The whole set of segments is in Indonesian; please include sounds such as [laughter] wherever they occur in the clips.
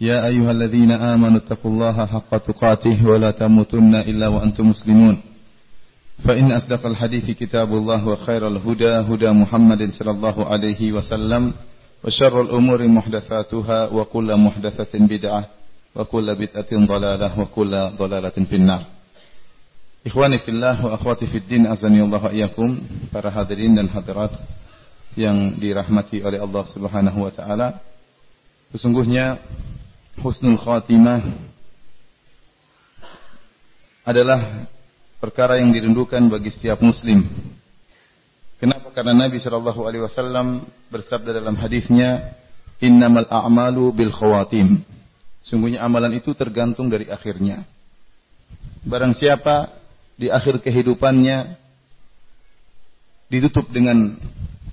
يا أيها الذين آمنوا اتقوا الله حق تقاته ولا تموتن إلا وأنتم مسلمون فإن أصدق الحديث كتاب الله وخير الهدى هدى محمد صلى الله عليه وسلم وشر الأمور محدثاتها وكل محدثة بدعة وكل بدعة ضلالة وكل ضلالة في النار Ikhwani fillah wa akhwati fid din azani Allah iyakum para hadirin dan hadirat yang dirahmati oleh Allah Subhanahu wa taala. Sesungguhnya husnul khatimah adalah perkara yang dirindukan bagi setiap muslim. Kenapa? Karena Nabi Shallallahu Alaihi Wasallam bersabda dalam hadisnya, Innamal a'malu bil khawatim. Sungguhnya amalan itu tergantung dari akhirnya. Barang siapa di akhir kehidupannya ditutup dengan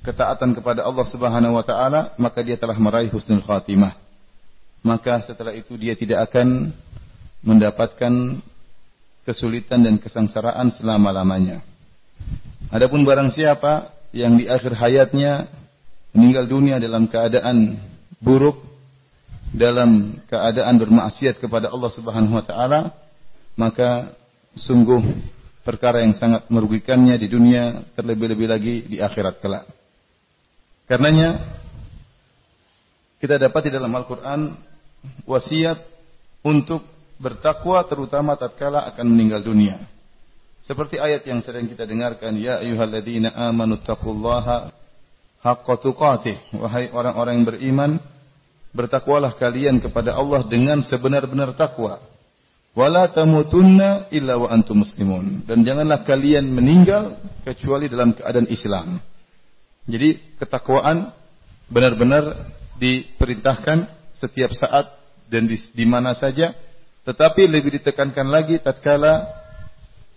ketaatan kepada Allah Subhanahu wa taala, maka dia telah meraih husnul khatimah maka setelah itu dia tidak akan mendapatkan kesulitan dan kesengsaraan selama-lamanya. Adapun barang siapa yang di akhir hayatnya meninggal dunia dalam keadaan buruk, dalam keadaan bermaksiat kepada Allah Subhanahu wa taala, maka sungguh perkara yang sangat merugikannya di dunia terlebih-lebih lagi di akhirat kelak. Karenanya kita dapat di dalam Al-Qur'an wasiat untuk bertakwa terutama tatkala akan meninggal dunia. Seperti ayat yang sering kita dengarkan, ya ayyuhalladzina amanu taqullaha haqqa tuqatih. Wahai orang-orang yang beriman, bertakwalah kalian kepada Allah dengan sebenar-benar takwa. Wala tamutunna illa wa antum muslimun. Dan janganlah kalian meninggal kecuali dalam keadaan Islam. Jadi ketakwaan benar-benar diperintahkan setiap saat dan di, di mana saja, tetapi lebih ditekankan lagi tatkala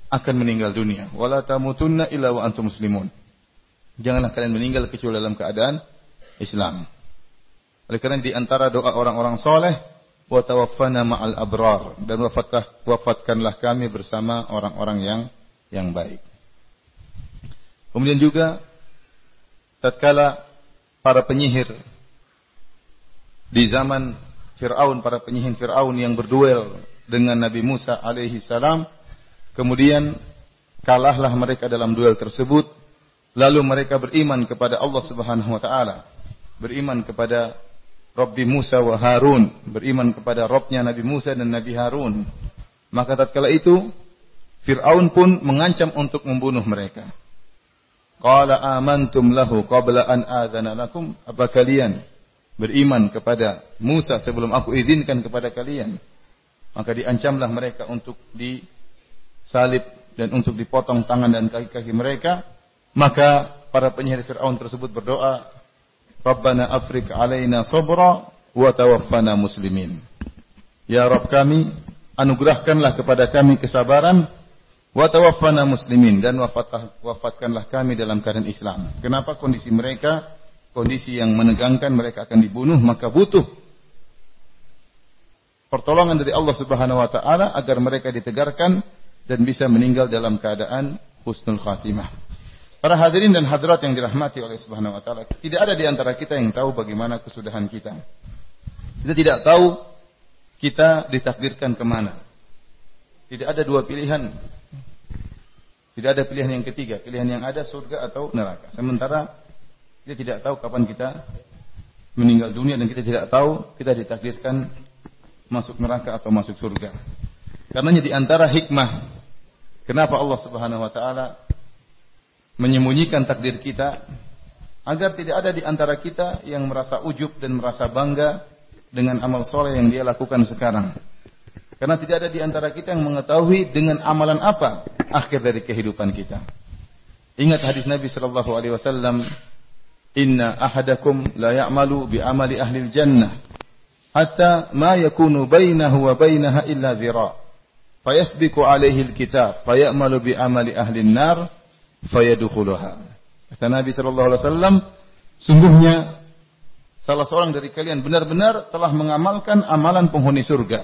akan meninggal dunia. Wala tamutunna illa wa antum muslimun. Janganlah kalian meninggal kecuali dalam keadaan Islam. Oleh karena di antara doa orang-orang soleh, wa tawaffana ma'al abrar dan wafatkanlah kami bersama orang-orang yang yang baik. Kemudian juga tatkala para penyihir di zaman Fir'aun, para penyihir Fir'aun yang berduel dengan Nabi Musa alaihi salam. Kemudian kalahlah mereka dalam duel tersebut. Lalu mereka beriman kepada Allah Subhanahu wa taala. Beriman kepada Rabbi Musa wa Harun, beriman kepada Robnya Nabi Musa dan Nabi Harun. Maka tatkala itu Fir'aun pun mengancam untuk membunuh mereka. Qala amantum lahu qabla an adzana lakum? Apa kalian beriman kepada Musa sebelum aku izinkan kepada kalian. Maka diancamlah mereka untuk disalib dan untuk dipotong tangan dan kaki-kaki mereka. Maka para penyihir Fir'aun tersebut berdoa, Rabbana afrik alaina sobra wa tawaffana muslimin. Ya Rabb kami, anugerahkanlah kepada kami kesabaran wa tawaffana muslimin dan wafat, wafatkanlah kami dalam keadaan Islam. Kenapa kondisi mereka kondisi yang menegangkan mereka akan dibunuh maka butuh pertolongan dari Allah Subhanahu wa taala agar mereka ditegarkan dan bisa meninggal dalam keadaan husnul khatimah. Para hadirin dan hadirat yang dirahmati oleh Subhanahu wa taala, tidak ada di antara kita yang tahu bagaimana kesudahan kita. Kita tidak tahu kita ditakdirkan ke mana. Tidak ada dua pilihan. Tidak ada pilihan yang ketiga. Pilihan yang ada surga atau neraka. Sementara kita tidak tahu kapan kita meninggal dunia dan kita tidak tahu kita ditakdirkan masuk neraka atau masuk surga. Karenanya di antara hikmah kenapa Allah Subhanahu wa taala menyembunyikan takdir kita agar tidak ada di antara kita yang merasa ujub dan merasa bangga dengan amal soleh yang dia lakukan sekarang. Karena tidak ada di antara kita yang mengetahui dengan amalan apa akhir dari kehidupan kita. Ingat hadis Nabi sallallahu alaihi wasallam Inna ahadakum la ya'malu bi amali ahli jannah hatta ma yakunu bainahu wa bainaha illa dhira fayasbiqu alaihi alkitab fayamalu bi amali ahli an-nar fayadkhuluha. Kata Nabi sallallahu alaihi wasallam sungguhnya salah seorang dari kalian benar-benar telah mengamalkan amalan penghuni surga.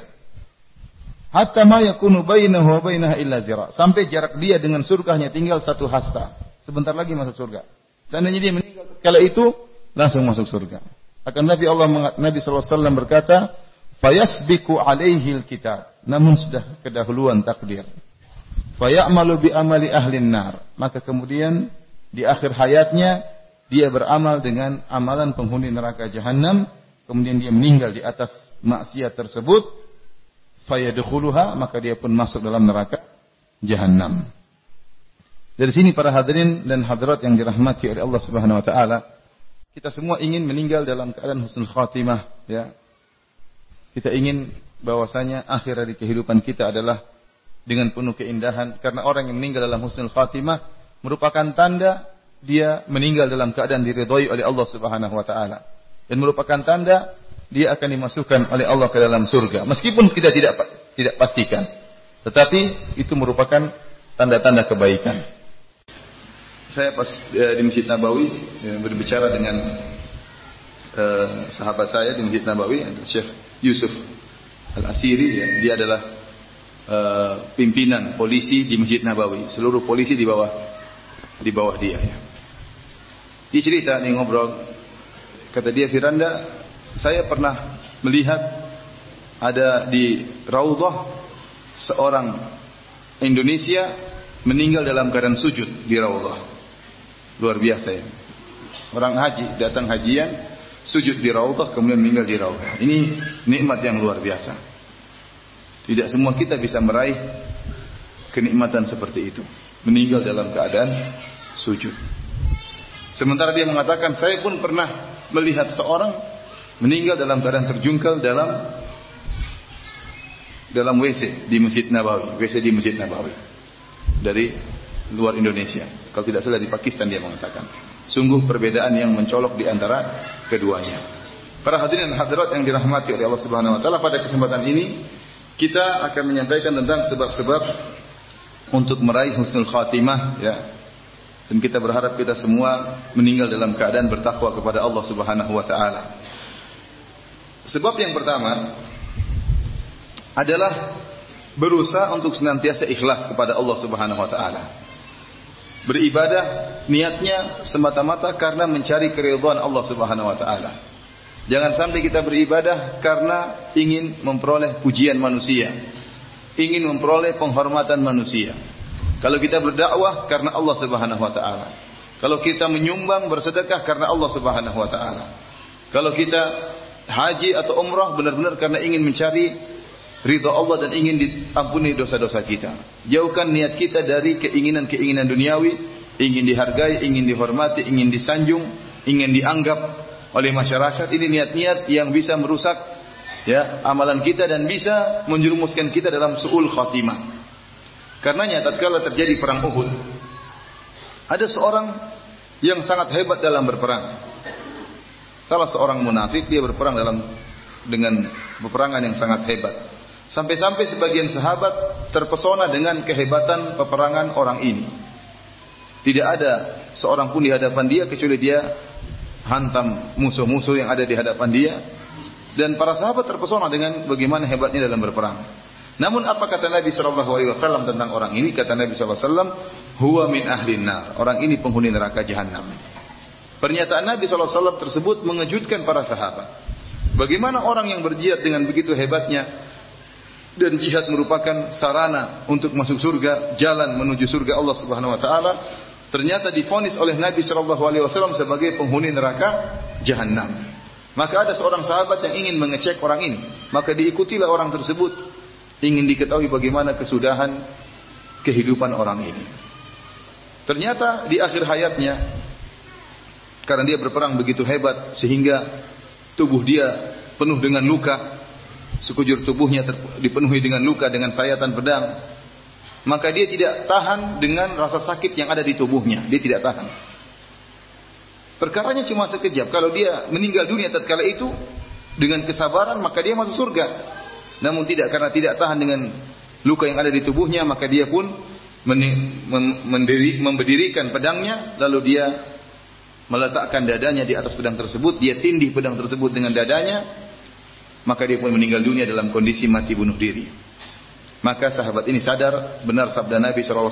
Hatta ma yakunu bainahu wa bainaha illa dhira sampai jarak dia dengan surga hanya tinggal satu hasta. Sebentar lagi masuk surga seandainya dia meninggal kala itu langsung masuk surga akan Nabi Allah Nabi SAW berkata, "Fayasbiku alaihi kitab." Namun sudah kedahuluan takdir. Fayamalu bi amali ahli nar. Maka kemudian di akhir hayatnya dia beramal dengan amalan penghuni neraka jahanam, kemudian dia meninggal di atas maksiat tersebut. Fayadkhuluha, maka dia pun masuk dalam neraka jahanam. Dari sini para hadirin dan hadirat yang dirahmati oleh Allah Subhanahu wa taala, kita semua ingin meninggal dalam keadaan husnul khatimah, ya. Kita ingin bahwasanya akhir dari kehidupan kita adalah dengan penuh keindahan karena orang yang meninggal dalam husnul khatimah merupakan tanda dia meninggal dalam keadaan diridhoi oleh Allah Subhanahu wa taala. Dan merupakan tanda dia akan dimasukkan oleh Allah ke dalam surga. Meskipun kita tidak tidak pastikan tetapi itu merupakan tanda-tanda kebaikan saya pas uh, di Masjid Nabawi ya, berbicara dengan uh, sahabat saya di Masjid Nabawi, Syekh Yusuf Al-Asiri, ya, dia adalah uh, pimpinan polisi di Masjid Nabawi. Seluruh polisi di bawah di bawah dia. Ya. Dia cerita nih ngobrol, kata dia Firanda, saya pernah melihat ada di Raudhah seorang Indonesia meninggal dalam keadaan sujud di Raudhah. Luar biasa ya. Orang haji datang hajian, sujud di raudhah kemudian meninggal di raudhah. Ini nikmat yang luar biasa. Tidak semua kita bisa meraih kenikmatan seperti itu. Meninggal dalam keadaan sujud. Sementara dia mengatakan, saya pun pernah melihat seorang meninggal dalam keadaan terjungkal dalam dalam WC di Masjid Nabawi, WC di Masjid Nabawi. Dari luar Indonesia. Kalau tidak salah di Pakistan dia mengatakan. Sungguh perbedaan yang mencolok di antara keduanya. Para hadirin dan hadirat yang dirahmati oleh Allah Subhanahu wa taala pada kesempatan ini kita akan menyampaikan tentang sebab-sebab untuk meraih husnul khatimah ya. Dan kita berharap kita semua meninggal dalam keadaan bertakwa kepada Allah Subhanahu wa taala. Sebab yang pertama adalah berusaha untuk senantiasa ikhlas kepada Allah Subhanahu wa taala. Beribadah niatnya semata-mata karena mencari keridhaan Allah Subhanahu wa taala. Jangan sampai kita beribadah karena ingin memperoleh pujian manusia, ingin memperoleh penghormatan manusia. Kalau kita berdakwah karena Allah Subhanahu wa taala. Kalau kita menyumbang bersedekah karena Allah Subhanahu wa taala. Kalau kita haji atau umrah benar-benar karena ingin mencari ridha Allah dan ingin diampuni dosa-dosa kita. Jauhkan niat kita dari keinginan-keinginan duniawi, ingin dihargai, ingin dihormati, ingin disanjung, ingin dianggap oleh masyarakat. Ini niat-niat yang bisa merusak ya amalan kita dan bisa menjerumuskan kita dalam suul khatimah. Karenanya tatkala terjadi perang Uhud, ada seorang yang sangat hebat dalam berperang. Salah seorang munafik dia berperang dalam dengan peperangan yang sangat hebat. Sampai-sampai sebagian sahabat terpesona dengan kehebatan peperangan orang ini. Tidak ada seorang pun di hadapan dia kecuali dia hantam musuh-musuh yang ada di hadapan dia. Dan para sahabat terpesona dengan bagaimana hebatnya dalam berperang. Namun apa kata Nabi Shallallahu Alaihi Wasallam tentang orang ini? Kata Nabi Shallallahu Alaihi Wasallam, huwa min ahli nar. Orang ini penghuni neraka jahanam. Pernyataan Nabi Shallallahu Alaihi Wasallam tersebut mengejutkan para sahabat. Bagaimana orang yang berjihad dengan begitu hebatnya dan jihad merupakan sarana untuk masuk surga, jalan menuju surga Allah Subhanahu wa taala, ternyata difonis oleh Nabi sallallahu alaihi wasallam sebagai penghuni neraka jahanam. Maka ada seorang sahabat yang ingin mengecek orang ini, maka diikutilah orang tersebut ingin diketahui bagaimana kesudahan kehidupan orang ini. Ternyata di akhir hayatnya karena dia berperang begitu hebat sehingga tubuh dia penuh dengan luka, sekujur tubuhnya dipenuhi dengan luka dengan sayatan pedang, maka dia tidak tahan dengan rasa sakit yang ada di tubuhnya. Dia tidak tahan. Perkaranya cuma sekejap. Kalau dia meninggal dunia tatkala itu, dengan kesabaran maka dia masuk surga. Namun tidak karena tidak tahan dengan luka yang ada di tubuhnya maka dia pun mendiri, memberdirikan pedangnya lalu dia meletakkan dadanya di atas pedang tersebut, dia tindih pedang tersebut dengan dadanya, maka dia pun meninggal dunia dalam kondisi mati bunuh diri. Maka sahabat ini sadar benar sabda Nabi SAW,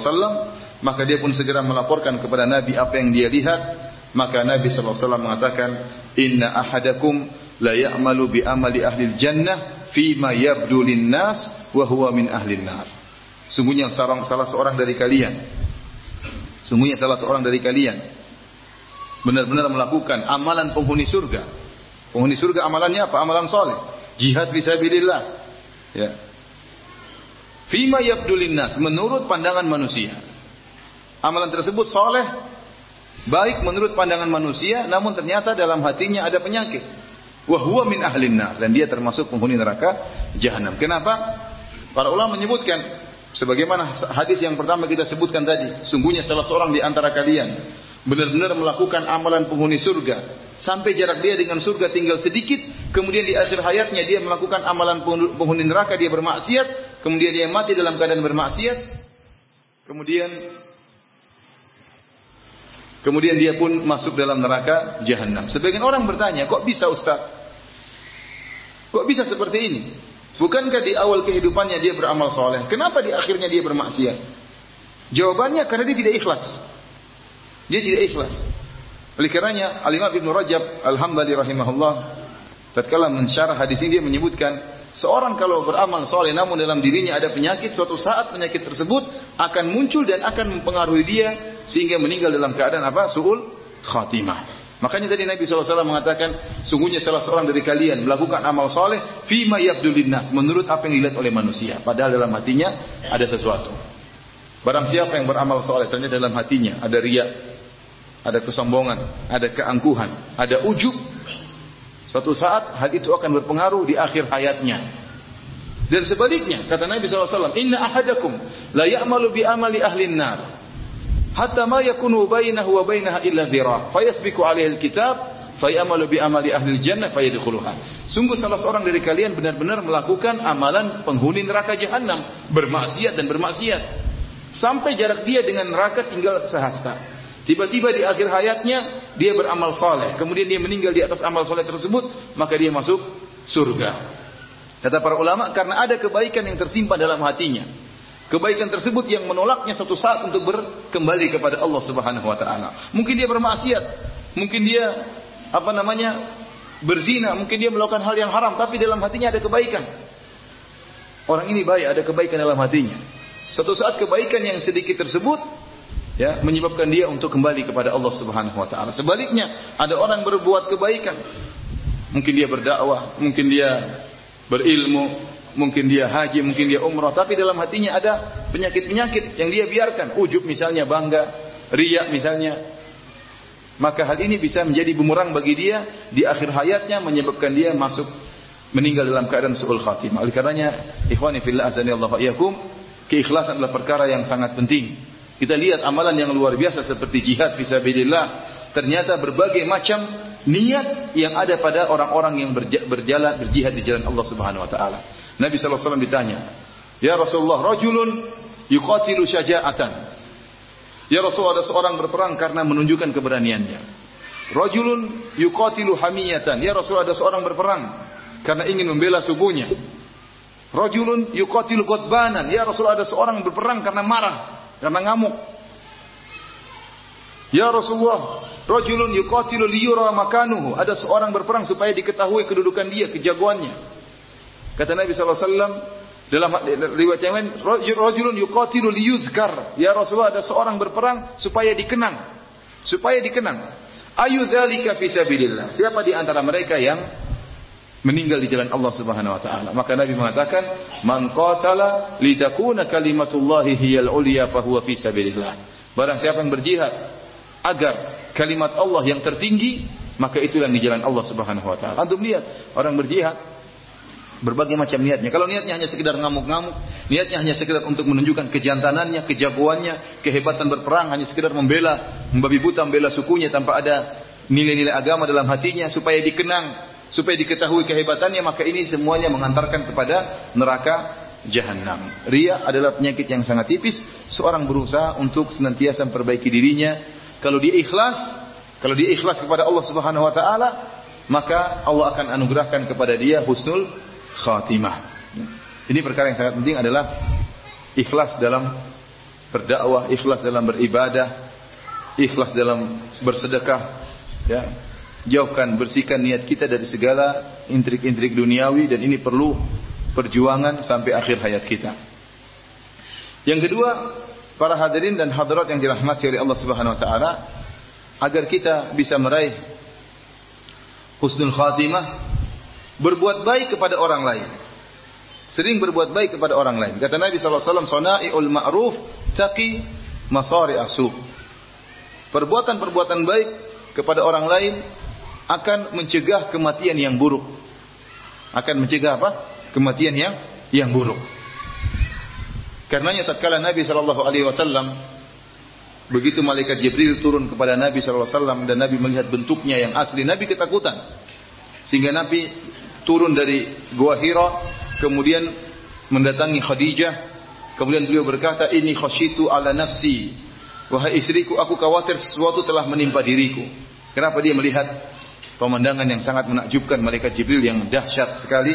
maka dia pun segera melaporkan kepada Nabi apa yang dia lihat. Maka Nabi SAW mengatakan, Inna ahadakum la ya'malu bi amali ahli jannah fima yabdu nas wa huwa min ahli nar. Sungguhnya salah, salah seorang dari kalian, sungguhnya salah seorang dari kalian benar-benar melakukan amalan penghuni surga. Penghuni surga amalannya apa? Amalan soleh. Jihad fisabilillah. Ya. Fima yabdulin nas menurut pandangan manusia. Amalan tersebut soleh, baik menurut pandangan manusia, namun ternyata dalam hatinya ada penyakit. Wahwa min ahlin dan dia termasuk penghuni neraka jahanam. Kenapa? Para ulama menyebutkan sebagaimana hadis yang pertama kita sebutkan tadi, sungguhnya salah seorang di antara kalian benar-benar melakukan amalan penghuni surga. Sampai jarak dia dengan surga tinggal sedikit kemudian di akhir hayatnya dia melakukan amalan penghuni neraka dia bermaksiat kemudian dia mati dalam keadaan bermaksiat kemudian kemudian dia pun masuk dalam neraka jahanam sebagian orang bertanya kok bisa Ustaz? Kok bisa seperti ini? Bukankah di awal kehidupannya dia beramal soleh? Kenapa di akhirnya dia bermaksiat? Jawabannya karena dia tidak ikhlas dia tidak ikhlas. Oleh karenanya Al-Imam Ibn Rajab Al-Hambali rahimahullah tatkala mensyarah hadis ini dia menyebutkan seorang kalau beramal soleh namun dalam dirinya ada penyakit suatu saat penyakit tersebut akan muncul dan akan mempengaruhi dia sehingga meninggal dalam keadaan apa? Su'ul khatimah. Makanya tadi Nabi SAW mengatakan, sungguhnya salah seorang dari kalian melakukan amal soleh, fima yabdulin menurut apa yang dilihat oleh manusia. Padahal dalam hatinya ada sesuatu. Barang siapa yang beramal soleh, ternyata dalam hatinya ada riak, ada kesombongan, ada keangkuhan, ada ujub. Suatu saat hal itu akan berpengaruh di akhir hayatnya. Dan sebaliknya, kata Nabi SAW, Inna ahadakum la ya'malu bi amali ahli nar. Hatta ma yakunu bainahu wa bainaha illa dhira. Fayasbiku alaihi alkitab, fayamalu bi amali ahli jannah fayadkhuluha. Sungguh salah seorang dari kalian benar-benar melakukan amalan penghuni neraka jahanam, bermaksiat dan bermaksiat. Sampai jarak dia dengan neraka tinggal sehasta. Tiba-tiba di akhir hayatnya dia beramal soleh. Kemudian dia meninggal di atas amal soleh tersebut. Maka dia masuk surga. Kata para ulama karena ada kebaikan yang tersimpan dalam hatinya. Kebaikan tersebut yang menolaknya suatu saat untuk berkembali kepada Allah Subhanahu wa taala. Mungkin dia bermaksiat, mungkin dia apa namanya? berzina, mungkin dia melakukan hal yang haram tapi dalam hatinya ada kebaikan. Orang ini baik, ada kebaikan dalam hatinya. Suatu saat kebaikan yang sedikit tersebut ya menyebabkan dia untuk kembali kepada Allah Subhanahu wa taala. Sebaliknya, ada orang berbuat kebaikan. Mungkin dia berdakwah, mungkin dia berilmu, mungkin dia haji, mungkin dia umrah, tapi dalam hatinya ada penyakit-penyakit yang dia biarkan. Ujub misalnya, bangga, riak misalnya. Maka hal ini bisa menjadi bumerang bagi dia di akhir hayatnya menyebabkan dia masuk meninggal dalam keadaan suul khatimah. Oleh karenanya, ikhwani fillah azani Allah keikhlasan adalah perkara yang sangat penting. Kita lihat amalan yang luar biasa seperti jihad fisabilillah. Ternyata berbagai macam niat yang ada pada orang-orang yang berjalan berjihad di jalan Allah Subhanahu wa taala. Nabi sallallahu alaihi wasallam ditanya, "Ya Rasulullah, rajulun yuqatilu syaja'atan." Ya Rasulullah ada seorang berperang karena menunjukkan keberaniannya. Rajulun yuqatilu hamiyatan. Ya Rasulullah ada seorang berperang karena ingin membela sukunya. Rajulun yuqatilu qadbanan. Ya Rasulullah ada seorang berperang karena marah karena ngamuk. Ya Rasulullah, rajulun yuqatilu liyura makanuhu. Ada seorang berperang supaya diketahui kedudukan dia, kejagoannya. Kata Nabi SAW, dalam riwayat yang lain, rajulun yuqatilu liyuzkar. Ya Rasulullah, ada seorang berperang supaya dikenang. Supaya dikenang. Ayu dzalika fi sabilillah. Siapa di antara mereka yang meninggal di jalan Allah Subhanahu wa taala. Maka Nabi mengatakan, "Man qatala litakuna kalimatullahi hiyal ulya fahuwa fi sabilillah." Barang siapa yang berjihad agar kalimat Allah yang tertinggi, maka itulah yang di jalan Allah Subhanahu wa taala. Antum lihat orang berjihad berbagai macam niatnya. Kalau niatnya hanya sekedar ngamuk-ngamuk, niatnya hanya sekedar untuk menunjukkan kejantanannya, kejagoannya, kehebatan berperang, hanya sekedar membela, membabi buta membela sukunya tanpa ada nilai-nilai agama dalam hatinya supaya dikenang supaya diketahui kehebatannya maka ini semuanya mengantarkan kepada neraka jahanam. Ria adalah penyakit yang sangat tipis. Seorang berusaha untuk senantiasa memperbaiki dirinya. Kalau dia ikhlas, kalau dia ikhlas kepada Allah Subhanahu wa taala, maka Allah akan anugerahkan kepada dia husnul khatimah. Ini perkara yang sangat penting adalah ikhlas dalam berdakwah, ikhlas dalam beribadah, ikhlas dalam bersedekah, ya. Jauhkan, bersihkan niat kita dari segala intrik-intrik duniawi dan ini perlu perjuangan sampai akhir hayat kita. Yang kedua, para hadirin dan hadirat yang dirahmati oleh Allah Subhanahu wa taala, agar kita bisa meraih husnul khatimah, berbuat baik kepada orang lain. Sering berbuat baik kepada orang lain. Kata Nabi sallallahu alaihi wasallam, "Sana'iul ma'ruf taqi masari asu." Perbuatan-perbuatan baik kepada orang lain akan mencegah kematian yang buruk. Akan mencegah apa? Kematian yang yang buruk. Karenanya tatkala Nabi sallallahu alaihi wasallam begitu malaikat Jibril turun kepada Nabi sallallahu alaihi wasallam dan Nabi melihat bentuknya yang asli, Nabi ketakutan. Sehingga Nabi turun dari Gua Hira kemudian mendatangi Khadijah, kemudian beliau berkata, "Ini khasyitu ala nafsi." Wahai istriku, aku khawatir sesuatu telah menimpa diriku. Kenapa dia melihat pemandangan yang sangat menakjubkan malaikat Jibril yang dahsyat sekali?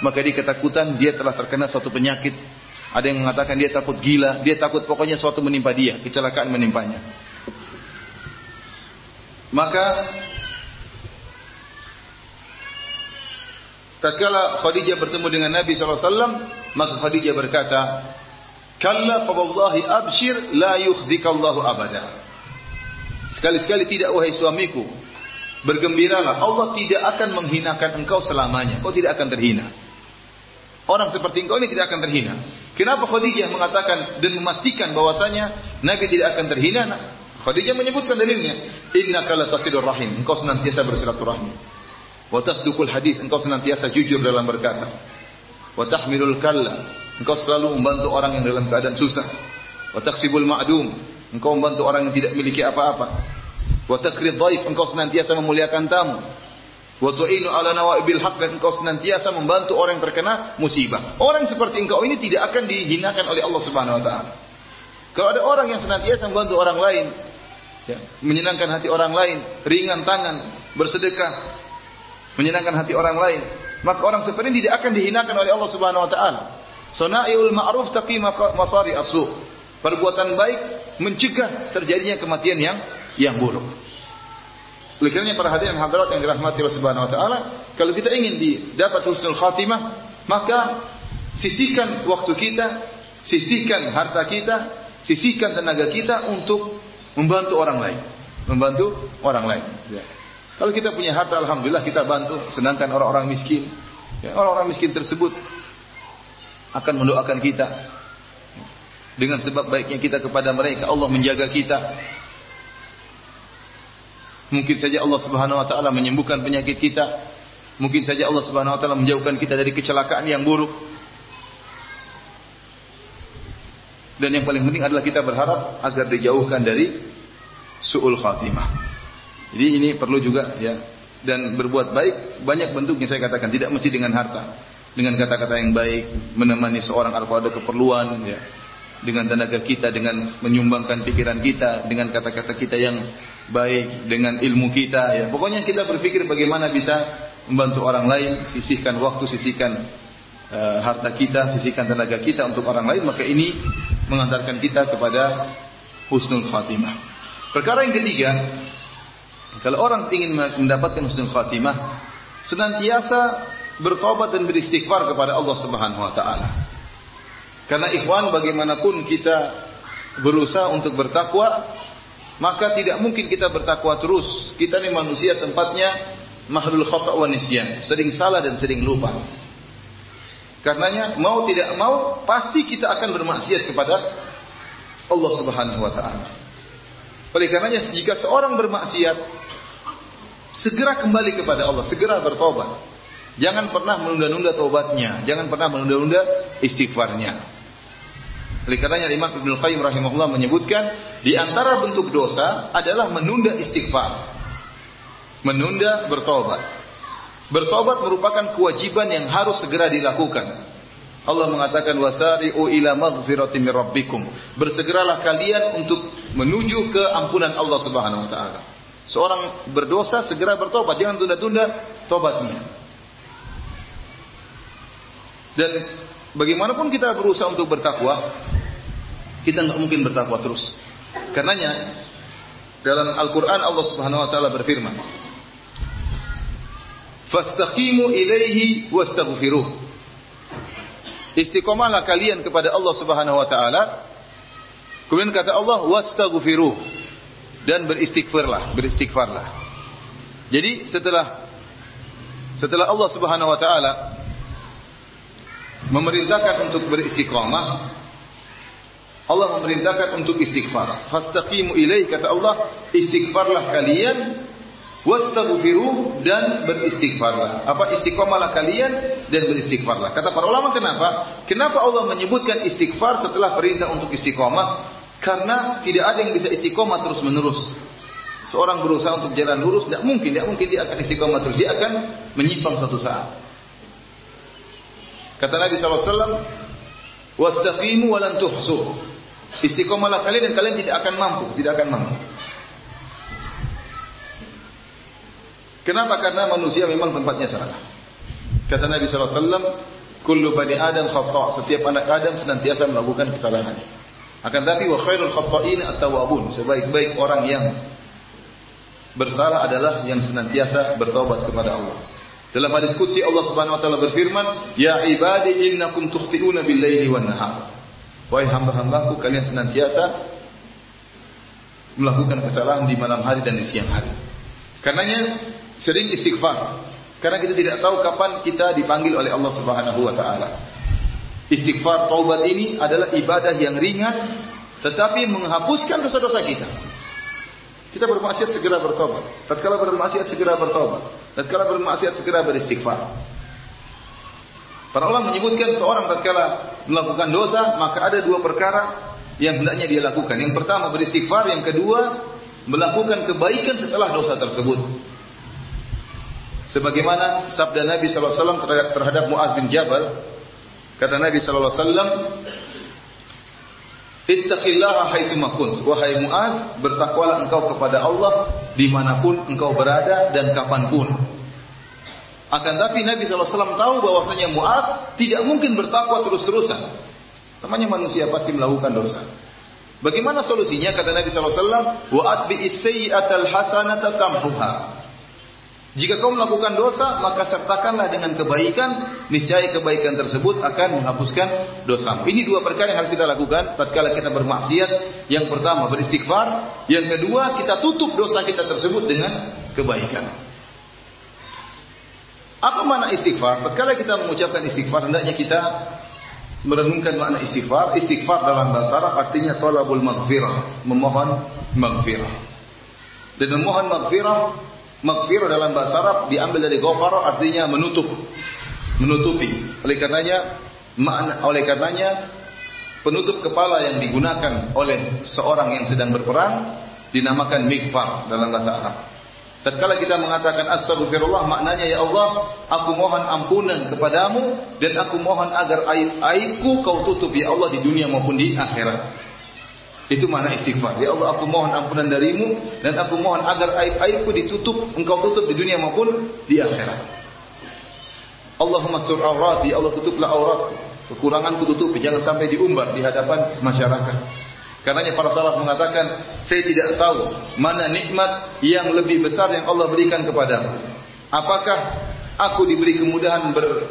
Maka dia ketakutan, dia telah terkena suatu penyakit. Ada yang mengatakan dia takut gila, dia takut pokoknya suatu menimpa dia, kecelakaan menimpanya. Maka tatkala Khadijah bertemu dengan Nabi SAW, maka Khadijah berkata, Kalla fawallahi abshir la yukhzikallahu abada. Sekali-sekali tidak wahai suamiku. Bergembiralah, Allah tidak akan menghinakan engkau selamanya. Kau tidak akan terhina. Orang seperti engkau ini tidak akan terhina. Kenapa Khadijah mengatakan dan memastikan bahwasanya Nabi tidak akan terhina? Khadijah menyebutkan dalilnya, Inna kala tasidur rahim." Engkau senantiasa bersilaturahmi. Wa tasdukul hadis, engkau senantiasa jujur dalam berkata. Wa tahmilul kalla, Engkau selalu membantu orang yang dalam keadaan susah. Wa taksibul ma'dum. Engkau membantu orang yang tidak memiliki apa-apa. Wa takrid dhaif. Engkau senantiasa memuliakan tamu. Wa tu'inu ala nawaibil haq dan engkau senantiasa membantu orang yang terkena musibah. Orang seperti engkau ini tidak akan dihinakan oleh Allah Subhanahu wa taala. Kalau ada orang yang senantiasa membantu orang lain, ya, menyenangkan hati orang lain, ringan tangan, bersedekah, menyenangkan hati orang lain, maka orang seperti ini tidak akan dihinakan oleh Allah Subhanahu wa taala. Sona'iul ma'ruf taqi masari asu. Perbuatan baik mencegah terjadinya kematian yang yang buruk. Oleh para hadirin hadirat yang dirahmati Allah Subhanahu wa taala, kalau kita ingin didapat husnul khatimah, maka sisihkan waktu kita, sisihkan harta kita, sisihkan tenaga kita untuk membantu orang lain. Membantu orang lain. Ya. Kalau kita punya harta, alhamdulillah kita bantu, sedangkan orang-orang miskin, ya, orang-orang miskin tersebut akan mendoakan kita dengan sebab baiknya kita kepada mereka Allah menjaga kita mungkin saja Allah Subhanahu wa taala menyembuhkan penyakit kita. Mungkin saja Allah Subhanahu wa taala menjauhkan kita dari kecelakaan yang buruk. Dan yang paling penting adalah kita berharap agar dijauhkan dari suul khatimah. Jadi ini perlu juga ya. Dan berbuat baik banyak bentuknya saya katakan. Tidak mesti dengan harta. Dengan kata-kata yang baik, menemani seorang kalau ada keperluan, ya. dengan tenaga kita, dengan menyumbangkan pikiran kita, dengan kata-kata kita yang baik, dengan ilmu kita, ya. Pokoknya kita berpikir bagaimana bisa membantu orang lain, sisihkan waktu, sisihkan uh, harta kita, sisihkan tenaga kita untuk orang lain, maka ini mengantarkan kita kepada husnul khatimah. Perkara yang ketiga, kalau orang ingin mendapatkan husnul khatimah, senantiasa bertobat dan beristighfar kepada Allah Subhanahu wa taala. Karena ikhwan bagaimanapun kita berusaha untuk bertakwa, maka tidak mungkin kita bertakwa terus. Kita ini manusia tempatnya mahlul khata' wa nisyan, sering salah dan sering lupa. Karenanya mau tidak mau pasti kita akan bermaksiat kepada Allah Subhanahu wa taala. Oleh karenanya jika seorang bermaksiat segera kembali kepada Allah, segera bertobat. Jangan pernah menunda-nunda taubatnya, jangan pernah menunda-nunda istighfarnya. Oleh karenanya Imam Ibnu Qayyim rahimahullah menyebutkan di antara bentuk dosa adalah menunda istighfar. Menunda bertobat. Bertobat merupakan kewajiban yang harus segera dilakukan. Allah mengatakan wasari'u ila maghfirati min rabbikum. Bersegeralah kalian untuk menuju ke ampunan Allah Subhanahu wa taala. Seorang berdosa segera bertobat, jangan tunda-tunda tobatnya. Dan bagaimanapun kita berusaha untuk bertakwa, kita nggak mungkin bertakwa terus. Karenanya dalam Al-Qur'an Allah Subhanahu wa taala berfirman, "Fastaqimu ilaihi wastaghfiruh." Istiqomahlah kalian kepada Allah Subhanahu wa taala. Kemudian kata Allah, "Wastaghfiruh." Dan beristighfarlah, beristighfarlah. Jadi setelah setelah Allah Subhanahu wa taala memerintahkan untuk beristiqamah, Allah memerintahkan untuk istighfar. Fastaqimu ilaih kata Allah, istighfarlah kalian wastaghfiru dan beristighfarlah. Apa istiqomahlah kalian dan beristighfarlah. Kata para ulama kenapa? Kenapa Allah menyebutkan istighfar setelah perintah untuk istiqomah? Karena tidak ada yang bisa istiqomah terus menerus. Seorang berusaha untuk jalan lurus, tidak mungkin, tidak mungkin dia akan istiqomah terus. Dia akan menyimpang satu saat. Kata Nabi SAW, Wastaqimu walan tuhsu. Istiqomahlah kalian dan kalian tidak akan mampu, tidak akan mampu. Kenapa? Karena manusia memang tempatnya salah. Kata Nabi SAW, Kullu bani Adam khata' Setiap anak Adam senantiasa melakukan kesalahan. Akan tapi wa khairul khata'in at-tawwabun. Sebaik-baik orang yang bersalah adalah yang senantiasa bertobat kepada Allah. Dalam hadis qudsi Allah Subhanahu wa taala berfirman, "Ya ibadi innakum tukhti'una bil-laili wan nahar." Wahai hamba-hambaku, kalian senantiasa melakukan kesalahan di malam hari dan di siang hari. Karenanya sering istighfar. Karena kita tidak tahu kapan kita dipanggil oleh Allah Subhanahu wa taala. Istighfar taubat ini adalah ibadah yang ringan tetapi menghapuskan dosa-dosa kita. Kita bermaksiat segera bertobat. Tatkala bermaksiat segera bertobat. Tatkala bermaksiat segera beristighfar. Para ulama menyebutkan seorang tatkala melakukan dosa, maka ada dua perkara yang hendaknya dia lakukan. Yang pertama beristighfar, yang kedua melakukan kebaikan setelah dosa tersebut. Sebagaimana sabda Nabi SAW terhadap Muaz bin Jabal, kata Nabi SAW, Ittaqillaha haitsu makunt. Wahai Muaz, bertakwalah engkau kepada Allah di mana pun engkau berada dan kapan pun. Akan tapi Nabi SAW tahu bahwasanya Mu'ad tidak mungkin bertakwa terus-terusan. Namanya manusia pasti melakukan dosa. Bagaimana solusinya? Kata Nabi SAW, Wa'ad bi'issayyi'atal hasanata tamhuha. Jika kau melakukan dosa, maka sertakanlah dengan kebaikan, niscaya kebaikan tersebut akan menghapuskan dosa. Ini dua perkara yang harus kita lakukan tatkala kita bermaksiat. Yang pertama beristighfar, yang kedua kita tutup dosa kita tersebut dengan kebaikan. Apa makna istighfar? Tatkala kita mengucapkan istighfar, hendaknya kita merenungkan makna istighfar. Istighfar dalam bahasa Arab artinya tolabul maghfirah, memohon maghfirah. Dan memohon maghfirah, maghfirah dalam bahasa Arab diambil dari ghafara artinya menutup, menutupi. Oleh karenanya makna oleh karenanya penutup kepala yang digunakan oleh seorang yang sedang berperang dinamakan mikfar dalam bahasa Arab. Tatkala kita mengatakan astagfirullah maknanya ya Allah, aku mohon ampunan kepadamu dan aku mohon agar aib-aibku kau tutup ya Allah di dunia maupun di akhirat. Itu makna istighfar. Ya Allah, aku mohon ampunan darimu dan aku mohon agar aib-aibku ditutup, engkau tutup di dunia maupun di akhirat. Allahumma sur aurati, ya Allah tutuplah auratku. Kekuranganku tutupi, jangan sampai diumbar di hadapan masyarakat. Karenanya para salaf mengatakan, saya tidak tahu mana nikmat yang lebih besar yang Allah berikan kepadamu. Apakah aku diberi kemudahan ber,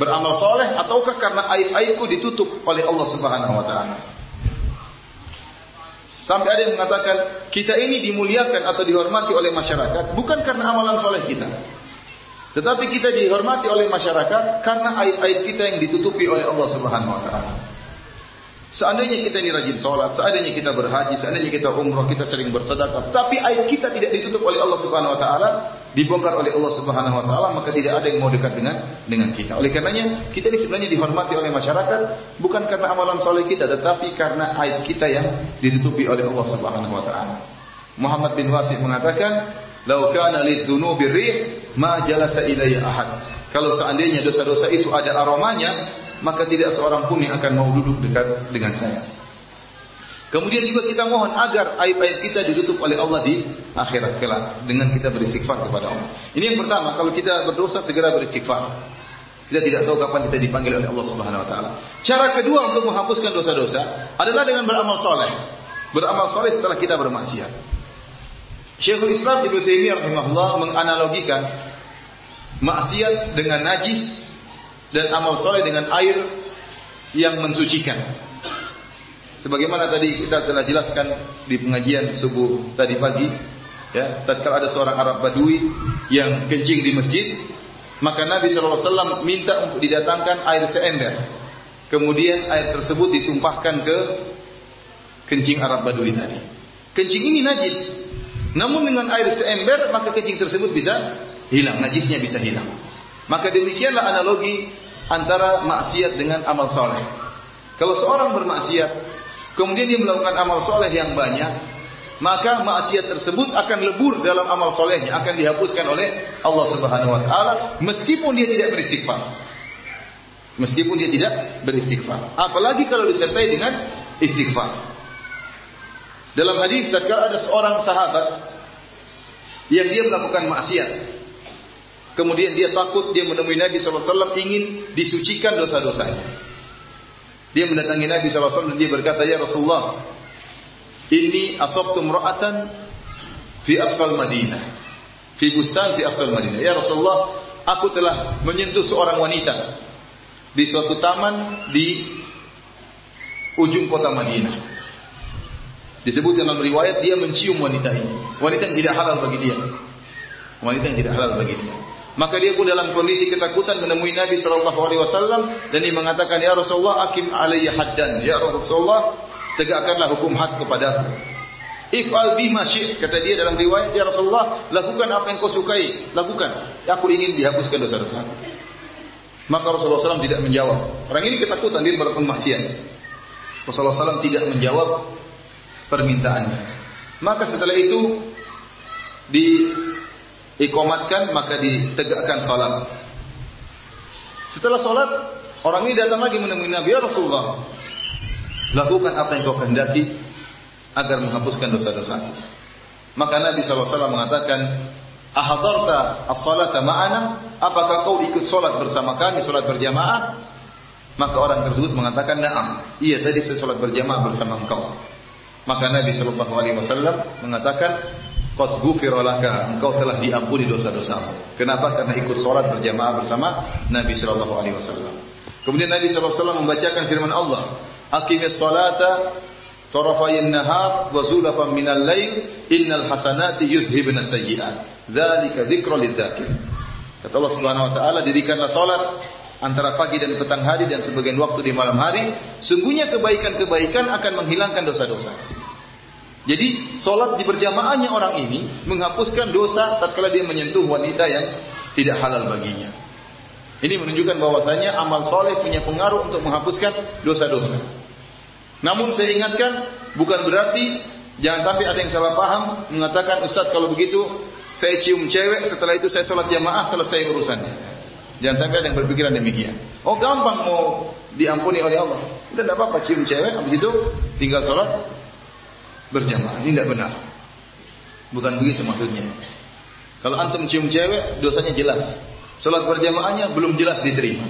beramal soleh ataukah karena aib-aibku ditutup oleh Allah Subhanahu wa taala? Sampai ada yang mengatakan kita ini dimuliakan atau dihormati oleh masyarakat bukan karena amalan soleh kita. Tetapi kita dihormati oleh masyarakat karena aib-aib kita yang ditutupi oleh Allah Subhanahu wa taala. Seandainya kita ini rajin sholat, seandainya kita berhaji, seandainya kita umrah, kita sering bersedekah, tapi aib kita tidak ditutup oleh Allah Subhanahu wa taala, dibongkar oleh Allah Subhanahu wa taala, maka tidak ada yang mau dekat dengan dengan kita. Oleh karenanya, kita ini sebenarnya dihormati oleh masyarakat bukan karena amalan soleh kita, tetapi karena aib kita yang ditutupi oleh Allah Subhanahu wa taala. Muhammad bin Wasif mengatakan, "Lau kana lidzunubi rih ma jalasa ahad. Kalau seandainya dosa-dosa itu ada aromanya, maka tidak seorang pun yang akan mau duduk dekat dengan saya. Kemudian juga kita mohon agar aib-aib kita ditutup oleh Allah di akhirat kelak dengan kita beristighfar kepada Allah. Ini yang pertama, kalau kita berdosa segera beristighfar. Kita tidak tahu kapan kita dipanggil oleh Allah Subhanahu wa taala. Cara kedua untuk menghapuskan dosa-dosa adalah dengan beramal soleh. Beramal soleh setelah kita bermaksiat. Syekhul Islam Ibnu Taimiyah rahimahullah menganalogikan maksiat dengan najis dan amal soleh dengan air yang mensucikan. Sebagaimana tadi kita telah jelaskan di pengajian subuh tadi pagi, ya, tatkala ada seorang Arab Badui yang kencing di masjid, maka Nabi SAW minta untuk didatangkan air seember. Kemudian air tersebut ditumpahkan ke kencing Arab Badui tadi. Kencing ini najis. Namun dengan air seember maka kencing tersebut bisa hilang, najisnya bisa hilang. Maka demikianlah analogi antara maksiat dengan amal soleh. Kalau seorang bermaksiat, kemudian dia melakukan amal soleh yang banyak, maka maksiat tersebut akan lebur dalam amal solehnya, akan dihapuskan oleh Allah Subhanahu Wa Taala, meskipun dia tidak beristighfar. Meskipun dia tidak beristighfar. Apalagi kalau disertai dengan istighfar. Dalam hadis tatkala ada seorang sahabat yang dia melakukan maksiat. Kemudian dia takut dia menemui Nabi SAW ingin disucikan dosa-dosanya. Dia mendatangi Nabi SAW dan dia berkata, Ya Rasulullah, ini asabtum ra'atan fi aqsal Madinah. Fi bustan fi aqsal Madinah. Ya Rasulullah, aku telah menyentuh seorang wanita di suatu taman di ujung kota Madinah. Disebut dalam riwayat dia mencium wanita ini. Wanita yang tidak halal bagi dia. Wanita yang tidak halal bagi dia. Maka dia pun dalam kondisi ketakutan menemui Nabi Shallallahu Alaihi Wasallam dan dia mengatakan, Ya Rasulullah, akim alaiya haddan. Ya Rasulullah, tegakkanlah hukum had kepadaku. If'al bima syi'it kata dia dalam riwayat ya Rasulullah, lakukan apa yang kau sukai, lakukan. Aku ingin dihapuskan dosa-dosa. Maka Rasulullah SAW tidak menjawab. Orang ini ketakutan dia melakukan maksiat. Rasulullah SAW tidak menjawab permintaannya. Maka setelah itu diikomatkan maka ditegakkan salat. Setelah salat orang ini datang lagi menemui Nabi ya Rasulullah. Lakukan apa yang kau kehendaki agar menghapuskan dosa-dosa. Maka Nabi SAW mengatakan, Ahadarta as-salata ma'ana? Apakah kau ikut solat bersama kami, solat berjamaah? Maka orang tersebut mengatakan, Naam. Iya, tadi saya solat berjamaah bersama engkau. Maka Nabi Wasallam mengatakan, Qad laka, engkau telah diampuni dosa-dosamu. Kenapa? Karena ikut solat berjamaah bersama Nabi Shallallahu Alaihi Wasallam. Kemudian Nabi Shallallahu Alaihi Wasallam membacakan firman Allah, Aqimis salata tarafayin nahar wa zulafan minal lail innal hasanati yudhibna sayyi'at. Dzalika dzikra lidzakir. Kata Allah Subhanahu wa taala, dirikanlah salat antara pagi dan petang hari dan sebagian waktu di malam hari, sungguhnya kebaikan-kebaikan akan menghilangkan dosa-dosa. Jadi solat di berjamaahnya orang ini menghapuskan dosa tatkala dia menyentuh wanita yang tidak halal baginya. Ini menunjukkan bahwasanya amal soleh punya pengaruh untuk menghapuskan dosa-dosa. Namun saya ingatkan, bukan berarti jangan sampai ada yang salah paham mengatakan Ustadz kalau begitu saya cium cewek setelah itu saya sholat jamaah selesai urusannya. Jangan sampai ada yang berpikiran demikian. Oh gampang mau diampuni oleh Allah. Udah tidak apa-apa cium cewek, habis itu tinggal sholat berjamaah. Ini tidak benar. Bukan begitu maksudnya. Kalau antum cium cewek, dosanya jelas. Sholat berjamaahnya belum jelas diterima.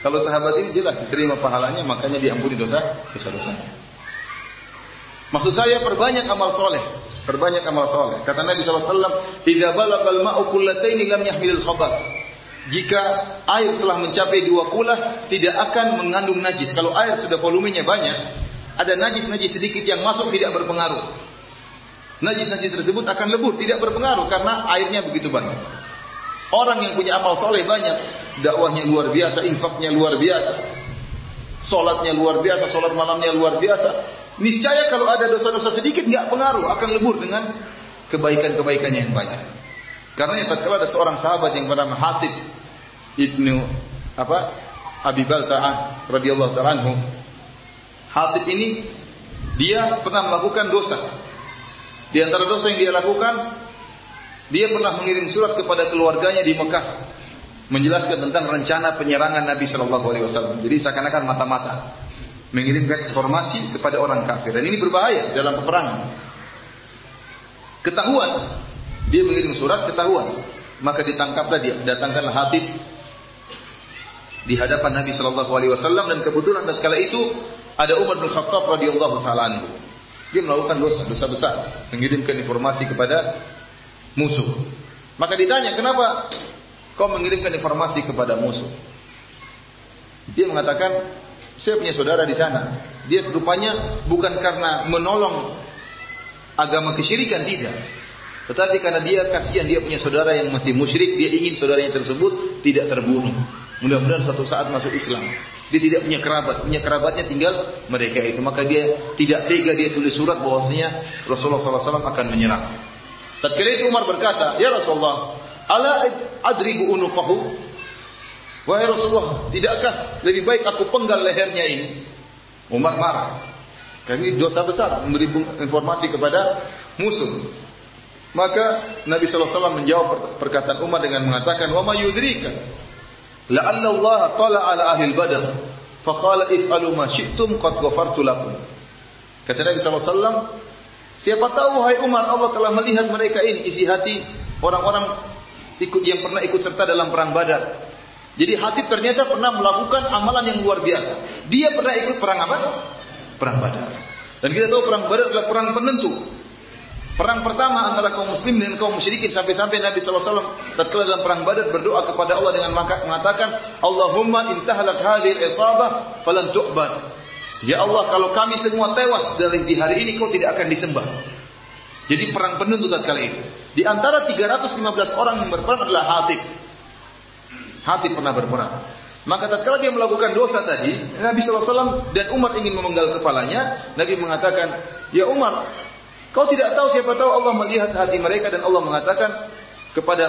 Kalau sahabat ini jelas diterima pahalanya, makanya diampuni dosa dosa-dosa. Maksud saya perbanyak amal soleh, perbanyak amal soleh. Kata Nabi SAW, "Idza balagal ma'u kullataini lam yahmilul khabar." Jika air telah mencapai dua kulah, tidak akan mengandung najis. Kalau air sudah volumenya banyak, ada najis-najis sedikit yang masuk tidak berpengaruh. Najis-najis tersebut akan lebur, tidak berpengaruh karena airnya begitu banyak. Orang yang punya amal soleh banyak, dakwahnya luar biasa, infaknya luar biasa, solatnya luar biasa, solat malamnya luar biasa. Niscaya kalau ada dosa-dosa sedikit nggak pengaruh, akan lebur dengan kebaikan-kebaikannya yang banyak. Karena tatkala ada seorang sahabat yang bernama Hatib ibnu apa Abi Balta'ah radhiyallahu taala anhu. Hatib ini dia pernah melakukan dosa. Di antara dosa yang dia lakukan, Dia pernah mengirim surat kepada keluarganya di Mekah menjelaskan tentang rencana penyerangan Nabi Shallallahu Alaihi Wasallam. Jadi seakan-akan mata-mata mengirimkan informasi kepada orang kafir dan ini berbahaya dalam peperangan. Ketahuan dia mengirim surat ketahuan maka ditangkaplah dia datangkanlah Hatib di hadapan Nabi Shallallahu Alaihi Wasallam dan kebetulan tatkala itu ada Umar bin Khattab radhiyallahu taala. Dia melakukan dosa dosa besar mengirimkan informasi kepada musuh. Maka ditanya, kenapa kau mengirimkan informasi kepada musuh? Dia mengatakan, saya punya saudara di sana. Dia rupanya bukan karena menolong agama kesyirikan tidak. Tetapi karena dia kasihan dia punya saudara yang masih musyrik, dia ingin saudaranya tersebut tidak terbunuh. Mudah-mudahan suatu saat masuk Islam. Dia tidak punya kerabat, punya kerabatnya tinggal mereka itu. Maka dia tidak tega dia tulis surat bahwasanya Rasulullah SAW akan menyerang. Tatkala itu Umar berkata, "Ya Rasulullah, ala adribu unuqahu?" Wahai Rasulullah, tidakkah lebih baik aku penggal lehernya ini? Umar marah. Karena ini dosa besar memberi informasi kepada musuh. Maka Nabi SAW menjawab perkataan Umar dengan mengatakan, "Wa ma yudrika la'alla Allah tala ala ahli badr faqala if'alu ma syi'tum qad ghafartu lakum." Kata Nabi SAW, Siapa tahu hai Umar Allah telah melihat mereka ini isi hati orang-orang ikut yang pernah ikut serta dalam perang Badar. Jadi Hatib ternyata pernah melakukan amalan yang luar biasa. Dia pernah ikut perang apa? Perang Badar. Dan kita tahu perang Badar adalah perang penentu. Perang pertama antara kaum muslim dan kaum musyrikin sampai-sampai Nabi SAW tatkala dalam perang Badar berdoa kepada Allah dengan mengatakan Allahumma intahalak hadhil isabah falan tu'bad. Ya Allah, kalau kami semua tewas dari di hari ini, kau tidak akan disembah. Jadi perang penuntut kali itu. Di antara 315 orang yang berperang adalah Hatib. Hatib pernah berperang. Maka tatkala dia melakukan dosa tadi, Nabi SAW dan Umar ingin memenggal kepalanya, Nabi mengatakan, Ya Umar, kau tidak tahu siapa tahu Allah melihat hati mereka dan Allah mengatakan kepada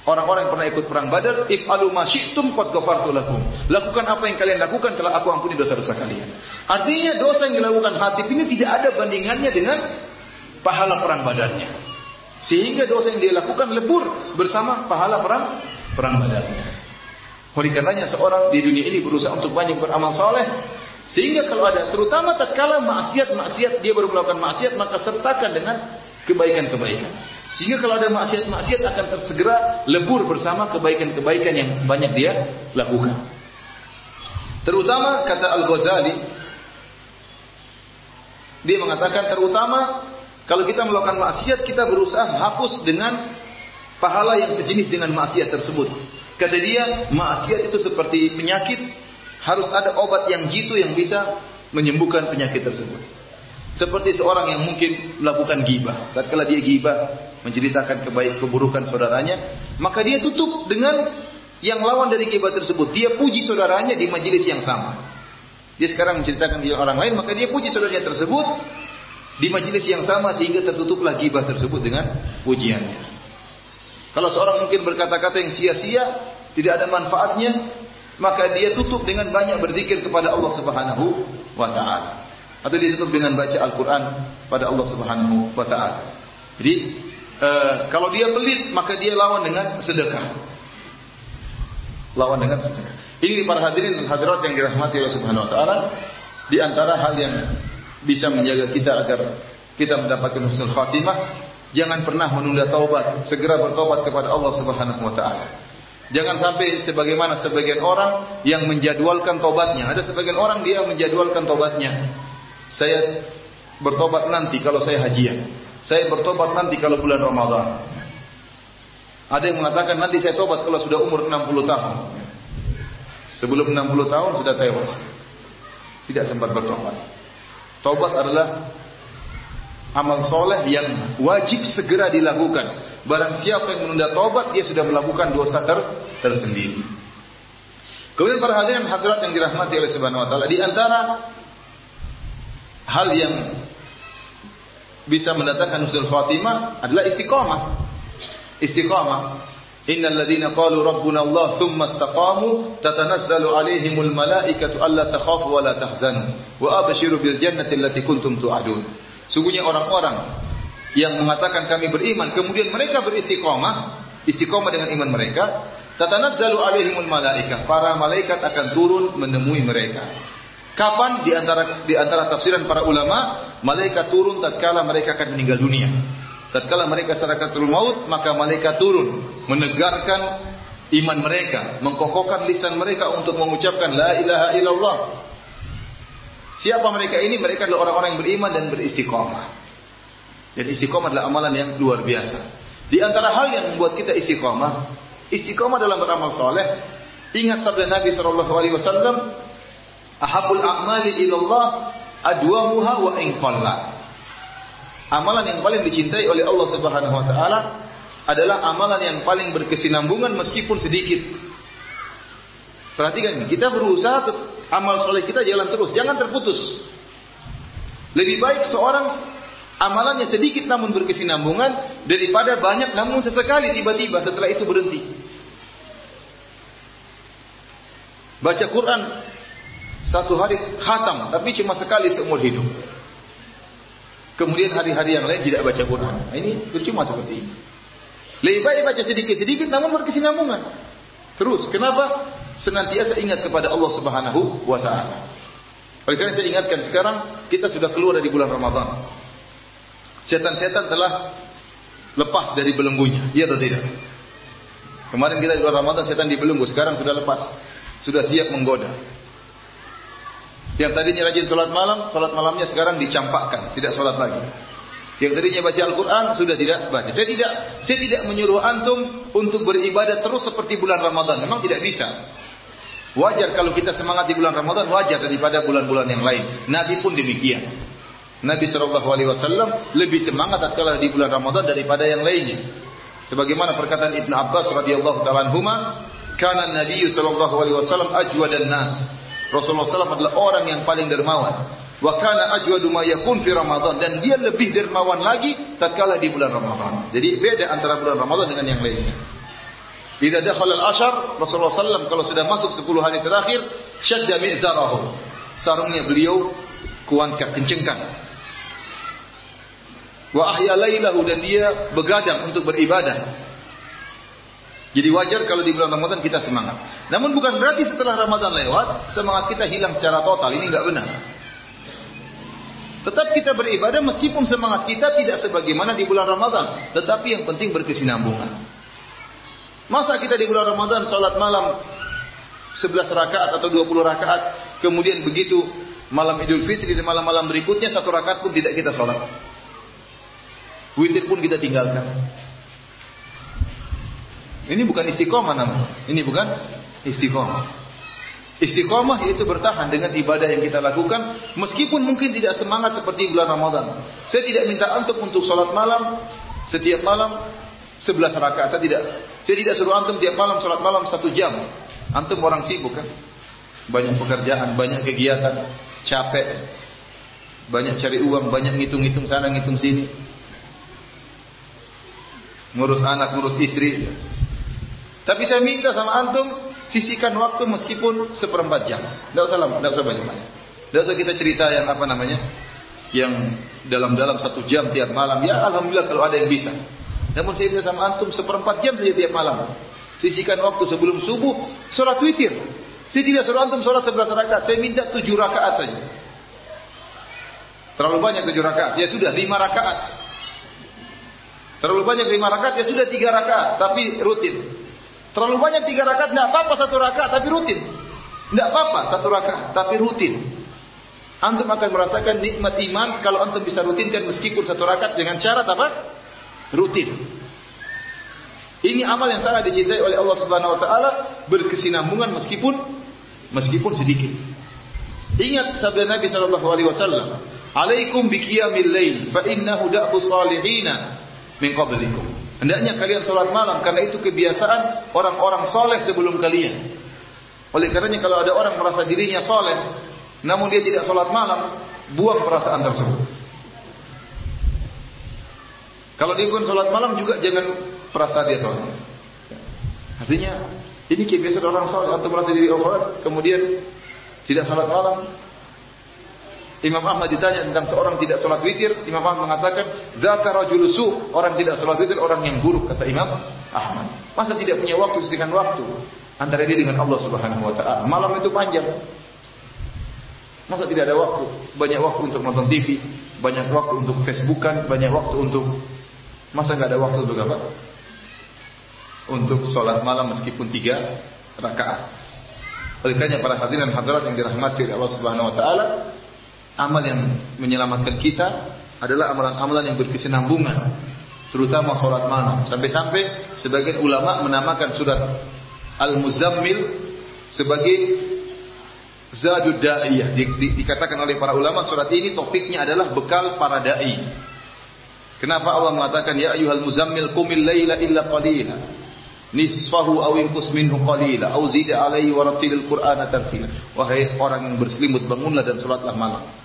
Orang-orang yang pernah ikut perang Badar, if alu syi'tum qad ghafartu lakum. Lakukan apa yang kalian lakukan telah aku ampuni dosa-dosa kalian. Artinya dosa yang dilakukan Hatib ini tidak ada bandingannya dengan pahala perang Badarnya. Sehingga dosa yang dia lakukan lebur bersama pahala perang perang Badarnya. Oleh karenanya seorang di dunia ini berusaha untuk banyak beramal soleh sehingga kalau ada terutama tatkala maksiat-maksiat dia baru melakukan maksiat maka sertakan dengan kebaikan-kebaikan. Sehingga kalau ada maksiat-maksiat akan tersegera lebur bersama kebaikan-kebaikan yang banyak dia lakukan. Terutama kata Al-Ghazali dia mengatakan terutama kalau kita melakukan maksiat kita berusaha hapus dengan pahala yang sejenis dengan maksiat tersebut. Kata dia, maksiat itu seperti penyakit, harus ada obat yang jitu yang bisa menyembuhkan penyakit tersebut. Seperti seorang yang mungkin melakukan gibah. Tatkala dia gibah, menceritakan kebaik keburukan saudaranya, maka dia tutup dengan yang lawan dari gibah tersebut. Dia puji saudaranya di majelis yang sama. Dia sekarang menceritakan di orang lain, maka dia puji saudaranya tersebut di majelis yang sama sehingga tertutuplah gibah tersebut dengan pujiannya. Kalau seorang mungkin berkata-kata yang sia-sia, tidak ada manfaatnya, maka dia tutup dengan banyak berzikir kepada Allah Subhanahu wa taala atau ditutup dengan baca Al-Qur'an pada Allah Subhanahu wa taala. Jadi e, kalau dia pelit maka dia lawan dengan sedekah. Lawan dengan sedekah. Ini para hadirin dan hadirat yang dirahmati Allah Subhanahu wa taala di antara hal yang bisa menjaga kita agar kita mendapatkan husnul khatimah, jangan pernah menunda taubat, segera bertobat kepada Allah Subhanahu wa taala. Jangan sampai sebagaimana sebagian orang yang menjadwalkan tobatnya. Ada sebagian orang dia menjadwalkan tobatnya. Saya bertobat nanti kalau saya hajian. Saya bertobat nanti kalau bulan Ramadan. Ada yang mengatakan nanti saya tobat kalau sudah umur 60 tahun. Sebelum 60 tahun sudah tewas. Tidak sempat bertobat. Tobat adalah amal soleh yang wajib segera dilakukan. Barang siapa yang menunda tobat, dia sudah melakukan dosa ter tersendiri. Kemudian para hadirin hadirat yang dirahmati oleh Subhanahu wa taala, di antara hal yang bisa mendatangkan husnul khatimah adalah istiqamah. Istiqamah. Innal ladzina qalu rabbuna Allah thumma istaqamu tatanazzalu alaihimul malaikatu alla takhafu wa la tahzanu wa abshiru bil jannati allati kuntum tu'adun. Sungguhnya orang-orang yang mengatakan kami beriman, kemudian mereka beristiqomah, istiqomah dengan iman mereka, tatanazzalu alaihimul malaika. Para malaikat akan turun menemui mereka. Kapan di antara di antara tafsiran para ulama, malaikat turun tatkala mereka akan meninggal dunia. Tatkala mereka sadaqatul maut, maka malaikat turun menegarkan iman mereka, mengkokohkan lisan mereka untuk mengucapkan la ilaha illallah. Siapa mereka ini? Mereka adalah orang-orang yang beriman dan beristiqomah. Dan istiqomah adalah amalan yang luar biasa. Di antara hal yang membuat kita istiqomah, istiqomah dalam beramal soleh. Ingat sabda Nabi Shallallahu Alaihi Wasallam, Ahabul a'mali ilallah wa in Amalan yang paling dicintai oleh Allah Subhanahu wa taala adalah amalan yang paling berkesinambungan meskipun sedikit. Perhatikan, kita berusaha amal soleh kita jalan terus, jangan terputus. Lebih baik seorang amalannya sedikit namun berkesinambungan daripada banyak namun sesekali tiba-tiba setelah itu berhenti. Baca Quran satu hari khatam, tapi cuma sekali seumur hidup. Kemudian hari-hari yang lain tidak baca Quran. Nah, ini percuma seperti ini. Lebih baik baca sedikit-sedikit namun berkesinambungan. Terus, kenapa? Senantiasa ingat kepada Allah Subhanahu wa taala. Oleh karena saya ingatkan sekarang kita sudah keluar dari bulan Ramadan. Setan-setan telah lepas dari belenggunya. Iya atau tidak? Kemarin kita di bulan Ramadan setan dibelenggu, sekarang sudah lepas. Sudah siap menggoda. Yang tadinya rajin sholat malam, sholat malamnya sekarang dicampakkan, tidak sholat lagi. Yang tadinya baca Al-Quran sudah tidak baca. Saya tidak, saya tidak menyuruh antum untuk beribadah terus seperti bulan Ramadan. Memang tidak bisa. Wajar kalau kita semangat di bulan Ramadan, wajar daripada bulan-bulan yang lain. Nabi pun demikian. Nabi Shallallahu Alaihi Wasallam lebih semangat tatkala di bulan Ramadan daripada yang lainnya. Sebagaimana perkataan Ibn Abbas radhiyallahu taala anhuma, "Kana Nabi Shallallahu Alaihi Wasallam ajwadan nas." Rasulullah SAW adalah orang yang paling dermawan. Wa kana ajwadu ma yakun fi Ramadan dan dia lebih dermawan lagi tatkala di bulan Ramadan. Jadi beda antara bulan Ramadan dengan yang lainnya. Bila dakhala al-ashar, Rasulullah SAW kalau sudah masuk 10 hari terakhir, syadda mi'zarahu. Sarungnya beliau kuangkat, kencengkan. Wa ahya lailahu dan dia begadang untuk beribadah. Jadi wajar kalau di bulan Ramadan kita semangat. Namun bukan berarti setelah Ramadan lewat semangat kita hilang secara total. Ini enggak benar. Tetap kita beribadah meskipun semangat kita tidak sebagaimana di bulan Ramadan. Tetapi yang penting berkesinambungan. Masa kita di bulan Ramadan sholat malam 11 rakaat atau 20 rakaat. Kemudian begitu malam Idul Fitri dan malam-malam berikutnya satu rakaat pun tidak kita sholat. Witir pun kita tinggalkan. Ini bukan istiqomah namanya. Ini bukan istiqomah. Istiqomah itu bertahan dengan ibadah yang kita lakukan meskipun mungkin tidak semangat seperti bulan Ramadan. Saya tidak minta antum untuk sholat malam setiap malam 11 rakaat. Saya tidak. Saya tidak suruh antum tiap malam sholat malam satu jam. Antum orang sibuk kan. Banyak pekerjaan, banyak kegiatan, capek. Banyak cari uang, banyak ngitung-ngitung sana, ngitung sini. Ngurus anak, ngurus istri. Tapi saya minta sama antum sisihkan waktu meskipun seperempat jam. Tidak usah lama, tidak usah banyak banyak. Tidak usah kita cerita yang apa namanya, yang dalam-dalam satu jam tiap malam. Ya alhamdulillah kalau ada yang bisa. Namun saya minta sama antum seperempat jam saja tiap malam. Sisihkan waktu sebelum subuh, sholat witir. Saya tidak suruh antum sholat sebelas rakaat. Saya minta tujuh rakaat saja. Terlalu banyak tujuh rakaat. Ya sudah lima rakaat. Terlalu banyak lima rakaat ya sudah tiga rakaat tapi rutin. Terlalu banyak tiga rakaat, tidak apa-apa satu rakaat, tapi rutin. Tidak apa-apa satu rakaat, tapi rutin. Antum akan merasakan nikmat iman kalau antum bisa rutinkan meskipun satu rakaat dengan syarat apa? Rutin. Ini amal yang sangat dicintai oleh Allah Subhanahu wa taala berkesinambungan meskipun meskipun sedikit. Ingat sabda Nabi sallallahu alaihi wasallam, "Alaikum biqiyamil lail fa innahu da'bu salihina min qablikum." Hendaknya kalian sholat malam karena itu kebiasaan orang-orang soleh sebelum kalian. Oleh karenanya kalau ada orang merasa dirinya soleh, namun dia tidak sholat malam, buang perasaan tersebut. Kalau dia pun sholat malam juga jangan perasa dia sholat. Artinya ini kebiasaan orang soleh atau merasa diri orang sholat, kemudian tidak sholat malam. Imam Ahmad ditanya tentang seorang tidak sholat witir, Imam Ahmad mengatakan, Zakar julusu, orang tidak sholat witir, orang yang buruk, kata Imam Ahmad. Masa tidak punya waktu, sisihkan waktu antara dia dengan Allah Subhanahu Wa Taala. Malam itu panjang. Masa tidak ada waktu? Banyak waktu untuk nonton TV, banyak waktu untuk Facebookan, banyak waktu untuk masa nggak ada waktu untuk apa? Untuk sholat malam meskipun tiga rakaat. Oleh karena para hadirin hadirat yang dirahmati oleh Allah Subhanahu Wa Taala, amal yang menyelamatkan kita adalah amalan-amalan yang berkesinambungan, terutama sholat malam. Sampai-sampai sebagian ulama menamakan surat Al-Muzammil sebagai Zadud Da'iyah. Di, di, dikatakan oleh para ulama surat ini topiknya adalah bekal para dai. Kenapa Allah mengatakan ya ayyuhal muzammil qumil laila illa qalila nisfahu aw inqus minhu qalila aw zid alaihi wa rattilil qur'ana tartila. Wahai orang yang berselimut bangunlah dan salatlah malam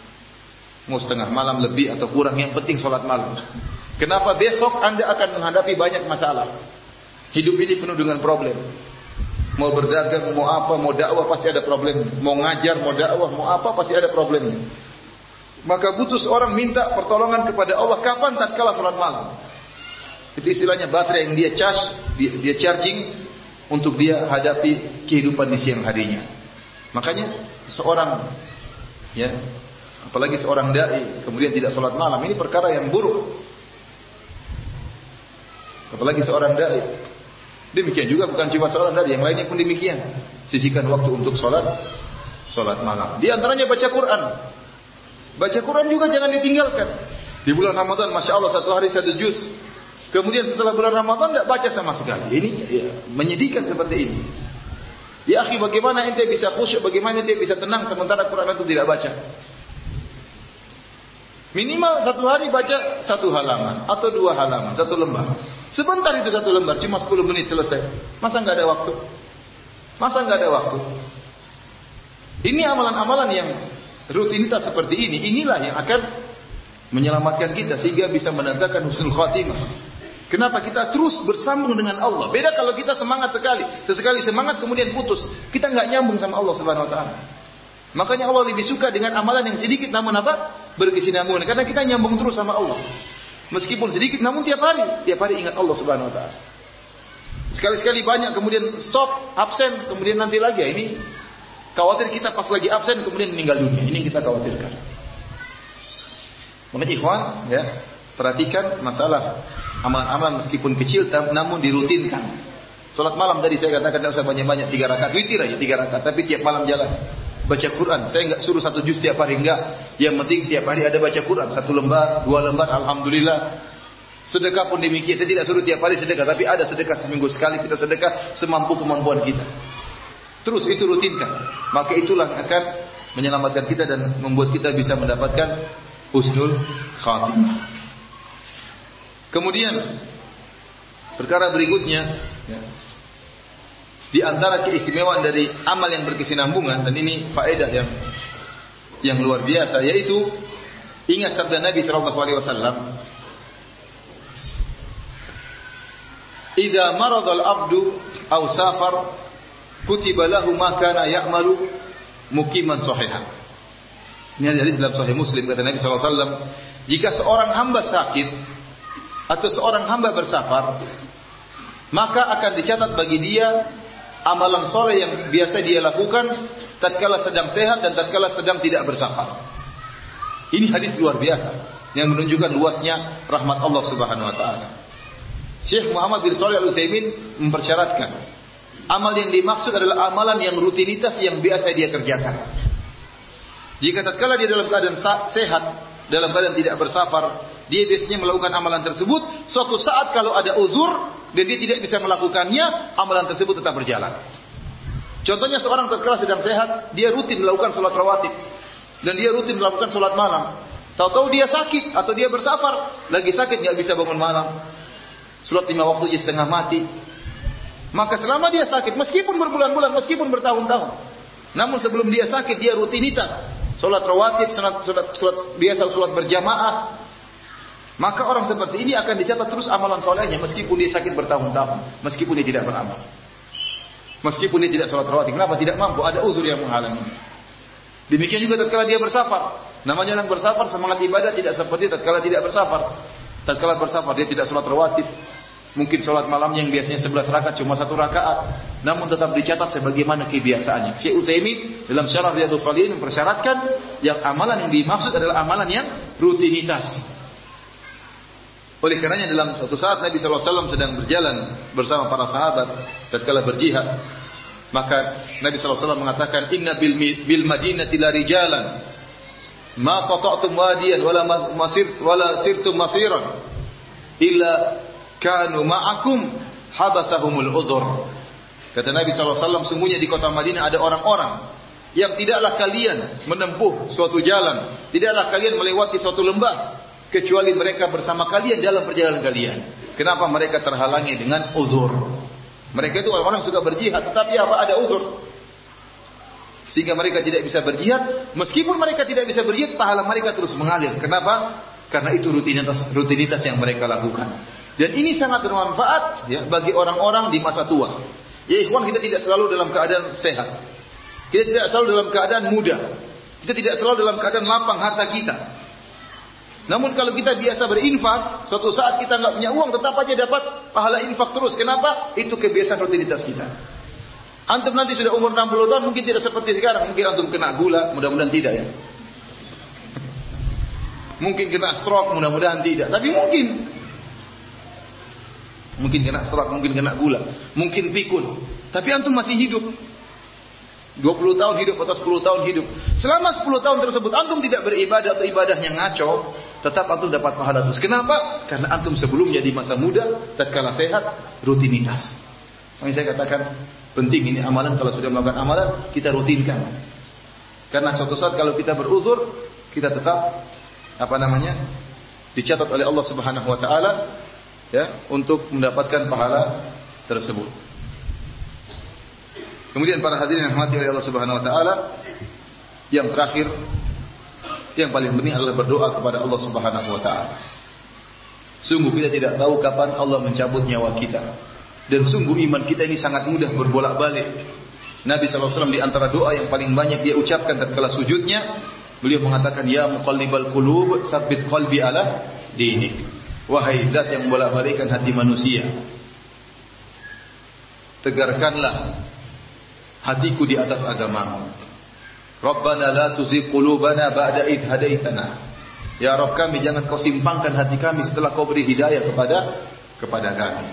mau setengah malam lebih atau kurang yang penting sholat malam. Kenapa besok anda akan menghadapi banyak masalah? Hidup ini penuh dengan problem. Mau berdagang mau apa mau dakwah pasti ada problem. Mau ngajar mau dakwah mau apa pasti ada problem. Maka butuh seorang minta pertolongan kepada Allah kapan tatkala sholat malam. Itu istilahnya baterai yang dia charge dia, dia charging untuk dia hadapi kehidupan di siang harinya. Makanya seorang ya apalagi seorang dai kemudian tidak sholat malam ini perkara yang buruk. Apalagi seorang dai. Demikian juga bukan cuma seorang dai yang lainnya pun demikian. Sisihkan waktu untuk sholat sholat malam. Di antaranya baca Quran. Baca Quran juga jangan ditinggalkan. Di bulan Ramadan masya Allah satu hari satu juz. Kemudian setelah bulan Ramadan tidak baca sama sekali. Ini ya, menyedihkan seperti ini. Ya akhi bagaimana ente bisa khusyuk, bagaimana ente bisa tenang sementara Quran itu tidak baca? Minimal satu hari baca satu halaman atau dua halaman, satu lembar. Sebentar itu satu lembar, cuma 10 menit selesai. Masa nggak ada waktu? Masa nggak ada waktu? Ini amalan-amalan yang rutinitas seperti ini, inilah yang akan menyelamatkan kita sehingga bisa mendatangkan husnul khatimah. Kenapa kita terus bersambung dengan Allah? Beda kalau kita semangat sekali, sesekali semangat kemudian putus, kita nggak nyambung sama Allah Subhanahu Wa Taala. Makanya Allah lebih suka dengan amalan yang sedikit namun apa? Berkesinambungan. Karena kita nyambung terus sama Allah. Meskipun sedikit namun tiap hari. Tiap hari ingat Allah subhanahu wa ta'ala. Sekali-sekali banyak kemudian stop, absen, kemudian nanti lagi. Ini khawatir kita pas lagi absen kemudian meninggal dunia. Ini kita khawatirkan. Makanya ikhwan, ya, perhatikan masalah amalan-amalan meskipun kecil namun dirutinkan. Salat malam tadi saya katakan tidak usah banyak-banyak tiga rakaat, witir aja tiga rakaat, tapi tiap malam jalan baca Quran. Saya enggak suruh satu juz tiap hari enggak. Yang penting tiap hari ada baca Quran. Satu lembar, dua lembar, alhamdulillah. Sedekah pun demikian. Saya tidak suruh tiap hari sedekah, tapi ada sedekah seminggu sekali kita sedekah semampu kemampuan kita. Terus itu rutinkan. Maka itulah akan menyelamatkan kita dan membuat kita bisa mendapatkan husnul khatimah. Kemudian perkara berikutnya ya, di antara keistimewaan dari amal yang berkesinambungan dan ini faedah yang yang luar biasa yaitu ingat sabda Nabi sallallahu alaihi wasallam Idza marada al-abdu aw safar kutiba lahu ma kana ya'malu mukiman sahihan. Ini hadis dalam sahih Muslim kata Nabi sallallahu alaihi wasallam, jika seorang hamba sakit atau seorang hamba bersafar, maka akan dicatat bagi dia amalan soleh yang biasa dia lakukan tatkala sedang sehat dan tatkala sedang tidak bersafar. Ini hadis luar biasa yang menunjukkan luasnya rahmat Allah Subhanahu wa taala. Syekh Muhammad bin Shalih Al-Utsaimin mempersyaratkan amal yang dimaksud adalah amalan yang rutinitas yang biasa dia kerjakan. Jika tatkala dia dalam keadaan sehat, dalam keadaan tidak bersafar, dia biasanya melakukan amalan tersebut. Suatu saat kalau ada uzur, dan dia tidak bisa melakukannya, amalan tersebut tetap berjalan. Contohnya seorang tatkala sedang sehat, dia rutin melakukan sholat rawatib dan dia rutin melakukan sholat malam. Tahu-tahu dia sakit atau dia bersafar, lagi sakit nggak bisa bangun malam. Sholat lima waktu dia setengah mati. Maka selama dia sakit, meskipun berbulan-bulan, meskipun bertahun-tahun, namun sebelum dia sakit dia rutinitas sholat rawatib, sholat, sholat, sholat biasa sholat berjamaah, maka orang seperti ini akan dicatat terus amalan solehnya meskipun dia sakit bertahun-tahun, meskipun dia tidak beramal. Meskipun dia tidak sholat rawatib. Kenapa tidak mampu? Ada uzur yang menghalangi. Demikian juga tatkala dia bersafar. Namanya orang bersafar semangat ibadah tidak seperti tatkala tidak bersafar. Tatkala bersafar dia tidak sholat rawatib. Mungkin sholat malamnya yang biasanya 11 rakaat cuma satu rakaat. Namun tetap dicatat sebagaimana kebiasaannya. Syekh Utsaimin dalam syarah Riyadhus Shalihin mempersyaratkan yang amalan yang dimaksud adalah amalan yang rutinitas. Oleh karenanya dalam suatu saat Nabi SAW sedang berjalan bersama para sahabat tatkala berjihad. Maka Nabi SAW mengatakan, Inna bil, bil madinati la rijalan ma qata'tum wadiyan wala masir wala sirtum masiran illa kanu ma'akum habasahumul udhur kata Nabi SAW sungguhnya di kota Madinah ada orang-orang yang tidaklah kalian menempuh suatu jalan tidaklah kalian melewati suatu lembah kecuali mereka bersama kalian dalam perjalanan kalian kenapa mereka terhalangi dengan uzur mereka itu orang-orang suka berjihad tetapi apa ada uzur sehingga mereka tidak bisa berjihad. Meskipun mereka tidak bisa berjihad, pahala mereka terus mengalir. Kenapa? Karena itu rutinitas rutinitas yang mereka lakukan. Dan ini sangat bermanfaat ya, bagi orang-orang di masa tua. Ya ikhwan kita tidak selalu dalam keadaan sehat. Kita tidak selalu dalam keadaan muda. Kita tidak selalu dalam keadaan lapang harta kita. Namun kalau kita biasa berinfak, suatu saat kita nggak punya uang, tetap aja dapat pahala infak terus. Kenapa? Itu kebiasaan rutinitas kita. Antum nanti sudah umur 60 tahun mungkin tidak seperti sekarang. Mungkin antum kena gula, mudah-mudahan tidak ya. Mungkin kena stroke, mudah-mudahan tidak. Tapi mungkin. Mungkin kena stroke, mungkin kena gula. Mungkin pikun. Tapi antum masih hidup. 20 tahun hidup atau 10 tahun hidup. Selama 10 tahun tersebut antum tidak beribadah atau ibadahnya ngaco, tetap antum dapat pahala terus. Kenapa? Karena antum sebelumnya di masa muda, tatkala sehat, rutinitas. Yang saya katakan, Penting ini amalan kalau sudah melakukan amalan kita rutinkan. Karena suatu saat kalau kita beruzur kita tetap apa namanya dicatat oleh Allah Subhanahu wa taala ya untuk mendapatkan pahala tersebut. Kemudian para hadirin yang mati oleh Allah Subhanahu wa taala yang terakhir yang paling penting adalah berdoa kepada Allah Subhanahu wa taala. Sungguh kita tidak tahu kapan Allah mencabut nyawa kita. Dan sungguh iman kita ini sangat mudah berbolak-balik. Nabi SAW di antara doa yang paling banyak dia ucapkan tatkala sujudnya, beliau mengatakan, Ya muqallibal qulub, tsabbit qalbi ala dinik. Wahai zat yang bolak-balikkan hati manusia. Tegarkanlah hatiku di atas agamamu. Rabbana la tuzigh qulubana ba'da id hadaitana. Ya Rabb kami jangan kau simpangkan hati kami setelah kau beri hidayah kepada kepada kami.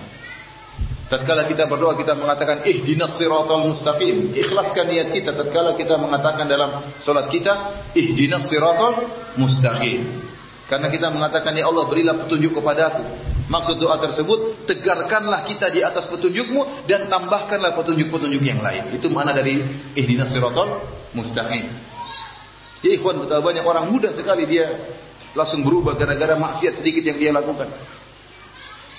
Tatkala kita berdoa kita mengatakan ihdinas siratal mustaqim. Ikhlaskan niat kita tatkala kita mengatakan dalam salat kita ihdinas siratal mustaqim. Karena kita mengatakan ya Allah berilah petunjuk kepadaku. Maksud doa tersebut tegarkanlah kita di atas petunjukmu dan tambahkanlah petunjuk-petunjuk yang lain. Itu mana dari ihdinas siratal mustaqim. Ya ikhwan betapa banyak orang muda sekali dia langsung berubah gara-gara maksiat sedikit yang dia lakukan.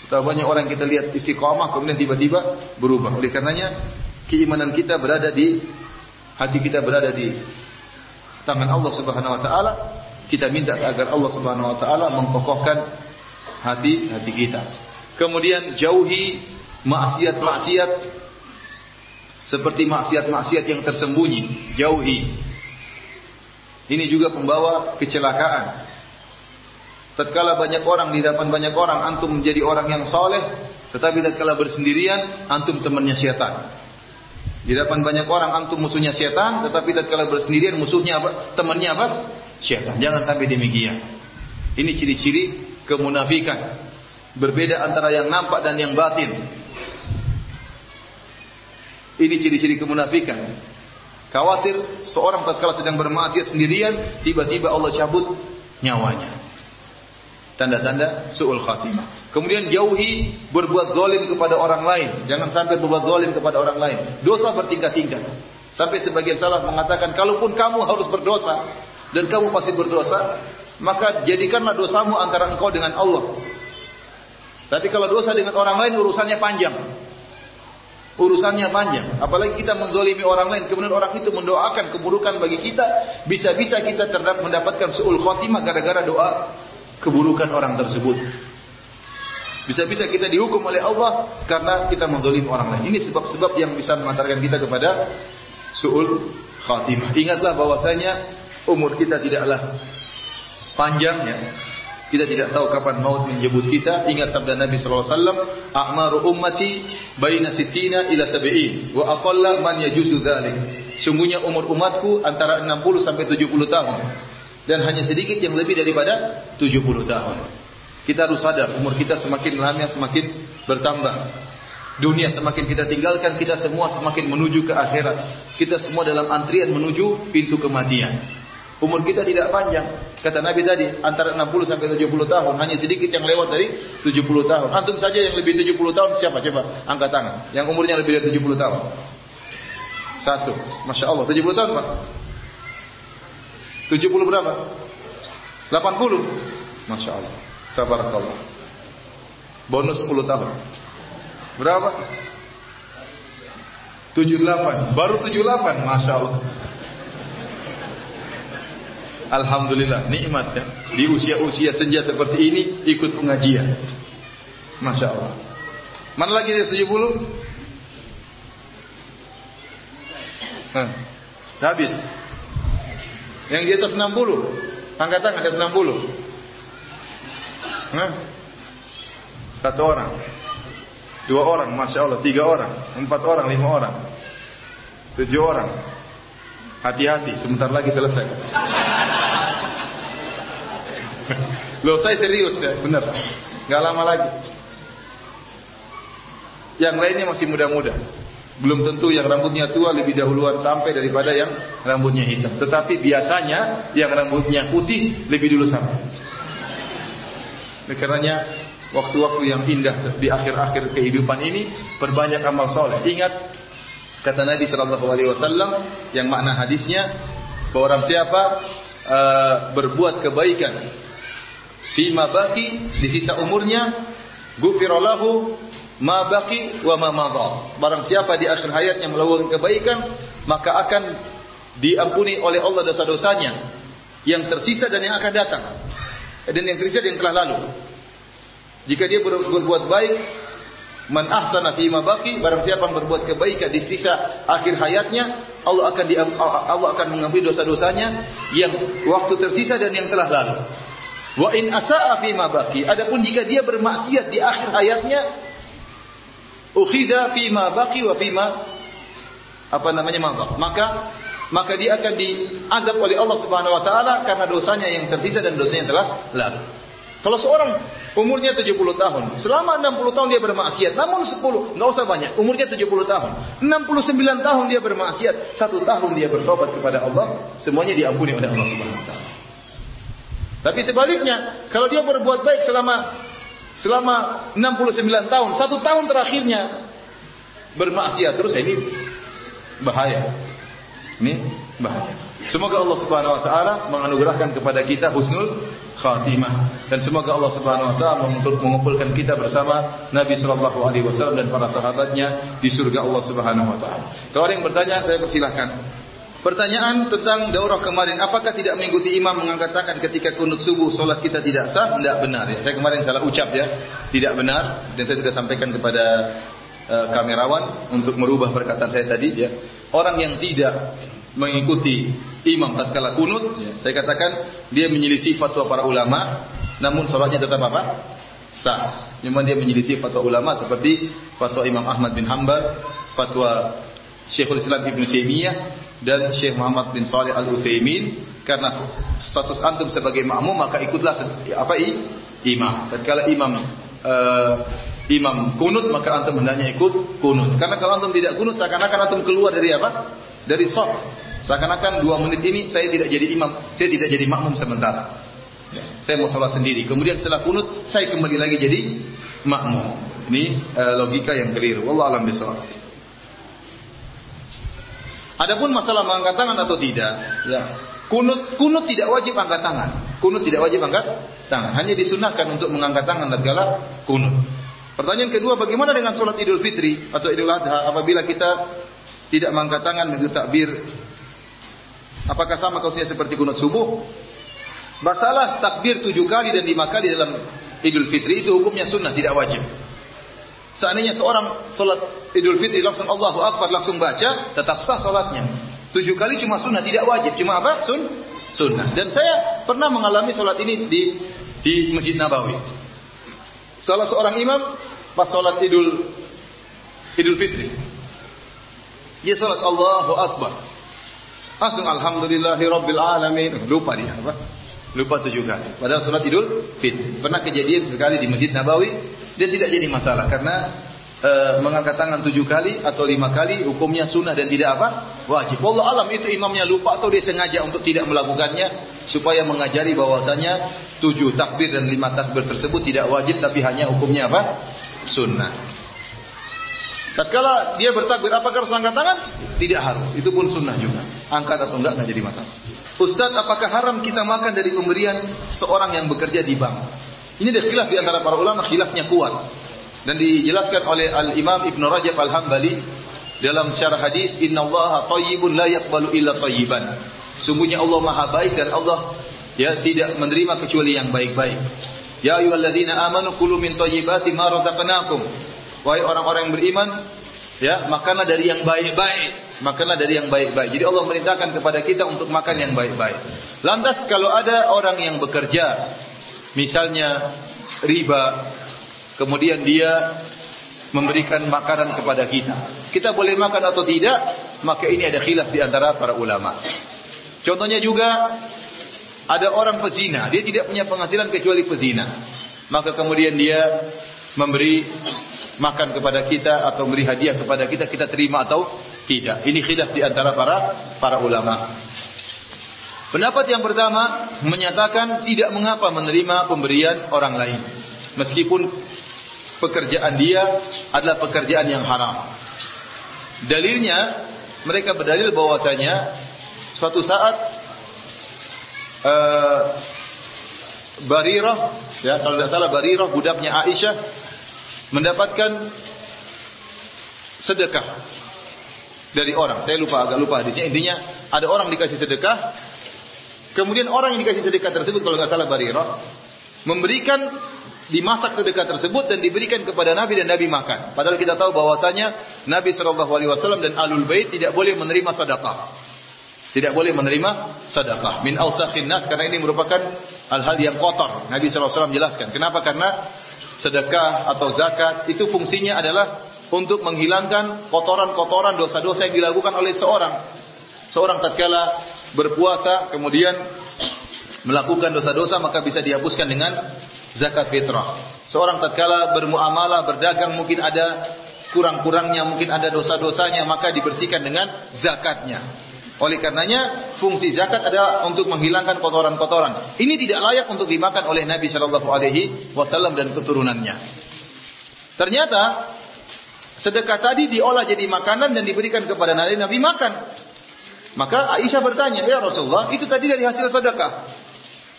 Betapa banyak orang kita lihat istiqamah kemudian tiba-tiba berubah. Oleh karenanya keimanan kita berada di hati kita berada di tangan Allah Subhanahu wa taala. Kita minta agar Allah Subhanahu wa taala mengkokohkan hati hati kita. Kemudian jauhi maksiat-maksiat seperti maksiat-maksiat yang tersembunyi, jauhi. Ini juga pembawa kecelakaan. Tatkala banyak orang di depan banyak orang, antum menjadi orang yang soleh, tetapi tatkala bersendirian, antum temannya setan. Di depan banyak orang, antum musuhnya setan, tetapi tatkala bersendirian, musuhnya apa? Temannya apa? Setan. Jangan sampai demikian. Ini ciri-ciri kemunafikan. Berbeda antara yang nampak dan yang batin. Ini ciri-ciri kemunafikan. Khawatir seorang tatkala sedang bermaksiat sendirian, tiba-tiba Allah cabut nyawanya. Tanda-tanda su'ul khatimah. Kemudian jauhi berbuat zalim kepada orang lain. Jangan sampai berbuat zalim kepada orang lain. Dosa bertingkat-tingkat. Sampai sebagian salah mengatakan, kalaupun kamu harus berdosa, dan kamu pasti berdosa, maka jadikanlah dosamu antara engkau dengan Allah. Tapi kalau dosa dengan orang lain, urusannya panjang. Urusannya panjang. Apalagi kita menzalimi orang lain, kemudian orang itu mendoakan keburukan bagi kita, bisa-bisa kita terdapat mendapatkan su'ul khatimah gara-gara doa keburukan orang tersebut. Bisa-bisa kita dihukum oleh Allah karena kita mendolim orang lain. Ini sebab-sebab yang bisa mengantarkan kita kepada su'ul khatimah. Ingatlah bahwasanya umur kita tidaklah panjang ya. Kita tidak tahu kapan maut menjemput kita. Ingat sabda Nabi wasallam, "A'maru ummati baina sittina ila sab'in wa aqalla man yajuzu dzalik." Sungguhnya umur umatku antara 60 sampai 70 tahun dan hanya sedikit yang lebih daripada 70 tahun. Kita harus sadar umur kita semakin lama semakin bertambah. Dunia semakin kita tinggalkan, kita semua semakin menuju ke akhirat. Kita semua dalam antrian menuju pintu kematian. Umur kita tidak panjang. Kata Nabi tadi, antara 60 sampai 70 tahun. Hanya sedikit yang lewat dari 70 tahun. Antum saja yang lebih 70 tahun siapa? Coba angkat tangan. Yang umurnya lebih dari 70 tahun. Satu. Masya Allah. 70 tahun Pak? 70 berapa? 80. Masya Allah. Tabarakallah. Bonus 10 tahun. Berapa? 78. Baru 78. Masya Allah. Alhamdulillah nikmat ya. Di usia-usia senja seperti ini ikut pengajian. Masya Allah. Mana lagi dia 70? Hah. Habis. Yang di atas 60. Angkat tangan atas 60. Hah? Satu orang. Dua orang, Masya Allah. Tiga orang. Empat orang, lima orang. Tujuh orang. Hati-hati, sebentar lagi selesai. Loh, saya serius ya, benar. Gak lama lagi. Yang lainnya masih muda-muda. Belum tentu yang rambutnya tua lebih dahuluan sampai daripada yang rambutnya hitam. Tetapi biasanya yang rambutnya putih lebih dulu sampai. Karena waktu-waktu yang indah di akhir-akhir kehidupan ini perbanyak amal soleh. Ingat Kata Nabi Shallallahu Alaihi Wasallam yang makna hadisnya bahwa orang siapa uh, berbuat kebaikan fima baki di sisa umurnya gufirolahu ma baki wa ma madha. Barang siapa di akhir hayatnya melakukan kebaikan maka akan diampuni oleh Allah dosa-dosanya yang tersisa dan yang akan datang dan yang tersisa dan yang telah lalu. Jika dia berbuat baik Man ahsana fi ma barang siapa yang berbuat kebaikan di sisa akhir hayatnya Allah akan Allah akan mengampuni dosa-dosanya yang waktu tersisa dan yang telah lalu. Wa in asaa fi ma baqi adapun jika dia bermaksiat di akhir hayatnya ukhida fi ma baqi wa fi ma apa namanya mabaq maka maka dia akan diazab oleh Allah Subhanahu wa taala karena dosanya yang tersisa dan dosanya yang telah lalu. Kalau seorang umurnya 70 tahun, selama 60 tahun dia bermaksiat, namun 10, nggak usah banyak, umurnya 70 tahun, 69 tahun dia bermaksiat, satu tahun dia bertobat kepada Allah, semuanya diampuni oleh Allah Subhanahu wa taala. Tapi sebaliknya, kalau dia berbuat baik selama selama 69 tahun, satu tahun terakhirnya bermaksiat terus ini bahaya. Ini bahaya. Semoga Allah Subhanahu wa taala menganugerahkan kepada kita husnul khatimah dan semoga Allah Subhanahu wa taala mengumpulkan kita bersama Nabi sallallahu alaihi wasallam dan para sahabatnya di surga Allah Subhanahu wa taala. Kalau ada yang bertanya saya persilahkan. Pertanyaan tentang daurah kemarin, apakah tidak mengikuti imam mengangkat tangan ketika kunut subuh solat kita tidak sah? Tidak benar ya. Saya kemarin salah ucap ya. Tidak benar dan saya sudah sampaikan kepada uh, kamerawan untuk merubah perkataan saya tadi ya. Orang yang tidak mengikuti imam tatkala kunut, ya, saya katakan dia menyelisih fatwa para ulama, namun sholatnya tetap apa? Sah. Memang dia menyelisih fatwa ulama seperti fatwa Imam Ahmad bin Hambal, fatwa Syekhul Islam Ibn Taimiyah dan Syekh Muhammad bin Saleh Al Utsaimin karena status antum sebagai makmum maka ikutlah apa i? imam. Tatkala imam uh, imam kunut maka antum hendaknya ikut kunut. Karena kalau antum tidak kunut seakan-akan antum keluar dari apa? Dari sholat. Seakan-akan dua menit ini saya tidak jadi imam, saya tidak jadi makmum sementara. Ya, saya mau sholat sendiri. Kemudian setelah kunut, saya kembali lagi jadi makmum. Ini uh, logika yang keliru. Allah alam bisawab. Adapun masalah mengangkat tangan atau tidak, ya. Kunut kunut tidak wajib angkat tangan. Kunut tidak wajib angkat tangan. Hanya disunahkan untuk mengangkat tangan tatkala kunut. Pertanyaan kedua, bagaimana dengan sholat Idul Fitri atau Idul Adha apabila kita tidak mengangkat tangan mengikuti takbir Apakah sama kasusnya seperti kunut subuh? Masalah takbir tujuh kali dan lima kali dalam Idul Fitri itu hukumnya sunnah, tidak wajib. Seandainya seorang sholat Idul Fitri langsung Allahu Akbar langsung baca, tetap sah sholatnya. Tujuh kali cuma sunnah, tidak wajib. Cuma apa? Sun, sunnah. Dan saya pernah mengalami sholat ini di di Masjid Nabawi. Salah seorang imam pas sholat Idul Idul Fitri. Dia sholat Allahu Akbar. Langsung Alhamdulillahi Rabbil Alamin. Lupa dia apa? Lupa tujuh kali. Padahal sholat Idul Fitri. Pernah kejadian sekali di Masjid Nabawi dan tidak jadi masalah karena e, mengangkat tangan tujuh kali atau lima kali hukumnya sunnah dan tidak apa wajib. Allah alam itu imamnya lupa atau dia sengaja untuk tidak melakukannya supaya mengajari bahwasanya tujuh takbir dan lima takbir tersebut tidak wajib tapi hanya hukumnya apa sunnah. Tatkala dia bertakbir, apakah harus angkat tangan? Tidak harus. Itu pun sunnah juga. Angkat atau enggak enggak jadi masalah. Ustaz, apakah haram kita makan dari pemberian seorang yang bekerja di bank? Ini ada khilaf di antara para ulama, khilafnya kuat. Dan dijelaskan oleh Al-Imam Ibn Rajab Al-Hambali dalam syarah hadis, Inna Allah tayyibun la yakbalu illa tayyiban. Sungguhnya Allah maha baik dan Allah ya tidak menerima kecuali yang baik-baik. Ya ayyuhalladzina amanu kulu min thayyibati ma razaqnakum Wahai orang-orang yang beriman, ya, makanlah dari yang baik-baik. Makanlah dari yang baik-baik. Jadi Allah merintahkan kepada kita untuk makan yang baik-baik. Lantas kalau ada orang yang bekerja, misalnya riba, kemudian dia memberikan makanan kepada kita. Kita boleh makan atau tidak, maka ini ada khilaf di antara para ulama. Contohnya juga ada orang pezina, dia tidak punya penghasilan kecuali pezina. Maka kemudian dia memberi makan kepada kita atau beri hadiah kepada kita kita terima atau tidak. Ini khilaf di antara para para ulama. Pendapat yang pertama menyatakan tidak mengapa menerima pemberian orang lain meskipun pekerjaan dia adalah pekerjaan yang haram. Dalilnya mereka berdalil bahwasanya suatu saat uh, Barirah ya kalau tidak salah Barirah budaknya Aisyah mendapatkan sedekah dari orang. Saya lupa agak lupa hadisnya. Intinya ada orang dikasih sedekah, kemudian orang yang dikasih sedekah tersebut kalau nggak salah Barirah memberikan dimasak sedekah tersebut dan diberikan kepada Nabi dan Nabi makan. Padahal kita tahu bahwasanya Nabi Shallallahu Alaihi Wasallam dan alul bait tidak boleh menerima sedekah. Tidak boleh menerima sedekah min ausakhin nas karena ini merupakan hal-hal yang kotor. Nabi SAW jelaskan. Kenapa? Karena sedekah atau zakat itu fungsinya adalah untuk menghilangkan kotoran-kotoran dosa-dosa yang dilakukan oleh seorang. Seorang tatkala berpuasa kemudian melakukan dosa-dosa maka bisa dihapuskan dengan zakat fitrah. Seorang tatkala bermuamalah, berdagang mungkin ada kurang-kurangnya, mungkin ada dosa-dosanya maka dibersihkan dengan zakatnya. Oleh karenanya fungsi zakat adalah untuk menghilangkan kotoran-kotoran. Ini tidak layak untuk dimakan oleh Nabi Shallallahu Alaihi Wasallam dan keturunannya. Ternyata sedekah tadi diolah jadi makanan dan diberikan kepada Nabi Nabi makan. Maka Aisyah bertanya, ya Rasulullah, itu tadi dari hasil sedekah.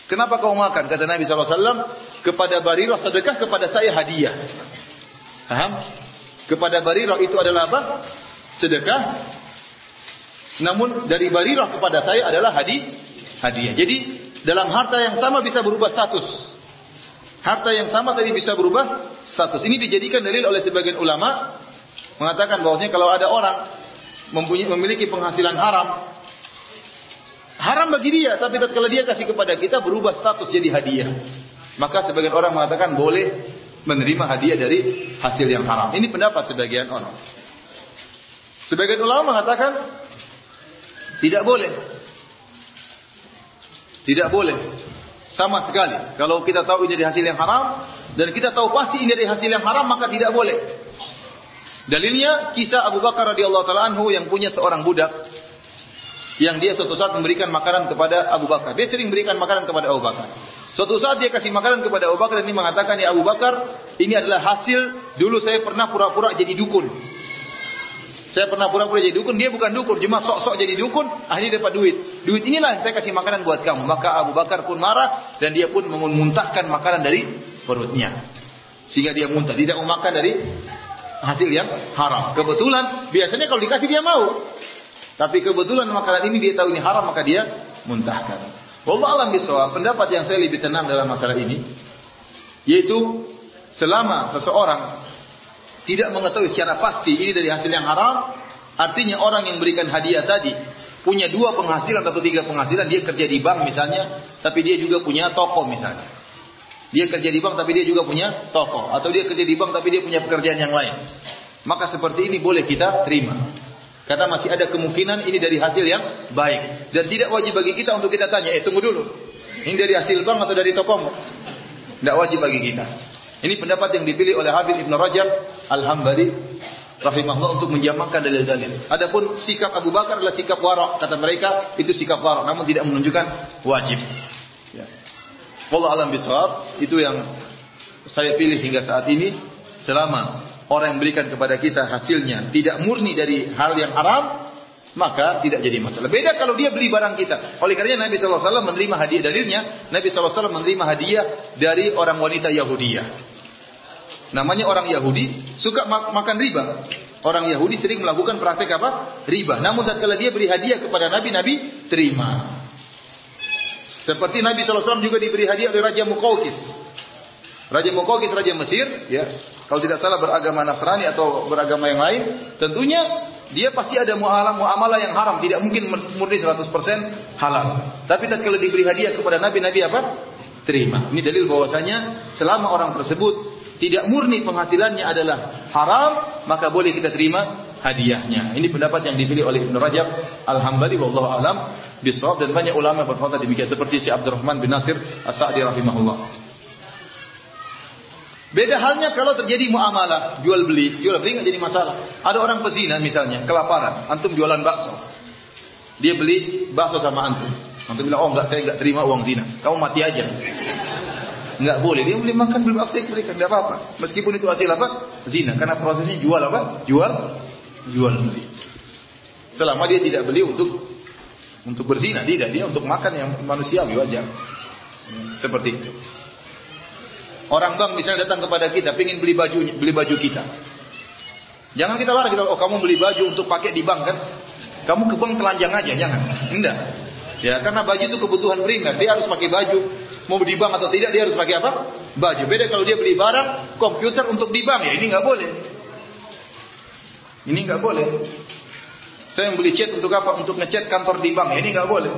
Kenapa kau makan? Kata Nabi SAW, kepada Barirah sedekah, kepada saya hadiah. Paham? Kepada Barirah itu adalah apa? Sedekah, namun dari Barirah kepada saya adalah hadi, hadiah. Jadi dalam harta yang sama bisa berubah status. Harta yang sama tadi bisa berubah status. Ini dijadikan dalil oleh sebagian ulama mengatakan bahwasanya kalau ada orang mempunyai memiliki penghasilan haram, haram bagi dia, tapi tatkala dia kasih kepada kita berubah status jadi hadiah. Maka sebagian orang mengatakan boleh menerima hadiah dari hasil yang haram. Ini pendapat sebagian orang. Sebagian ulama mengatakan tidak boleh. Tidak boleh. Sama sekali. Kalau kita tahu ini dari hasil yang haram dan kita tahu pasti ini dari hasil yang haram maka tidak boleh. Dalilnya kisah Abu Bakar radhiyallahu taala anhu yang punya seorang budak yang dia suatu saat memberikan makanan kepada Abu Bakar. Dia sering berikan makanan kepada Abu Bakar. Suatu saat dia kasih makanan kepada Abu Bakar dan ini mengatakan ya Abu Bakar, ini adalah hasil dulu saya pernah pura-pura jadi dukun. Saya pernah pura-pura jadi dukun, dia bukan dukun, cuma sok-sok jadi dukun, akhirnya dapat duit. Duit inilah yang saya kasih makanan buat kamu. Maka Abu Bakar pun marah dan dia pun memuntahkan makanan dari perutnya. Sehingga dia muntah, tidak mau makan dari hasil yang haram. Kebetulan biasanya kalau dikasih dia mau. Tapi kebetulan makanan ini dia tahu ini haram maka dia muntahkan. Allah alam pendapat yang saya lebih tenang dalam masalah ini yaitu selama seseorang tidak mengetahui secara pasti ini dari hasil yang haram, artinya orang yang berikan hadiah tadi punya dua penghasilan atau tiga penghasilan, dia kerja di bank misalnya, tapi dia juga punya toko misalnya. Dia kerja di bank tapi dia juga punya toko atau dia kerja di bank tapi dia punya pekerjaan yang lain. Maka seperti ini boleh kita terima. Karena masih ada kemungkinan ini dari hasil yang baik dan tidak wajib bagi kita untuk kita tanya, eh tunggu dulu. Ini dari hasil bank atau dari tokomu? Tidak wajib bagi kita. Ini pendapat yang dipilih oleh Habib Ibn Rajab Al-Hambali rahimahullah untuk menjamakkan dalil-dalil. Adapun sikap Abu Bakar adalah sikap warak. Kata mereka itu sikap warak namun tidak menunjukkan wajib. Ya. Allah alam bisawab itu yang saya pilih hingga saat ini selama orang yang berikan kepada kita hasilnya tidak murni dari hal yang haram maka tidak jadi masalah. Beda kalau dia beli barang kita. Oleh karena Nabi SAW menerima hadiah dalilnya, Nabi SAW menerima hadiah dari orang wanita Yahudiyah. Namanya orang Yahudi suka makan riba. Orang Yahudi sering melakukan praktek apa? Riba. Namun tatkala dia beri hadiah kepada Nabi, Nabi terima. Seperti Nabi SAW juga diberi hadiah oleh Raja Mukaukis. Raja Mukaukis, Raja Mesir, ya, kalau tidak salah beragama Nasrani atau beragama yang lain, tentunya dia pasti ada muamalah yang haram, tidak mungkin murni 100% halal. Tapi tatkala diberi hadiah kepada Nabi, Nabi apa? Terima. Ini dalil bahwasanya selama orang tersebut tidak murni penghasilannya adalah haram, maka boleh kita terima hadiahnya. Ini pendapat yang dipilih oleh Ibnu Rajab Al-Hambali wallahu alam bisawab dan banyak ulama berkata demikian seperti si Abdurrahman bin Nasir As-Sa'di rahimahullah. Beda halnya kalau terjadi muamalah, jual beli. Jual beli nggak jadi masalah. Ada orang pezina misalnya, kelaparan, antum jualan bakso. Dia beli bakso sama antum. Antum bilang, "Oh enggak, saya enggak terima uang zina. Kamu mati aja." Enggak boleh. Dia boleh makan, boleh maksa berikan, enggak apa-apa. Meskipun itu hasil apa? Zina. Karena prosesnya jual apa? Jual jual beli. Selama dia tidak beli untuk untuk berzina, tidak. Dia untuk makan yang manusiawi wajar. Seperti itu. Orang bank misalnya datang kepada kita, ingin beli baju beli baju kita. Jangan kita larang kita, oh kamu beli baju untuk pakai di bank kan? Kamu ke bank telanjang aja, jangan. Enggak. Ya, karena baju itu kebutuhan primer, dia harus pakai baju mau di bank atau tidak dia harus pakai apa? Baju. Beda kalau dia beli barang, komputer untuk di bank ya ini nggak boleh. Ini nggak boleh. Saya beli cat untuk apa? Untuk ngecat kantor di bank ya ini nggak boleh.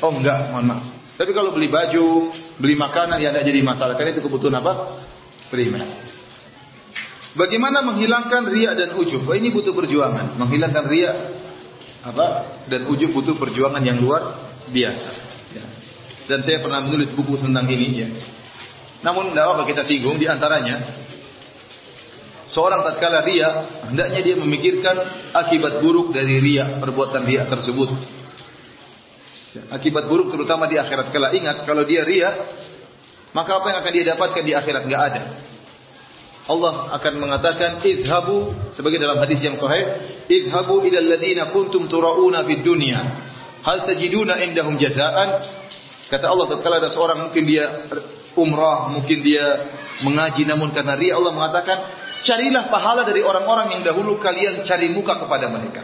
Oh enggak, mohon maaf. Tapi kalau beli baju, beli makanan ya tidak jadi masalah karena itu kebutuhan apa? Primer. Bagaimana menghilangkan ria dan ujub? Oh, ini butuh perjuangan. Menghilangkan ria apa dan ujub butuh perjuangan yang luar biasa. Dan saya pernah menulis buku tentang ini ya. Namun tidak apa kita singgung di antaranya seorang tatkala ria hendaknya dia memikirkan akibat buruk dari ria perbuatan ria tersebut. Akibat buruk terutama di akhirat. Kalau ingat kalau dia ria maka apa yang akan dia dapatkan di akhirat nggak ada. Allah akan mengatakan idhabu sebagai dalam hadis yang sahih idhabu ila alladziina kuntum turauna fid dunya hal tajiduna indahum jazaan Kata Allah tatkala ada seorang mungkin dia umrah, mungkin dia mengaji namun karena ria Allah mengatakan, carilah pahala dari orang-orang yang dahulu kalian cari muka kepada mereka.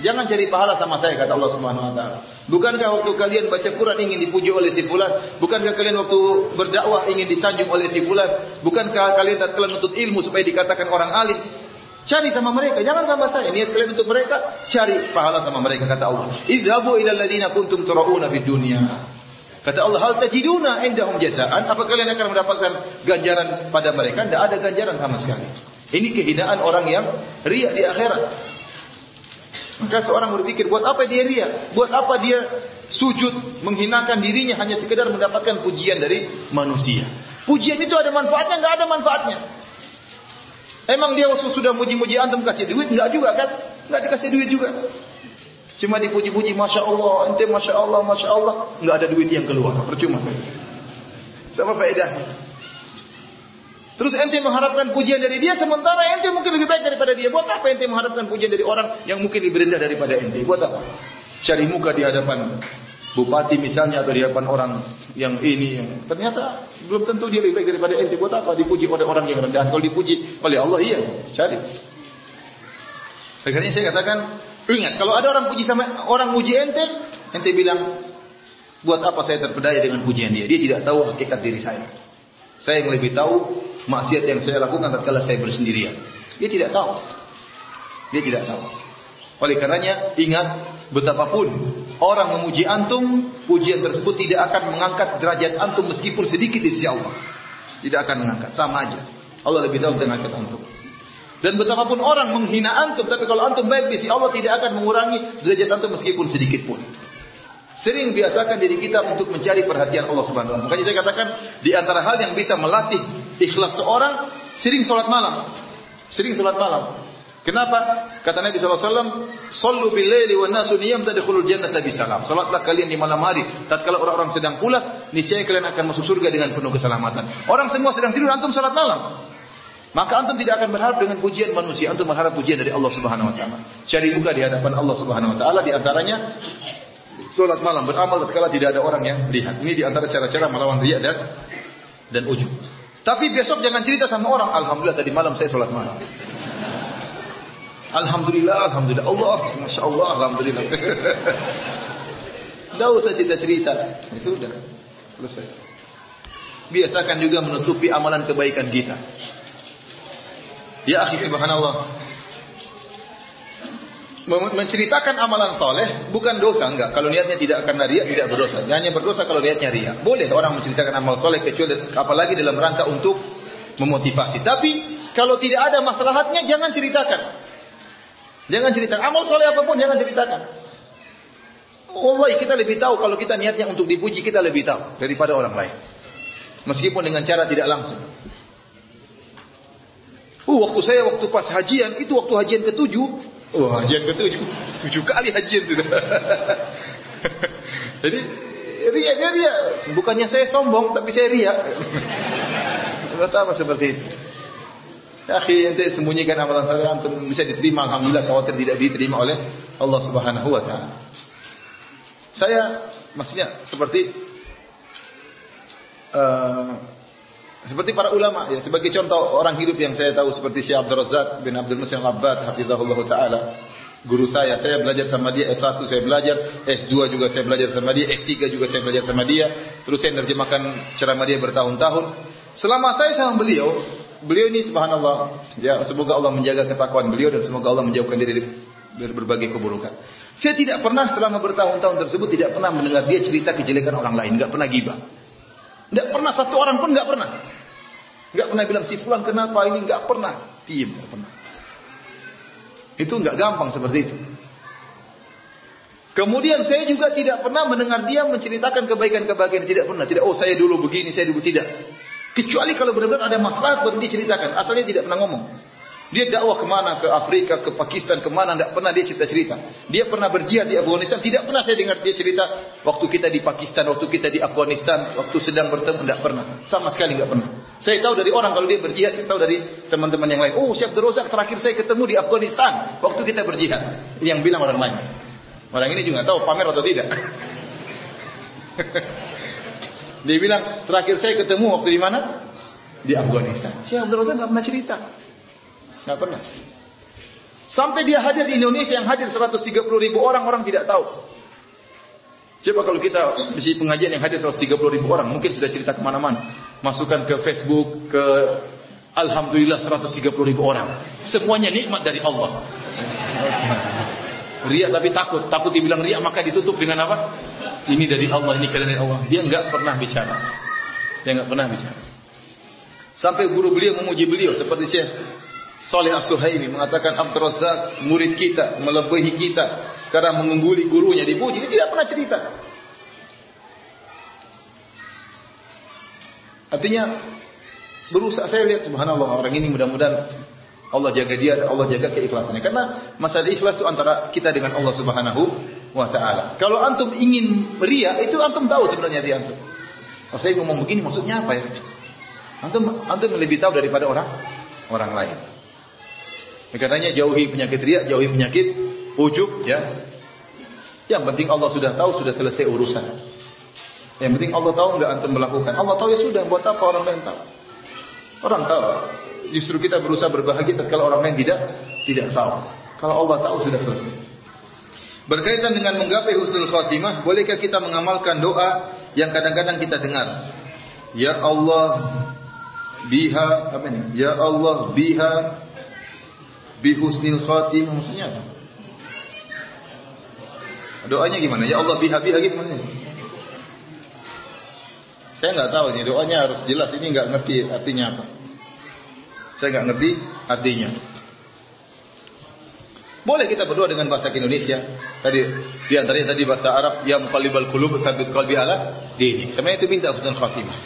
Jangan cari pahala sama saya kata Allah Subhanahu wa taala. Bukankah waktu kalian baca Quran ingin dipuji oleh si fulan? Bukankah kalian waktu berdakwah ingin disanjung oleh si fulan? Bukankah kalian tatkala menuntut ilmu supaya dikatakan orang alim? Cari sama mereka, jangan sama saya. Niat kalian untuk mereka, cari pahala sama mereka kata Allah. Izhabu ila alladziina kuntum turauna fid dunya. Kata Allah, hal tajiduna indahum jazaan? Apa kalian akan mendapatkan ganjaran pada mereka? Tidak ada ganjaran sama sekali. Ini kehinaan orang yang ria di akhirat. Maka seorang berpikir, buat apa dia ria? Buat apa dia sujud menghinakan dirinya hanya sekedar mendapatkan pujian dari manusia? Pujian itu ada manfaatnya? Nggak ada manfaatnya. Emang dia sudah muji-muji antum kasih duit? Nggak juga kan? Nggak dikasih duit juga. Cuma dipuji-puji, masya Allah, ente masya Allah, masya Allah, nggak ada duit yang keluar, percuma. Sama faedahnya. Terus ente mengharapkan pujian dari dia, sementara ente mungkin lebih baik daripada dia. Buat apa ente mengharapkan pujian dari orang yang mungkin lebih rendah daripada ente? Buat apa? Cari muka di hadapan bupati misalnya atau di hadapan orang yang ini yang ternyata belum tentu dia lebih baik daripada ente. Buat apa dipuji oleh orang yang rendah? Kalau dipuji oleh Allah iya, cari. Akhirnya saya katakan Ingat, kalau ada orang puji sama orang puji ente, ente bilang, buat apa saya terpedaya dengan pujian dia? Dia tidak tahu hakikat diri saya. Saya yang lebih tahu maksiat yang saya lakukan tatkala saya bersendirian. Dia tidak tahu. Dia tidak tahu. Oleh karenanya, ingat betapapun orang memuji antum, pujian tersebut tidak akan mengangkat derajat antum meskipun sedikit di sisi Allah. Tidak akan mengangkat, sama aja. Allah lebih tahu tentang angkat antum. Dan betapapun orang menghina antum, tapi kalau antum baik di sisi Allah tidak akan mengurangi derajat antum meskipun sedikit pun. Sering biasakan diri kita untuk mencari perhatian Allah Subhanahu wa. Makanya saya katakan di antara hal yang bisa melatih ikhlas seorang sering salat malam. Sering salat malam. Kenapa? Kata Nabi SAW, Sallu bil-laili wa nasu niyam tadkhulul jannata bisalam. Salatlah kalian di malam hari. Tatkala orang-orang sedang pulas, niscaya kalian akan masuk surga dengan penuh keselamatan. Orang semua sedang tidur, antum salat malam. Maka antum tidak akan berharap dengan pujian manusia, antum berharap pujian dari Allah Subhanahu wa taala. Cari muka di hadapan Allah Subhanahu wa taala di antaranya Salat malam beramal tatkala tidak ada orang yang lihat. Ini di antara cara-cara melawan riya dan dan ujub. Tapi besok jangan cerita sama orang, alhamdulillah tadi malam saya salat malam. Alhamdulillah, alhamdulillah Allah, masya Allah, alhamdulillah. [laughs] Tidak usah cerita-cerita, itu sudah selesai. Biasakan juga menutupi amalan kebaikan kita. Ya akhi subhanallah menceritakan amalan soleh bukan dosa enggak. Kalau niatnya tidak akan riak tidak berdosa. Hanya berdosa kalau niatnya riak. Boleh orang menceritakan amal soleh kecuali apalagi dalam rangka untuk memotivasi. Tapi kalau tidak ada maslahatnya jangan ceritakan. Jangan ceritakan amal soleh apa pun jangan ceritakan. Allah kita lebih tahu kalau kita niatnya untuk dipuji kita lebih tahu daripada orang lain. Meskipun dengan cara tidak langsung. Uh, waktu saya waktu pas hajian itu waktu hajian ketujuh Wah, hajian ketujuh, tujuh kali hajian sudah. [laughs] Jadi ria dia ria, bukannya saya sombong tapi saya ria. apa seperti itu. Akhi, ente sembunyikan amalan saya untuk bisa diterima alhamdulillah khawatir tidak diterima oleh Allah Subhanahu wa taala. Saya maksudnya seperti uh, seperti para ulama ya sebagai contoh orang hidup yang saya tahu seperti Syekh Abdul Razak bin Abdul Musin Al-Abbad hafizahullah taala. Guru saya, saya belajar sama dia S1 saya belajar, S2 juga saya belajar sama dia, S3 juga saya belajar sama dia. Terus saya menerjemahkan ceramah dia bertahun-tahun. Selama saya sama beliau, beliau ini subhanallah, ya semoga Allah menjaga ketakwaan beliau dan semoga Allah menjauhkan diri dari berbagai keburukan. Saya tidak pernah selama bertahun-tahun tersebut tidak pernah mendengar dia cerita kejelekan orang lain, nggak pernah gibah. Tidak pernah satu orang pun nggak pernah. Nggak pernah bilang si fulan kenapa ini nggak pernah. Diam nggak pernah. Itu nggak gampang seperti itu. Kemudian saya juga tidak pernah mendengar dia menceritakan kebaikan-kebaikan tidak pernah. Tidak oh saya dulu begini, saya dulu tidak. Kecuali kalau benar-benar ada masalah baru dia ceritakan. Asalnya tidak pernah ngomong. Dia dakwah ke mana? Ke Afrika, ke Pakistan, ke mana? Tidak pernah dia cerita-cerita. Dia pernah berjihad di Afghanistan. Tidak pernah saya dengar dia cerita waktu kita di Pakistan, waktu kita di Afghanistan, waktu sedang bertemu. Tidak pernah. Sama sekali tidak pernah. Saya tahu dari orang kalau dia berjihad, saya tahu dari teman-teman yang lain. Oh, Syekh Rozak terakhir saya ketemu di Afghanistan waktu kita berjihad. Ini yang bilang orang lain. Orang ini juga tahu pamer atau tidak. [laughs] dia bilang terakhir saya ketemu waktu di mana? Di Afghanistan. Syekh Rozak tidak pernah cerita. Nggak pernah. Sampai dia hadir di Indonesia yang hadir 130 ribu orang, orang tidak tahu. Coba kalau kita di pengajian yang hadir 130 ribu orang, mungkin sudah cerita ke mana-mana. Masukkan ke Facebook, ke Alhamdulillah 130 ribu orang. Semuanya nikmat dari Allah. Ria tapi takut, takut dibilang ria maka ditutup dengan apa? Ini dari Allah, ini kalian dari Allah. Dia nggak pernah bicara. Dia nggak pernah bicara. Sampai guru beliau memuji beliau seperti Syekh Saleh As-Suhaimi mengatakan Abdul Razak murid kita, melebihi kita, sekarang mengungguli gurunya dipuji, dia tidak pernah cerita. Artinya berusaha saya lihat subhanallah orang ini mudah-mudahan Allah jaga dia dan Allah jaga keikhlasannya. Karena masalah ikhlas itu antara kita dengan Allah Subhanahu wa taala. Kalau antum ingin ria, itu antum tahu sebenarnya di antum. Kalau saya ngomong begini maksudnya apa ya? Antum antum lebih tahu daripada orang orang lain. Karenanya jauhi penyakit riak, jauhi penyakit ujub ya. Yang penting Allah sudah tahu, sudah selesai urusan. Yang penting Allah tahu enggak antum melakukan. Allah tahu ya sudah, buat apa orang lain tahu? Orang tahu. Justru kita berusaha berbahagia kalau orang lain tidak tidak tahu. Kalau Allah tahu sudah selesai. Berkaitan dengan menggapai husnul khatimah, bolehkah kita mengamalkan doa yang kadang-kadang kita dengar? Ya Allah biha apa ini? Ya Allah biha bihusnil khatimah maksudnya apa? Doanya gimana? Ya Allah biha biha gitu maksudnya. Saya nggak tahu ini doanya harus jelas. Ini nggak ngerti artinya apa. Saya nggak ngerti artinya. Boleh kita berdoa dengan bahasa Indonesia. Tadi di antaranya tadi bahasa Arab yang muqallibal qulub tsabbit qalbi ala dini. Sebenarnya itu minta husnul khatimah.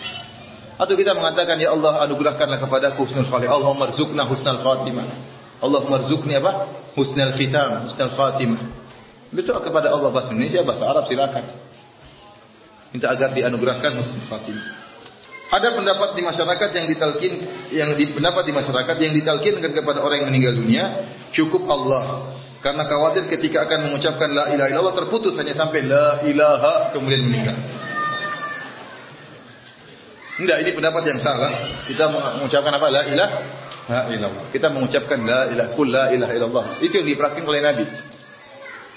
Atau kita mengatakan ya Allah anugerahkanlah kepadaku husnul khatimah. Allahumma rzuqna husnul khatimah. Allahumma rzuqni apa? Husnul khitam, husnul khatimah. Berdoa kepada Allah bahasa Indonesia, bahasa Arab silakan. Minta agar dianugerahkan husnul khatimah. Ada pendapat di masyarakat yang ditalkin yang di, pendapat di masyarakat yang ditalkinkan kepada orang yang meninggal dunia cukup Allah karena khawatir ketika akan mengucapkan la ilaha illallah terputus hanya sampai la ilaha kemudian meninggal. Enggak, ini pendapat yang salah. Kita mengucapkan apa? La ilaha illallah. Kita mengucapkan la ilaha kul la ilaha illallah. Itu yang dipraktikkan oleh Nabi.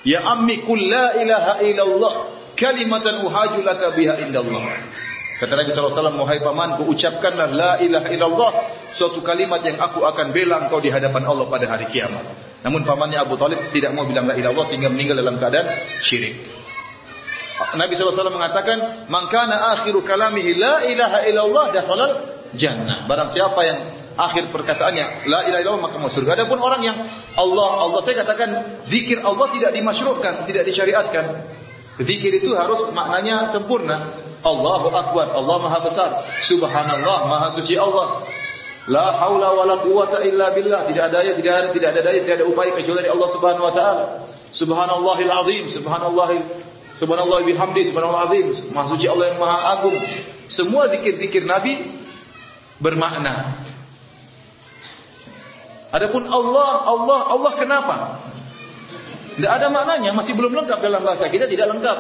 Ya ammi kul la ilaha illallah kalimatan uhaju laka biha indallah. Kata Nabi SAW, Wahai pamanku, ucapkanlah la ilaha illallah, suatu kalimat yang aku akan bela engkau di hadapan Allah pada hari kiamat. Namun pamannya Abu Talib tidak mau bilang la ilaha illallah sehingga meninggal dalam keadaan syirik. Nabi SAW mengatakan, Mangkana akhiru kalamihi la ilaha illallah dakhalal jannah. Barang siapa yang akhir perkataannya la ilaha illallah maka masuk surga. Adapun orang yang Allah Allah saya katakan zikir Allah tidak dimasyruhkan, tidak disyariatkan. Zikir itu harus maknanya sempurna. Allahu Akbar, Allah Maha Besar. Subhanallah, Maha Suci Allah. La haula wala quwata illa billah. Tidak ada daya, tidak ada tidak ada daya, tidak ada upaya kecuali dari Allah Subhanahu wa taala. Subhanallahil azim, subhanallah subhanallah bihamdi, subhanallah azim. Maha suci Allah yang Maha agung. Semua zikir-zikir Nabi bermakna. Adapun Allah, Allah, Allah kenapa? Tidak ada maknanya, masih belum lengkap dalam bahasa kita, tidak lengkap.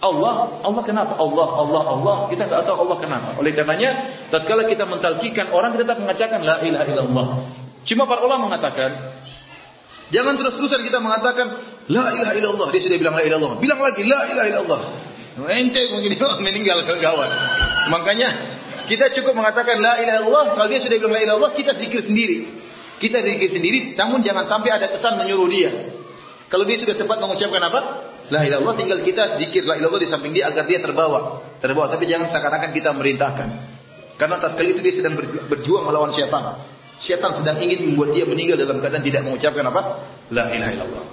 Allah, Allah kenapa? Allah, Allah, Allah. Kita nggak tahu Allah kenapa. Oleh karenanya, tatkala kita mentalkikan orang kita tetap mengatakan la ilaha illallah. Cuma para ulama mengatakan, jangan terus-terusan kita mengatakan la ilaha illallah. Dia sudah bilang la ilaha illallah. Bilang lagi la ilaha illallah. Ente mungkin [laughs] meninggal kawan. Makanya kita cukup mengatakan la ilaha illallah. Kalau dia sudah bilang la ilaha illallah, kita zikir sendiri. Kita zikir sendiri, namun jangan sampai ada kesan menyuruh dia. Kalau dia sudah sempat mengucapkan apa? La ilallah tinggal kita zikir la ilallah di samping dia agar dia terbawa. Terbawa tapi jangan seakan-akan kita merintahkan. Karena tatkala itu dia sedang berjuang melawan syaitan. Syaitan sedang ingin membuat dia meninggal dalam keadaan tidak mengucapkan apa? La ilaha illallah.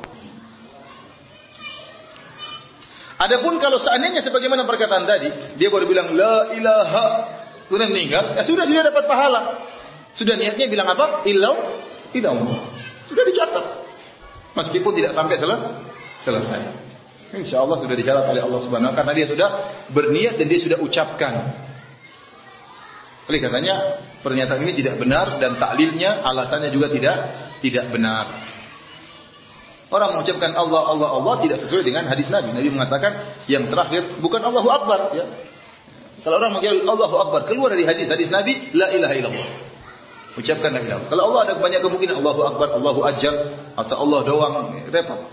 Adapun kalau seandainya sebagaimana perkataan tadi, dia baru bilang la ilaha, kemudian meninggal, ya sudah dia dapat pahala. Sudah niatnya bilang apa? Illau, illallah. Sudah dicatat. Meskipun tidak sampai selesai. Insya Allah sudah dicatat oleh Allah Subhanahu karena dia sudah berniat dan dia sudah ucapkan. Oleh katanya pernyataan ini tidak benar dan taklilnya alasannya juga tidak tidak benar. Orang mengucapkan Allah Allah Allah tidak sesuai dengan hadis Nabi. Nabi mengatakan yang terakhir bukan Allahu Akbar ya. Kalau orang mengucapkan Allahu Akbar keluar dari hadis hadis Nabi la ilaha illallah. Ucapkan la ilaha. Kalau Allah ada banyak kemungkinan Allahu Akbar, Allahu Ajar atau Allah doang repot.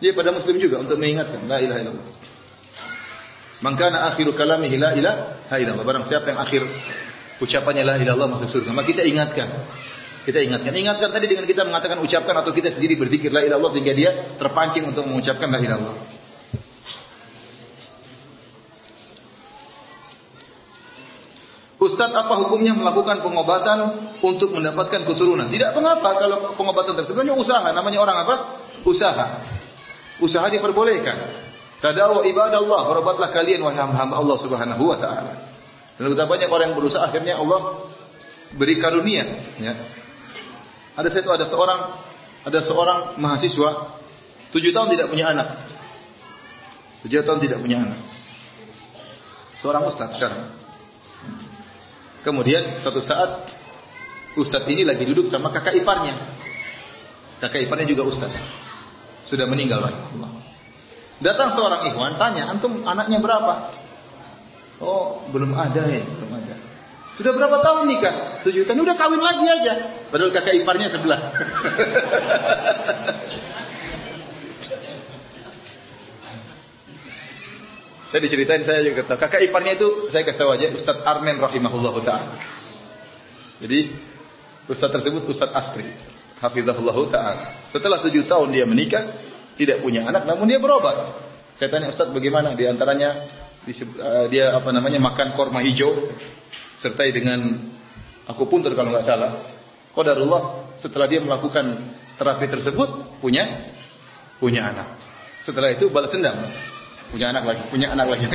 Dia pada muslim juga untuk mengingatkan la ilaha illallah. Mangkana akhiru kalamihi la ilaha illallah. Barang siapa yang akhir ucapannya la ilaha illallah masuk surga. Maka kita ingatkan. Kita ingatkan. Ingatkan tadi dengan kita mengatakan ucapkan atau kita sendiri berzikir la ilaha sehingga dia terpancing untuk mengucapkan la ilaha. Ustaz, apa hukumnya melakukan pengobatan untuk mendapatkan keturunan? Tidak mengapa kalau pengobatan tersebut hanya usaha. Namanya orang apa? Usaha. Usaha diperbolehkan. Tadawu ibadallah, berobatlah kalian wahai hamba Allah Subhanahu wa taala. Dan betapa banyak orang yang berusaha akhirnya Allah beri karunia, ya. Ada satu ada seorang ada seorang mahasiswa tujuh tahun tidak punya anak. Tujuh tahun tidak punya anak. Seorang ustaz sekarang. Kemudian suatu saat ustaz ini lagi duduk sama kakak iparnya. Kakak iparnya juga ustaz sudah meninggal rahimahullah. Datang seorang ikhwan tanya, "Antum anaknya berapa?" Oh, belum ada ya, belum ada. Sudah berapa tahun nikah? Tujuh tahun. Udah kawin lagi aja. Padahal kakak iparnya sebelah. [laughs] saya diceritain saya juga tahu. Kakak iparnya itu saya kasih tahu aja Ustaz Armen rahimahullah taala. Jadi Ustaz tersebut Ustaz Aspri. hafizahullah taala. Setelah tujuh tahun dia menikah, tidak punya anak, namun dia berobat. Saya tanya Ustaz bagaimana? Di antaranya uh, dia apa namanya makan korma hijau, sertai dengan aku pun kalau nggak salah. Qadarullah setelah dia melakukan terapi tersebut punya punya anak. Setelah itu balas dendam. Punya anak lagi, punya anak lagi. [laughs]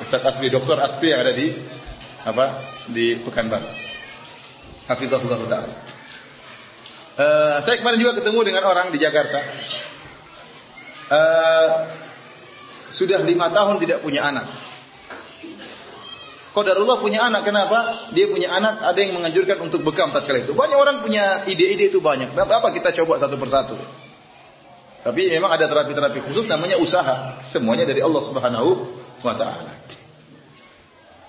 Ustaz Asbi, Dokter Asbi yang ada di apa di Pekanbaru. Hafizahullah taala. Uh, saya kemarin juga ketemu dengan orang di Jakarta. Uh, sudah lima tahun tidak punya anak. Qadarullah punya anak, kenapa? Dia punya anak, ada yang menganjurkan untuk bekam tatkala itu. Banyak orang punya ide-ide itu banyak. Apa kita coba satu persatu? Tapi memang ada terapi-terapi khusus namanya usaha. Semuanya dari Allah Subhanahu wa taala.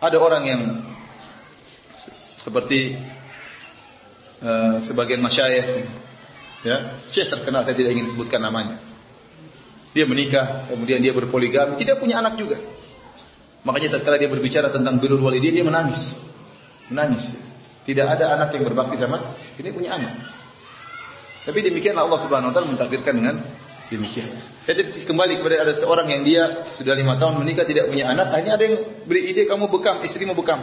Ada orang yang seperti uh, sebagian masyayikh ya, syekh terkenal saya tidak ingin sebutkan namanya. Dia menikah, kemudian dia berpoligami, tidak punya anak juga. Makanya tatkala dia berbicara tentang birrul walidain dia menangis. Menangis. Tidak ada anak yang berbakti sama ini punya anak. Tapi demikian Allah Subhanahu wa taala mentakdirkan dengan demikian. Saya kembali kepada ada seorang yang dia sudah lima tahun menikah tidak punya anak, akhirnya ada yang beri ide kamu bekam, istrimu bekam.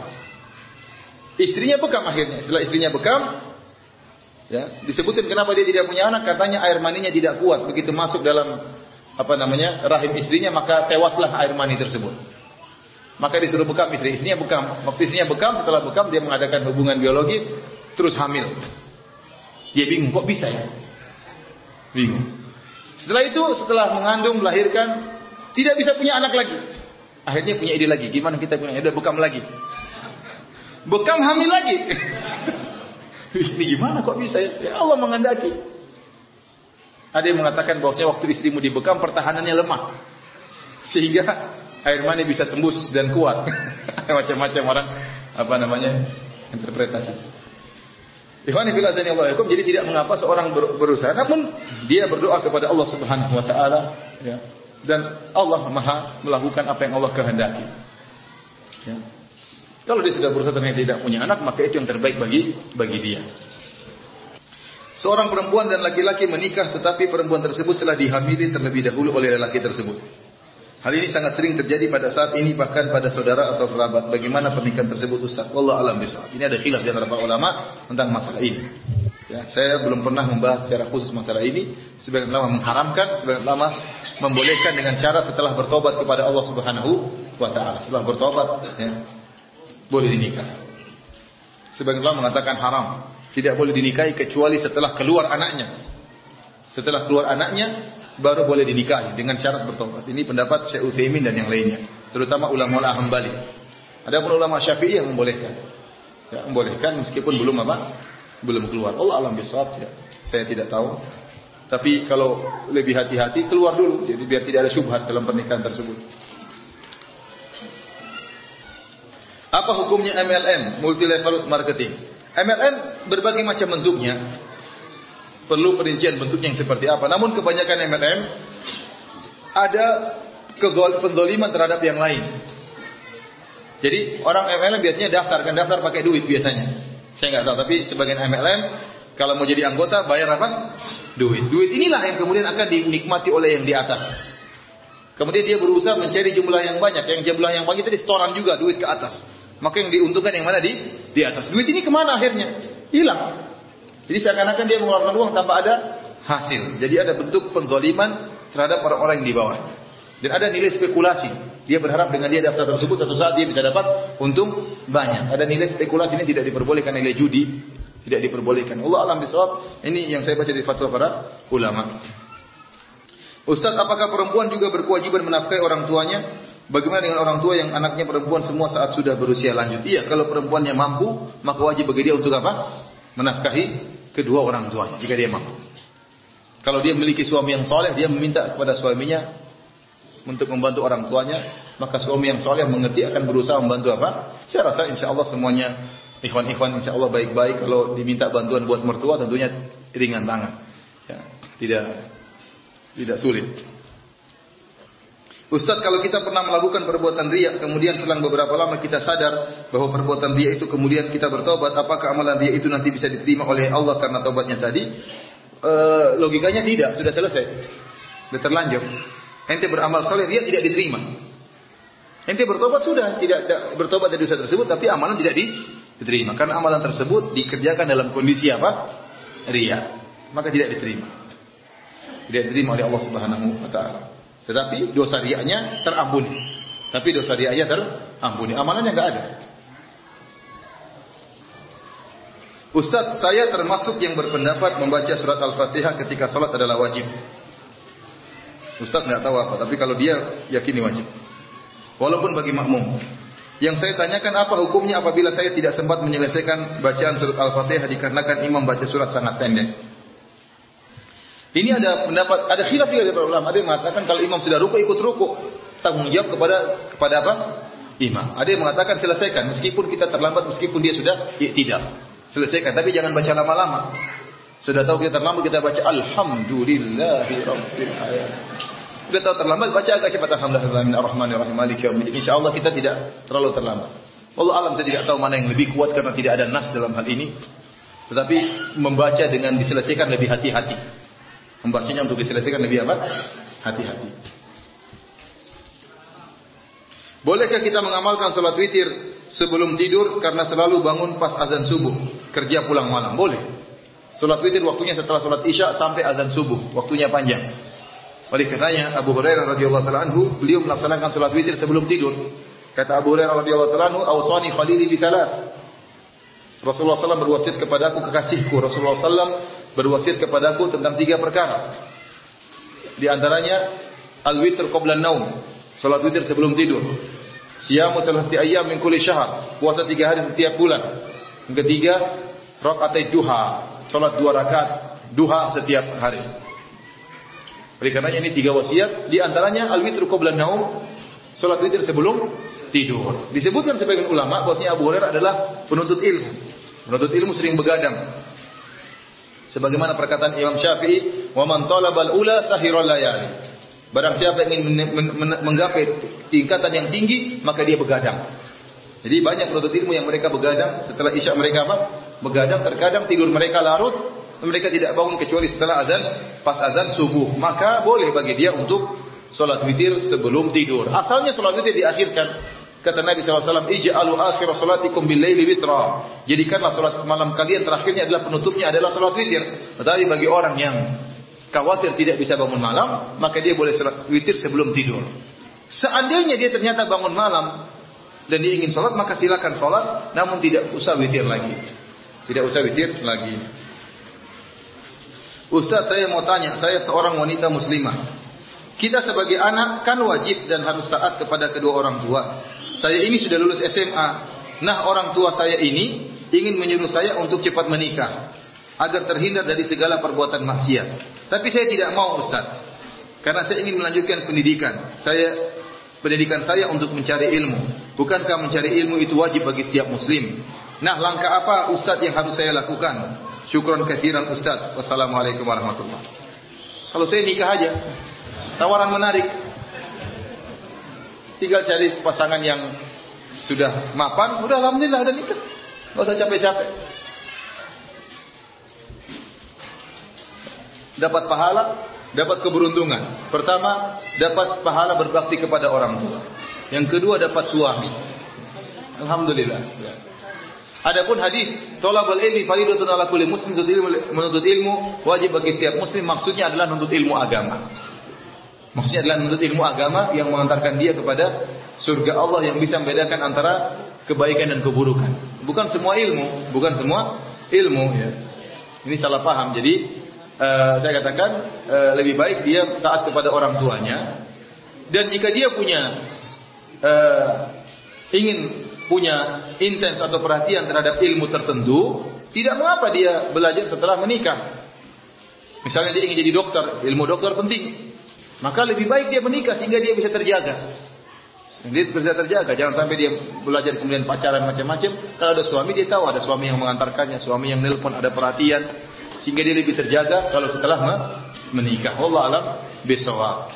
Istrinya bekam akhirnya. Setelah istrinya bekam, ya, disebutkan kenapa dia tidak punya anak, katanya air maninya tidak kuat. Begitu masuk dalam apa namanya rahim istrinya maka tewaslah air mani tersebut. Maka disuruh bekam istri. Istrinya bekam. Waktu istrinya bekam, setelah bekam dia mengadakan hubungan biologis, terus hamil. Dia bingung, kok bisa ya? Bingung. Setelah itu, setelah mengandung, melahirkan, tidak bisa punya anak lagi. Akhirnya punya ide lagi. Gimana kita punya ide? Bekam lagi. Bekam hamil lagi. [laughs] Ini gimana kok bisa ya? ya Allah mengandaki. Ada yang mengatakan bahwasanya waktu istrimu dibekam pertahanannya lemah. Sehingga air mani bisa tembus dan kuat. [laughs] Macam-macam orang apa namanya interpretasi. Ikhwani fillah Jadi tidak mengapa seorang berusaha, namun dia berdoa kepada Allah Subhanahu wa taala ya. Dan Allah Maha melakukan apa yang Allah kehendaki. Ya. Kalau dia sudah berusaha ternyata tidak punya anak, maka itu yang terbaik bagi bagi dia. Seorang perempuan dan laki-laki menikah tetapi perempuan tersebut telah dihamili terlebih dahulu oleh lelaki tersebut. Hal ini sangat sering terjadi pada saat ini bahkan pada saudara atau kerabat. Bagaimana pernikahan tersebut Ustaz? Wallah alam bisa. Ini ada khilaf di antara para ulama tentang masalah ini. Ya, saya belum pernah membahas secara khusus masalah ini. Sebagian ulama mengharamkan, sebagian ulama membolehkan dengan cara setelah bertobat kepada Allah Subhanahu wa taala. Setelah bertobat ya, boleh dinikah. Sebagian ulama mengatakan haram. Tidak boleh dinikahi kecuali setelah keluar anaknya. Setelah keluar anaknya baru boleh dinikahi dengan syarat bertobat. Ini pendapat Syekh Utsaimin dan yang lainnya, terutama ulama-ulama Hambali. Ada pun ulama Syafi'i yang membolehkan. Ya, membolehkan meskipun belum apa? Belum keluar. Allah alam bisawab ya. Saya tidak tahu. Tapi kalau lebih hati-hati keluar dulu jadi biar tidak ada syubhat dalam pernikahan tersebut. Apa hukumnya MLM, multi level marketing? MLM berbagai macam bentuknya perlu perincian bentuknya yang seperti apa. Namun kebanyakan MLM ada pendoliman terhadap yang lain. Jadi orang MLM biasanya daftar, kan daftar pakai duit biasanya. Saya nggak tahu, tapi sebagian MLM kalau mau jadi anggota bayar apa? Duit. Duit inilah yang kemudian akan dinikmati oleh yang di atas. Kemudian dia berusaha mencari jumlah yang banyak. Yang jumlah yang banyak itu setoran juga duit ke atas. Maka yang diuntungkan yang mana di di atas. Duit ini ke mana akhirnya? Hilang. Jadi seakan-akan dia mengeluarkan uang tanpa ada hasil. Jadi ada bentuk penzoliman terhadap orang-orang yang di bawah. Dan ada nilai spekulasi. Dia berharap dengan dia daftar tersebut satu saat dia bisa dapat untung banyak. Ada nilai spekulasi ini tidak diperbolehkan nilai judi, tidak diperbolehkan. Allah alam bisawab. Ini yang saya baca di fatwa para ulama. Ustaz, apakah perempuan juga berkewajiban menafkahi orang tuanya? Bagaimana dengan orang tua yang anaknya perempuan semua saat sudah berusia lanjut? Iya, kalau perempuannya mampu, maka wajib bagi dia untuk apa? Menafkahi kedua orang tuanya jika dia mampu. Kalau dia memiliki suami yang soleh, dia meminta kepada suaminya untuk membantu orang tuanya, maka suami yang soleh mengerti akan berusaha membantu apa? Saya rasa insya Allah semuanya ikhwan-ikhwan insya Allah baik-baik. Kalau diminta bantuan buat mertua tentunya ringan tangan, ya, tidak tidak sulit. Ustaz kalau kita pernah melakukan perbuatan riak kemudian selang beberapa lama kita sadar bahwa perbuatan riak itu kemudian kita bertobat apakah amalan riak itu nanti bisa diterima oleh Allah karena tobatnya tadi? E, logikanya tidak sudah selesai. Sudah terlanjur. Ente beramal soleh riak tidak diterima. Ente bertobat sudah tidak, tidak bertobat dari dosa tersebut tapi amalan tidak diterima. Karena amalan tersebut dikerjakan dalam kondisi apa? Riak. Maka tidak diterima. Tidak diterima oleh Allah Subhanahu wa taala tetapi dosa riaknya terampuni. Tapi dosa riaknya terampuni. Amalannya enggak ada. Ustaz, saya termasuk yang berpendapat membaca surat Al-Fatihah ketika salat adalah wajib. Ustaz nggak tahu apa, tapi kalau dia yakini wajib. Walaupun bagi makmum. Yang saya tanyakan apa hukumnya apabila saya tidak sempat menyelesaikan bacaan surat Al-Fatihah dikarenakan imam baca surat sangat pendek. Ini ada pendapat, ada khilaf juga dari para ulama. Ada yang mengatakan kalau imam sudah ruku ikut ruku, tanggung jawab kepada kepada apa? Imam. Ada yang mengatakan selesaikan meskipun kita terlambat, meskipun dia sudah ya, tidak. Selesaikan, tapi jangan baca lama-lama. Sudah tahu kita terlambat kita baca alhamdulillahirabbil. Sudah tahu terlambat baca agak cepat alhamdulillahirrahmanirrahim maliki yaumiddin. Insyaallah kita tidak terlalu terlambat. Allah alam saya tidak tahu mana yang lebih kuat karena tidak ada nas dalam hal ini. Tetapi membaca dengan diselesaikan lebih hati-hati. Membacanya untuk diselesaikan lebih apa? Hati-hati. Bolehkah kita mengamalkan sholat witir sebelum tidur karena selalu bangun pas azan subuh, kerja pulang malam? Boleh. Sholat witir waktunya setelah sholat isya sampai azan subuh, waktunya panjang. Oleh karenanya Abu Hurairah radhiyallahu anhu beliau melaksanakan sholat witir sebelum tidur. Kata Abu Hurairah radhiyallahu anhu, "Awsani khalili bi Rasulullah SAW berwasiat kepadaku kekasihku. Rasulullah SAW berwasiat kepadaku tentang tiga perkara. Di antaranya al-witr qabla naum, salat witir sebelum tidur. Siyamu thalathati ayyam min kulli syahr, puasa tiga hari setiap bulan. Yang ketiga, rakaat duha, salat dua rakaat duha setiap hari. Oleh karenanya ini tiga wasiat, di antaranya al-witr qabla naum, salat witir sebelum tidur. Disebutkan sebagian ulama bahwasanya Abu Hurairah adalah penuntut ilmu. Menuntut ilmu sering begadang. Sebagaimana perkataan Imam Syafi'i, "Wa man talabal ula sahiral layali." Barang siapa ingin menggapai tingkatan yang tinggi, maka dia begadang. Jadi banyak penuntut ilmu yang mereka begadang setelah isya mereka apa? Begadang terkadang tidur mereka larut, mereka tidak bangun kecuali setelah azan, pas azan subuh. Maka boleh bagi dia untuk sholat witir sebelum tidur. Asalnya sholat witir diakhirkan Kata Nabi SAW, Ija'alu akhir salatikum bil-laili witra. Jadikanlah salat malam kalian terakhirnya adalah penutupnya adalah salat witir. Tetapi bagi orang yang khawatir tidak bisa bangun malam, maka dia boleh salat witir sebelum tidur. Seandainya dia ternyata bangun malam dan dia ingin salat, maka silakan salat, namun tidak usah witir lagi. Tidak usah witir lagi. Ustaz saya mau tanya, saya seorang wanita muslimah. Kita sebagai anak kan wajib dan harus taat kepada kedua orang tua. Saya ini sudah lulus SMA. Nah, orang tua saya ini ingin menyuruh saya untuk cepat menikah agar terhindar dari segala perbuatan maksiat. Tapi saya tidak mau, Ustaz. Karena saya ingin melanjutkan pendidikan. Saya pendidikan saya untuk mencari ilmu. Bukankah mencari ilmu itu wajib bagi setiap muslim? Nah, langkah apa Ustaz yang harus saya lakukan? Syukron kesiran Ustaz. Wassalamualaikum warahmatullahi Kalau saya nikah aja. Tawaran menarik. Tinggal cari pasangan yang sudah mapan, udah alhamdulillah udah nikah. Gak usah capek-capek. Dapat pahala, dapat keberuntungan. Pertama, dapat pahala berbakti kepada orang tua. Yang kedua, dapat suami. Alhamdulillah. Adapun hadis tolabul ilmi faridatun ala kulli muslim menuntut ilmu wajib bagi setiap muslim maksudnya adalah menuntut ilmu agama. Maksudnya adalah menuntut ilmu agama yang mengantarkan dia kepada surga Allah yang bisa membedakan antara kebaikan dan keburukan. Bukan semua ilmu, bukan semua ilmu ya. Ini salah paham. Jadi uh, saya katakan uh, lebih baik dia taat kepada orang tuanya dan jika dia punya uh, ingin punya intens atau perhatian terhadap ilmu tertentu, tidak mengapa dia belajar setelah menikah. Misalnya dia ingin jadi dokter, ilmu dokter penting. Maka lebih baik dia menikah sehingga dia bisa terjaga. Dia bisa terjaga, jangan sampai dia belajar kemudian pacaran macam-macam. Kalau ada suami dia tahu ada suami yang mengantarkannya, suami yang nelpon, ada perhatian sehingga dia lebih terjaga kalau setelah menikah. Allah alam bisawab.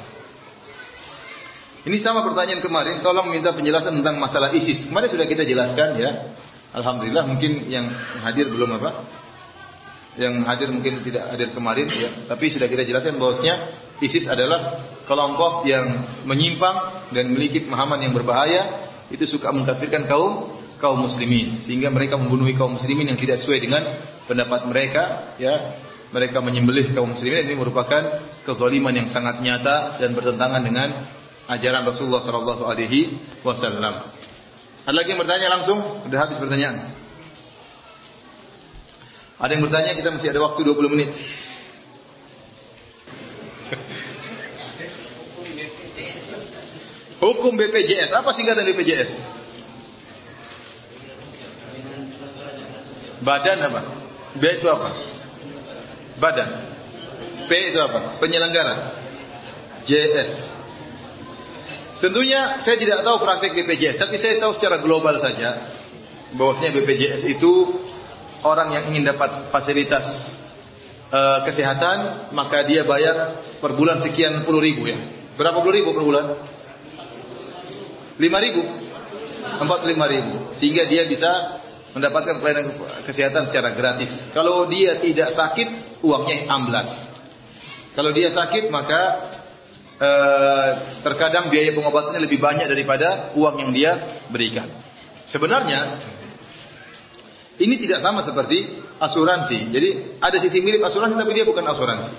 Ini sama pertanyaan kemarin, tolong minta penjelasan tentang masalah ISIS. Kemarin sudah kita jelaskan ya. Alhamdulillah mungkin yang hadir belum apa? Yang hadir mungkin tidak hadir kemarin ya, tapi sudah kita jelaskan bahwasanya ISIS adalah kelompok yang menyimpang dan memiliki pemahaman yang berbahaya, itu suka mengkafirkan kaum kaum muslimin sehingga mereka membunuh kaum muslimin yang tidak sesuai dengan pendapat mereka ya mereka menyembelih kaum muslimin ini merupakan kezaliman yang sangat nyata dan bertentangan dengan ajaran Rasulullah sallallahu alaihi wasallam. Ada lagi yang bertanya langsung? Sudah habis pertanyaan. Ada yang bertanya, kita masih ada waktu 20 menit. Hukum BPJS, apa singkatan BPJS? Badan apa? B itu apa? Badan. P itu apa? Penyelenggara. JS. Tentunya saya tidak tahu praktek BPJS, tapi saya tahu secara global saja bahwasanya BPJS itu orang yang ingin dapat fasilitas uh, kesehatan, maka dia bayar per bulan sekian puluh ribu ya. Berapa puluh ribu per bulan? Lima ribu, empat lima ribu, sehingga dia bisa mendapatkan pelayanan kesehatan secara gratis. Kalau dia tidak sakit, uangnya amblas. Kalau dia sakit, maka Eh, terkadang biaya pengobatannya lebih banyak daripada uang yang dia berikan. Sebenarnya ini tidak sama seperti asuransi. Jadi ada sisi mirip asuransi tapi dia bukan asuransi.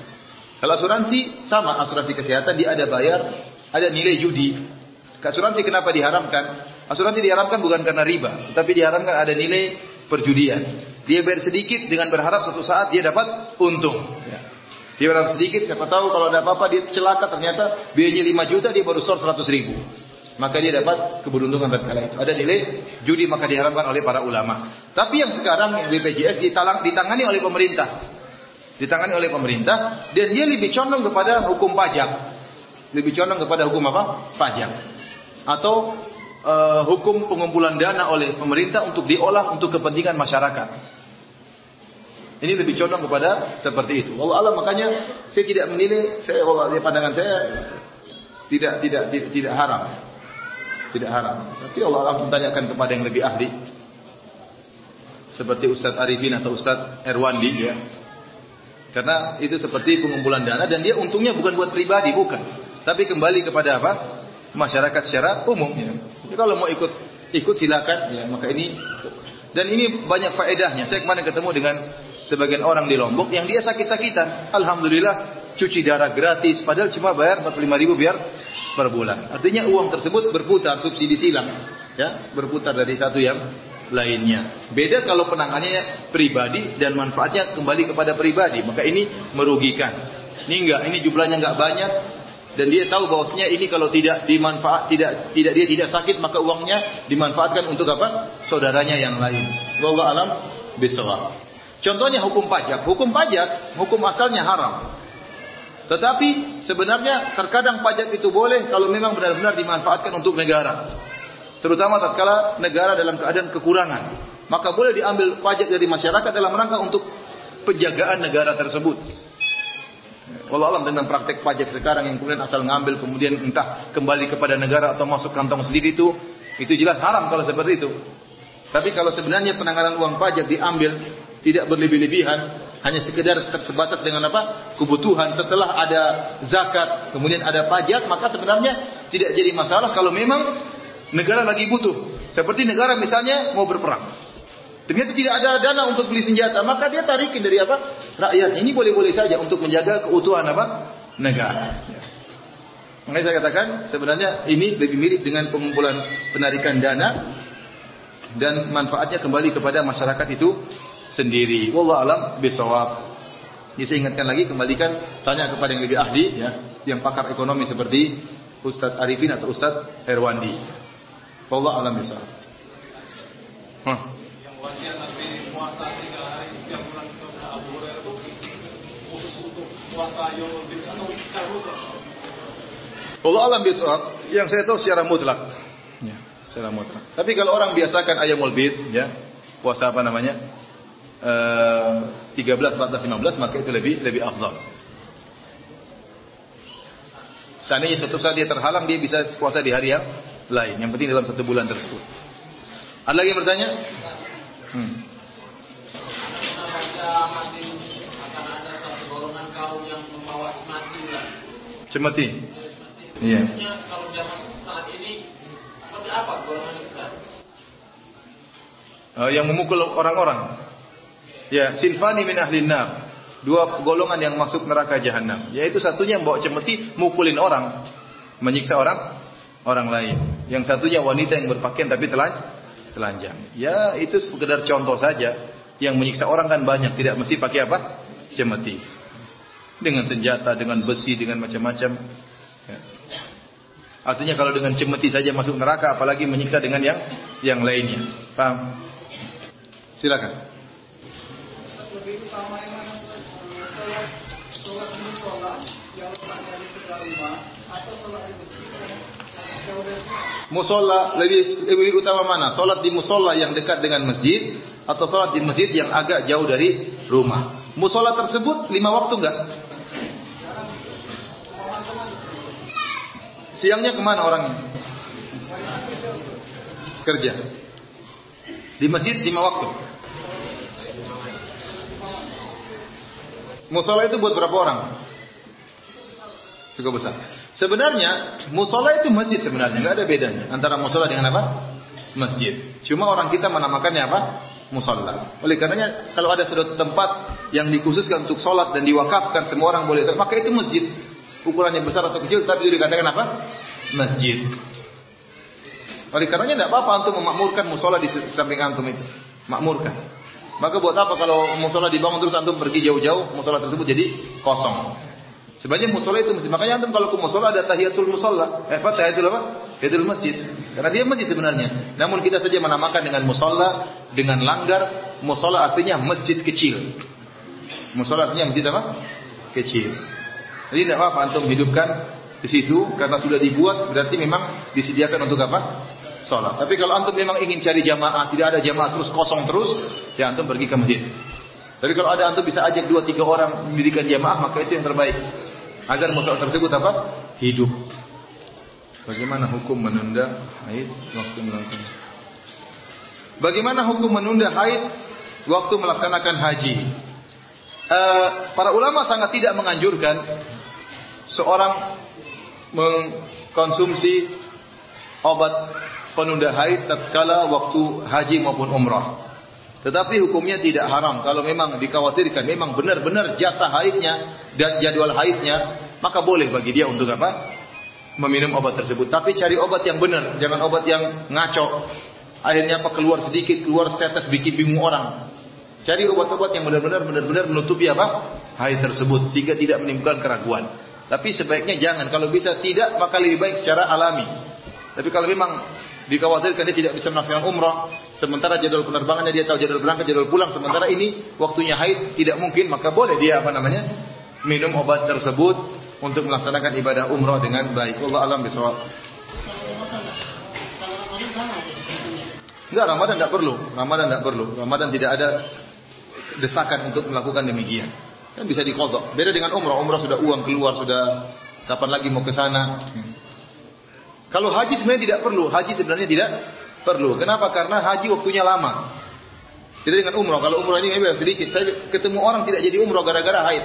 Kalau asuransi sama asuransi kesehatan dia ada bayar, ada nilai judi. Asuransi kenapa diharamkan? Asuransi diharamkan bukan karena riba, tapi diharamkan ada nilai perjudian. Dia bayar sedikit dengan berharap suatu saat dia dapat untung. Dia berharap sedikit, siapa tahu kalau ada apa-apa dia celaka ternyata biayanya 5 juta dia baru store 100 ribu. Maka dia dapat keberuntungan tatkala itu. Ada nilai judi maka diharapkan oleh para ulama. Tapi yang sekarang yang BPJS ditalang, ditangani oleh pemerintah. Ditangani oleh pemerintah dan dia lebih condong kepada hukum pajak. Lebih condong kepada hukum apa? Pajak. Atau uh, hukum pengumpulan dana oleh pemerintah untuk diolah untuk kepentingan masyarakat. Ini lebih condong kepada seperti itu. Allah Allah makanya saya tidak menilai, saya Allah pandangan saya tidak tidak tidak, tidak haram. Tidak haram. Tapi Allah Allah menanyakan kepada yang lebih ahli. Seperti Ustadz Arifin atau Ustadz Erwandi ya. Karena itu seperti pengumpulan dana dan dia untungnya bukan buat pribadi, bukan. Tapi kembali kepada apa? Masyarakat secara umum ya. Jadi kalau mau ikut ikut silakan ya, maka ini dan ini banyak faedahnya. Saya kemarin ketemu dengan sebagian orang di Lombok yang dia sakit-sakitan. Alhamdulillah cuci darah gratis padahal cuma bayar 45 ribu biar per bulan. Artinya uang tersebut berputar subsidi silang ya, berputar dari satu yang lainnya. Beda kalau penanganannya pribadi dan manfaatnya kembali kepada pribadi, maka ini merugikan. Ini enggak, ini jumlahnya enggak banyak dan dia tahu bahwasanya ini kalau tidak dimanfaat tidak tidak dia tidak sakit maka uangnya dimanfaatkan untuk apa? saudaranya yang lain. Wallahu alam bisawab. Contohnya hukum pajak. Hukum pajak, hukum asalnya haram. Tetapi sebenarnya terkadang pajak itu boleh kalau memang benar-benar dimanfaatkan untuk negara. Terutama tatkala negara dalam keadaan kekurangan. Maka boleh diambil pajak dari masyarakat dalam rangka untuk penjagaan negara tersebut. Kalau alam dengan praktek pajak sekarang yang kemudian asal ngambil kemudian entah kembali kepada negara atau masuk kantong sendiri itu itu jelas haram kalau seperti itu. Tapi kalau sebenarnya penanganan uang pajak diambil tidak berlebih-lebihan, hanya sekedar tersebatas dengan apa? kebutuhan. Setelah ada zakat, kemudian ada pajak, maka sebenarnya tidak jadi masalah kalau memang negara lagi butuh. Seperti negara misalnya mau berperang. Ternyata tidak ada dana untuk beli senjata, maka dia tarikin dari apa? Rakyat. Ini boleh-boleh saja untuk menjaga keutuhan apa? negara. Makanya saya katakan sebenarnya ini lebih mirip dengan pengumpulan penarikan dana dan manfaatnya kembali kepada masyarakat itu sendiri. Wallah alam bisawab. Jadi saya ingatkan lagi kembalikan tanya kepada yang lebih ahli ya, yang pakar ekonomi seperti Ustadz Arifin atau Ustadz Herwandi. Wallah alam bisawab. Yang wasiat nanti puasa tiga hari setiap bulan itu Abu Hurairah itu khusus untuk puasa Yomul Bid atau Allah alam bisawab. Yang saya tahu secara mutlak. Ya, secara mutlak. Tapi kalau orang biasakan ayamul bid, ya, puasa apa namanya? 13, 14, 15 maka itu lebih lebih afdal. Seandainya satu saat dia terhalang, dia bisa puasa di hari yang lain. Yang penting dalam satu bulan tersebut. Ada lagi yang bertanya? Hmm. Cemeti. Iya. Kalau zaman saat ini seperti apa golongan kita? Uh, yang memukul orang-orang. Ya, sinfani min ahli nar. Dua golongan yang masuk neraka jahanam. Yaitu satunya yang bawa cemeti mukulin orang, menyiksa orang orang lain. Yang satunya wanita yang berpakaian tapi telan telanjang. Ya, itu sekedar contoh saja. Yang menyiksa orang kan banyak, tidak mesti pakai apa? Cemeti. Dengan senjata, dengan besi, dengan macam-macam. Ya. Artinya kalau dengan cemeti saja masuk neraka, apalagi menyiksa dengan yang yang lainnya. Paham? Silakan. Musola lebih lebih utama mana? Solat di musola yang dekat dengan masjid atau solat di masjid yang agak jauh dari rumah? Musola tersebut lima waktu enggak? Siangnya ke mana orangnya? Kerja. Di masjid lima waktu. Musola itu buat berapa orang? Cukup besar. Sebenarnya musola itu masjid sebenarnya nggak ada bedanya antara musola dengan apa? Masjid. Cuma orang kita menamakannya apa? Musola. Oleh karenanya kalau ada suatu tempat yang dikhususkan untuk sholat dan diwakafkan semua orang boleh, maka itu masjid. Ukurannya besar atau kecil, tapi itu dikatakan apa? Masjid. Oleh karenanya tidak apa-apa untuk memakmurkan musola di samping antum itu. Makmurkan. Maka buat apa kalau musola dibangun terus antum pergi jauh-jauh, musola tersebut jadi kosong. Sebenarnya musola itu masjid. Makanya antum kalau ke musola ada tahiyatul musola. Eh, apa tahiyatul apa? Tahiyatul masjid. Karena dia masjid sebenarnya. Namun kita saja menamakan dengan musola, dengan langgar. Musola artinya masjid kecil. Musola artinya masjid apa? Kecil. Jadi tidak apa-apa antum hidupkan di situ karena sudah dibuat berarti memang disediakan untuk apa? Sholat. Tapi kalau antum memang ingin cari jamaah, tidak ada jamaah terus kosong terus, ya antum pergi ke masjid. Tapi kalau ada antum bisa ajak dua tiga orang mendirikan jamaah, maka itu yang terbaik agar masalah tersebut apa? Hidup. Bagaimana hukum menunda haid waktu melakukan? Bagaimana hukum menunda haid waktu melaksanakan haji? Uh, para ulama sangat tidak menganjurkan seorang mengkonsumsi obat penunda haid tatkala waktu haji maupun umrah. Tetapi hukumnya tidak haram kalau memang dikhawatirkan memang benar-benar jatah haidnya dan jadwal haidnya, maka boleh bagi dia untuk apa? Meminum obat tersebut. Tapi cari obat yang benar, jangan obat yang ngaco. Akhirnya apa keluar sedikit, keluar tetes bikin bingung orang. Cari obat-obat yang benar-benar benar-benar menutupi apa? Haid tersebut sehingga tidak menimbulkan keraguan. Tapi sebaiknya jangan. Kalau bisa tidak, maka lebih baik secara alami. Tapi kalau memang dikhawatirkan dia tidak bisa melaksanakan umrah, sementara jadwal penerbangannya dia tahu jadwal berangkat, jadwal pulang, sementara ini waktunya haid tidak mungkin, maka boleh dia apa namanya minum obat tersebut untuk melaksanakan ibadah umrah dengan baik. Allah alam bisawab. Enggak, Ramadan tidak perlu. Ramadan tidak perlu. Ramadan tidak ada desakan untuk melakukan demikian. Kan bisa dikodok. Beda dengan umrah. Umrah sudah uang keluar, sudah kapan lagi mau ke sana. Kalau haji sebenarnya tidak perlu. Haji sebenarnya tidak perlu. Kenapa? Karena haji waktunya lama. Jadi dengan umroh. Kalau umroh ini sedikit. Saya ketemu orang tidak jadi umroh gara-gara haid.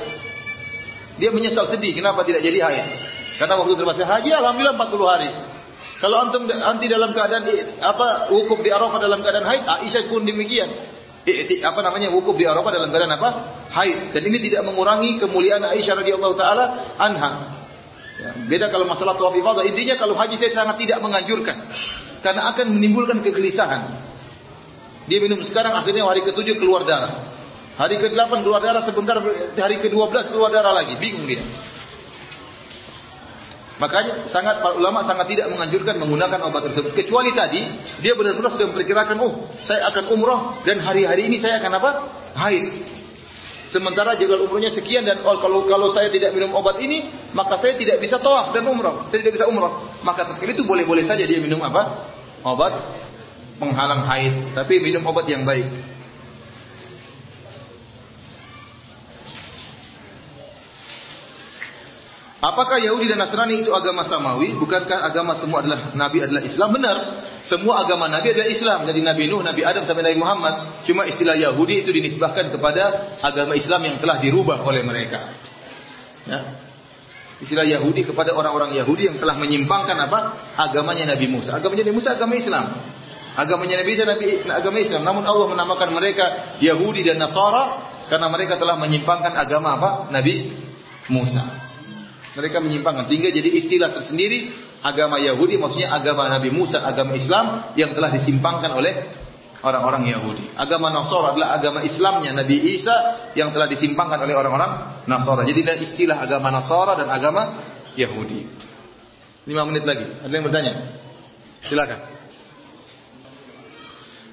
Dia menyesal sedih. Kenapa tidak jadi haid? Karena waktu termasuk haji, alhamdulillah 40 hari. Kalau antum anti dalam keadaan apa wukuf di Arafah dalam keadaan haid, Aisyah pun demikian. Apa namanya wukuf di Arafah dalam keadaan apa? Haid. Dan ini tidak mengurangi kemuliaan Aisyah radhiyallahu taala anha. Ya, beda kalau masalah tawaf ifadah. Intinya kalau haji saya sangat tidak menganjurkan. Karena akan menimbulkan kegelisahan. Dia minum sekarang akhirnya hari ketujuh keluar darah. Hari ke-8 keluar darah sebentar hari ke-12 keluar darah lagi. Bingung dia. Makanya sangat para ulama sangat tidak menganjurkan menggunakan obat tersebut. Kecuali tadi dia benar-benar sudah memperkirakan, oh saya akan umroh dan hari-hari ini saya akan apa? Haid. Sementara jadwal umrohnya sekian dan oh, kalau kalau saya tidak minum obat ini, maka saya tidak bisa tawaf dan umroh. Saya tidak bisa umroh. Maka seperti itu boleh-boleh saja dia minum apa? Obat penghalang haid, tapi minum obat yang baik. Apakah Yahudi dan Nasrani itu agama samawi? Bukankah agama semua adalah Nabi adalah Islam? Benar. Semua agama Nabi adalah Islam. Dari Nabi Nuh, Nabi Adam sampai Nabi Muhammad. Cuma istilah Yahudi itu dinisbahkan kepada agama Islam yang telah dirubah oleh mereka. Ya. Istilah Yahudi kepada orang-orang Yahudi yang telah menyimpangkan apa? Agamanya Nabi Musa. Agamanya Nabi Musa agama Islam. Agamanya Nabi Isa Nabi agama Islam. Namun Allah menamakan mereka Yahudi dan Nasara karena mereka telah menyimpangkan agama apa? Nabi Musa. Mereka menyimpangkan sehingga jadi istilah tersendiri agama Yahudi maksudnya agama Nabi Musa, agama Islam yang telah disimpangkan oleh orang-orang Yahudi. Agama Nasara adalah agama Islamnya Nabi Isa yang telah disimpangkan oleh orang-orang Nasara. Jadi ada istilah agama Nasara dan agama Yahudi. Lima menit lagi. Ada yang bertanya? Silakan.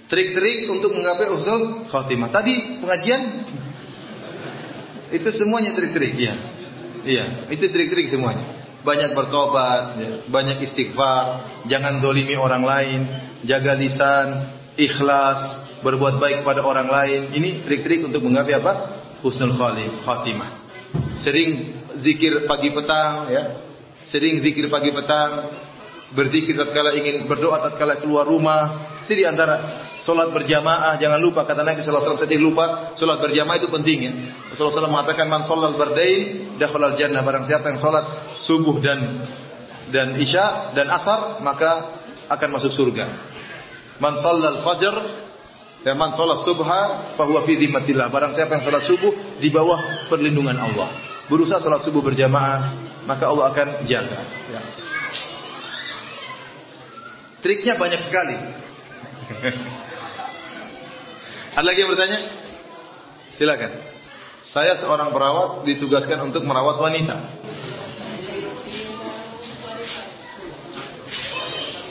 Trik-trik untuk menggapai usul khatimah. Tadi pengajian itu semuanya trik-trik ya. Iya, itu trik-trik semuanya. Banyak bertobat, ya. banyak istighfar, jangan dolimi orang lain, jaga lisan, ikhlas, berbuat baik kepada orang lain. Ini trik-trik untuk menggapai apa? Husnul khatimah. Sering zikir pagi petang, ya. Sering zikir pagi petang, berzikir tatkala ingin berdoa tatkala keluar rumah. Itu di antara Sholat berjamaah, jangan lupa kata Nabi Sallallahu Alaihi Wasallam. Lupa, sholat berjamaah itu penting ya. Rasulullah SAW mengatakan man sholat berdain dakhalal jannah. Barang siapa yang sholat subuh dan dan isya dan asar maka akan masuk surga. Man sholat fajar dan man sholat subha fahuwa fi dhimmatillah. Barang siapa yang sholat subuh di bawah perlindungan Allah. Berusaha sholat subuh berjamaah maka Allah akan jaga. Ya. Triknya banyak sekali. [laughs] Ada lagi yang bertanya? Silakan. Saya seorang perawat ditugaskan untuk merawat wanita.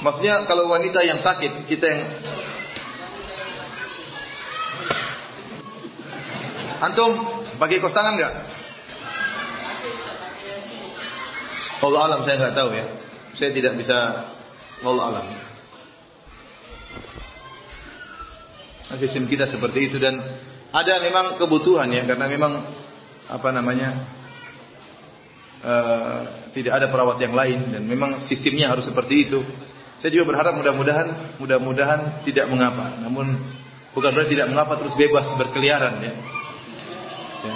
Maksudnya kalau wanita yang sakit, kita yang Antum pakai kos tangan nggak? Allah alam saya nggak tahu ya. Saya tidak bisa Allah alam. Sistem kita seperti itu dan ada memang kebutuhan ya karena memang apa namanya uh, tidak ada perawat yang lain dan memang sistemnya harus seperti itu. Saya juga berharap mudah-mudahan mudah-mudahan tidak mengapa. Namun bukan berarti tidak mengapa terus bebas berkeliaran ya. ya.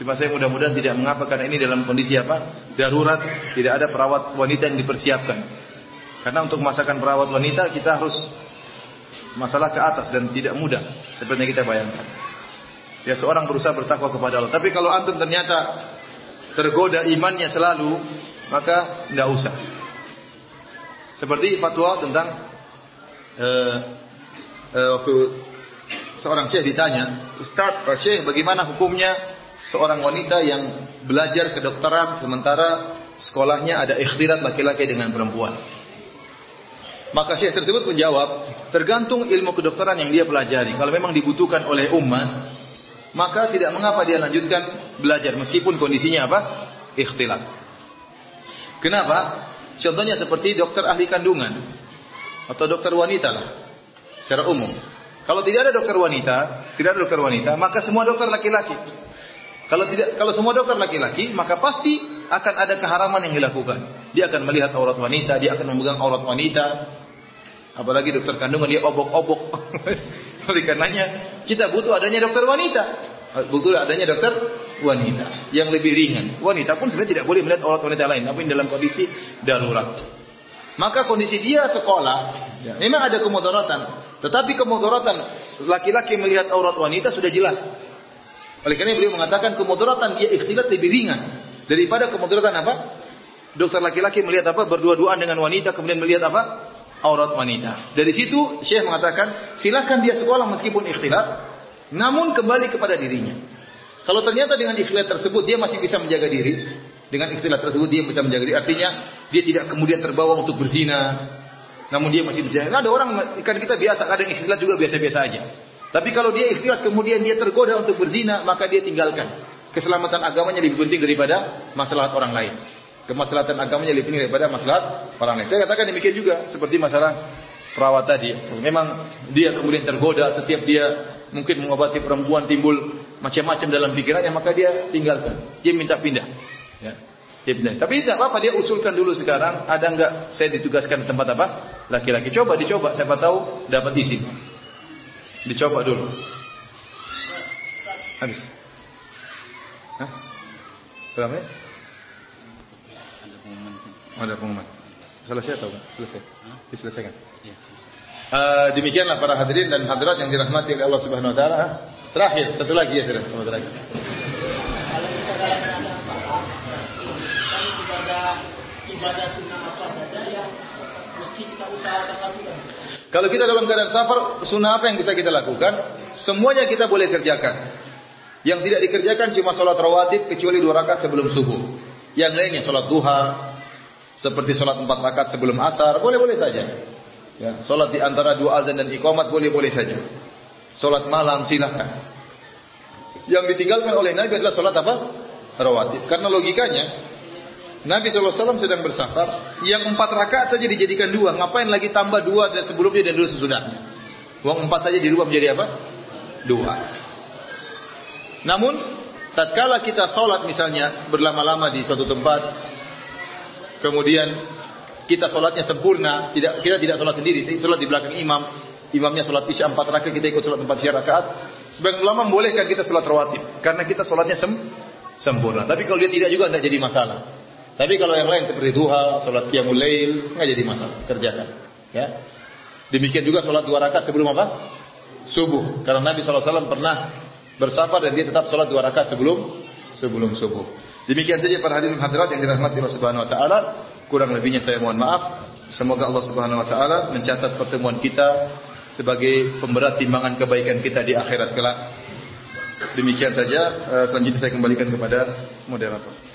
Cuma saya mudah-mudahan tidak mengapa karena ini dalam kondisi apa? Darurat, tidak ada perawat wanita yang dipersiapkan. Karena untuk masakan perawat wanita kita harus masalah ke atas dan tidak mudah seperti yang kita bayangkan. Ya seorang berusaha bertakwa kepada Allah. Tapi kalau antum ternyata tergoda imannya selalu, maka tidak usah. Seperti fatwa tentang uh, uh, waktu seorang syekh ditanya, Ustaz, Pak Syekh, bagaimana hukumnya seorang wanita yang belajar kedokteran sementara sekolahnya ada ikhtilat laki-laki dengan perempuan? Maka syekh tersebut menjawab, tergantung ilmu kedokteran yang dia pelajari. Kalau memang dibutuhkan oleh umat, maka tidak mengapa dia lanjutkan belajar meskipun kondisinya apa? Ikhtilat. Kenapa? Contohnya seperti dokter ahli kandungan atau dokter wanita lah secara umum. Kalau tidak ada dokter wanita, tidak ada dokter wanita, maka semua dokter laki-laki. Kalau tidak kalau semua dokter laki-laki, maka pasti akan ada keharaman yang dilakukan. Dia akan melihat aurat wanita, dia akan memegang aurat wanita, Apalagi dokter kandungan dia obok-obok. [laughs] Oleh karenanya kita butuh adanya dokter wanita. Butuh adanya dokter wanita yang lebih ringan. Wanita pun sebenarnya tidak boleh melihat aurat wanita lain, tapi dalam kondisi darurat. Maka kondisi dia sekolah, ya, memang ada kemudaratan. Tetapi kemudaratan laki-laki melihat aurat wanita sudah jelas. Oleh karena beliau mengatakan kemudaratan dia ikhtilat lebih ringan daripada kemudaratan apa? Dokter laki-laki melihat apa? Berdua-duaan dengan wanita kemudian melihat apa? aurat wanita. Dari situ Syekh mengatakan, silakan dia sekolah meskipun ikhtilat, namun kembali kepada dirinya. Kalau ternyata dengan ikhtilat tersebut dia masih bisa menjaga diri, dengan ikhtilat tersebut dia bisa menjaga diri, artinya dia tidak kemudian terbawa untuk berzina, namun dia masih bisa. Nah, ada orang kan kita biasa kadang ikhtilat juga biasa-biasa aja. Tapi kalau dia ikhtilat kemudian dia tergoda untuk berzina, maka dia tinggalkan. Keselamatan agamanya lebih penting daripada masalah orang lain kemaslahatan agamanya lebih tinggi daripada maslahat orang lain. Saya katakan demikian juga seperti masalah perawat tadi. Memang dia kemudian tergoda setiap dia mungkin mengobati perempuan timbul macam-macam dalam pikirannya maka dia tinggalkan. Dia minta pindah. Ya. Ibnu. Tapi tidak apa-apa dia usulkan dulu sekarang. Ada enggak saya ditugaskan di tempat apa? Laki-laki. Coba dicoba. Siapa tahu dapat izin. Dicoba dulu. Habis. Hah? Berapa ya? Ada pengumuman. Oh, ada pengumuman. Selesai atau enggak? Selesai. Diselesaikan. Iya, bisa. Eh, demikianlah para hadirin dan hadirat yang dirahmati oleh Allah Subhanahu wa taala. Terakhir, satu lagi ya, terakhir. Safar, kan ibadah ibadah sunnah apa saja yang mesti kita usahakan lakukan. Kalau kita dalam keadaan safar, sunnah apa yang bisa kita lakukan? Semuanya kita boleh kerjakan. Yang tidak dikerjakan cuma sholat rawatib kecuali dua rakaat sebelum subuh. Yang lainnya sholat duha, seperti sholat empat rakaat sebelum asar, boleh-boleh saja. Ya, sholat di antara dua azan dan iqamat boleh-boleh saja. Sholat malam silahkan. Yang ditinggalkan oleh Nabi adalah sholat apa? Rawatib. Karena logikanya, Nabi SAW sedang bersafar, yang empat rakaat saja dijadikan dua. Ngapain lagi tambah dua dan sebelumnya dan dua sesudahnya? Uang empat saja dirubah menjadi apa? Dua. Namun, tatkala kita sholat misalnya berlama-lama di suatu tempat, kemudian kita sholatnya sempurna, tidak kita tidak sholat sendiri, sholat di belakang imam, imamnya sholat isya empat rakaat, kita ikut sholat empat rakaat. Sebagian ulama membolehkan kita sholat rawatib, karena kita sholatnya sem sempurna. Tapi kalau dia tidak juga tidak jadi masalah. Tapi kalau yang lain seperti duha, sholat qiyamul lail, nggak jadi masalah, kerjakan. Ya. Demikian juga sholat dua rakaat sebelum apa? Subuh. Karena Nabi SAW pernah bersafar dan dia tetap sholat dua rakaat sebelum sebelum subuh. Demikian saja para hadirin hadirat yang dirahmati Allah Subhanahu Wa Taala. Kurang lebihnya saya mohon maaf. Semoga Allah Subhanahu Wa Taala mencatat pertemuan kita sebagai pemberat timbangan kebaikan kita di akhirat kelak. Demikian saja. Eh, Selanjutnya saya kembalikan kepada moderator.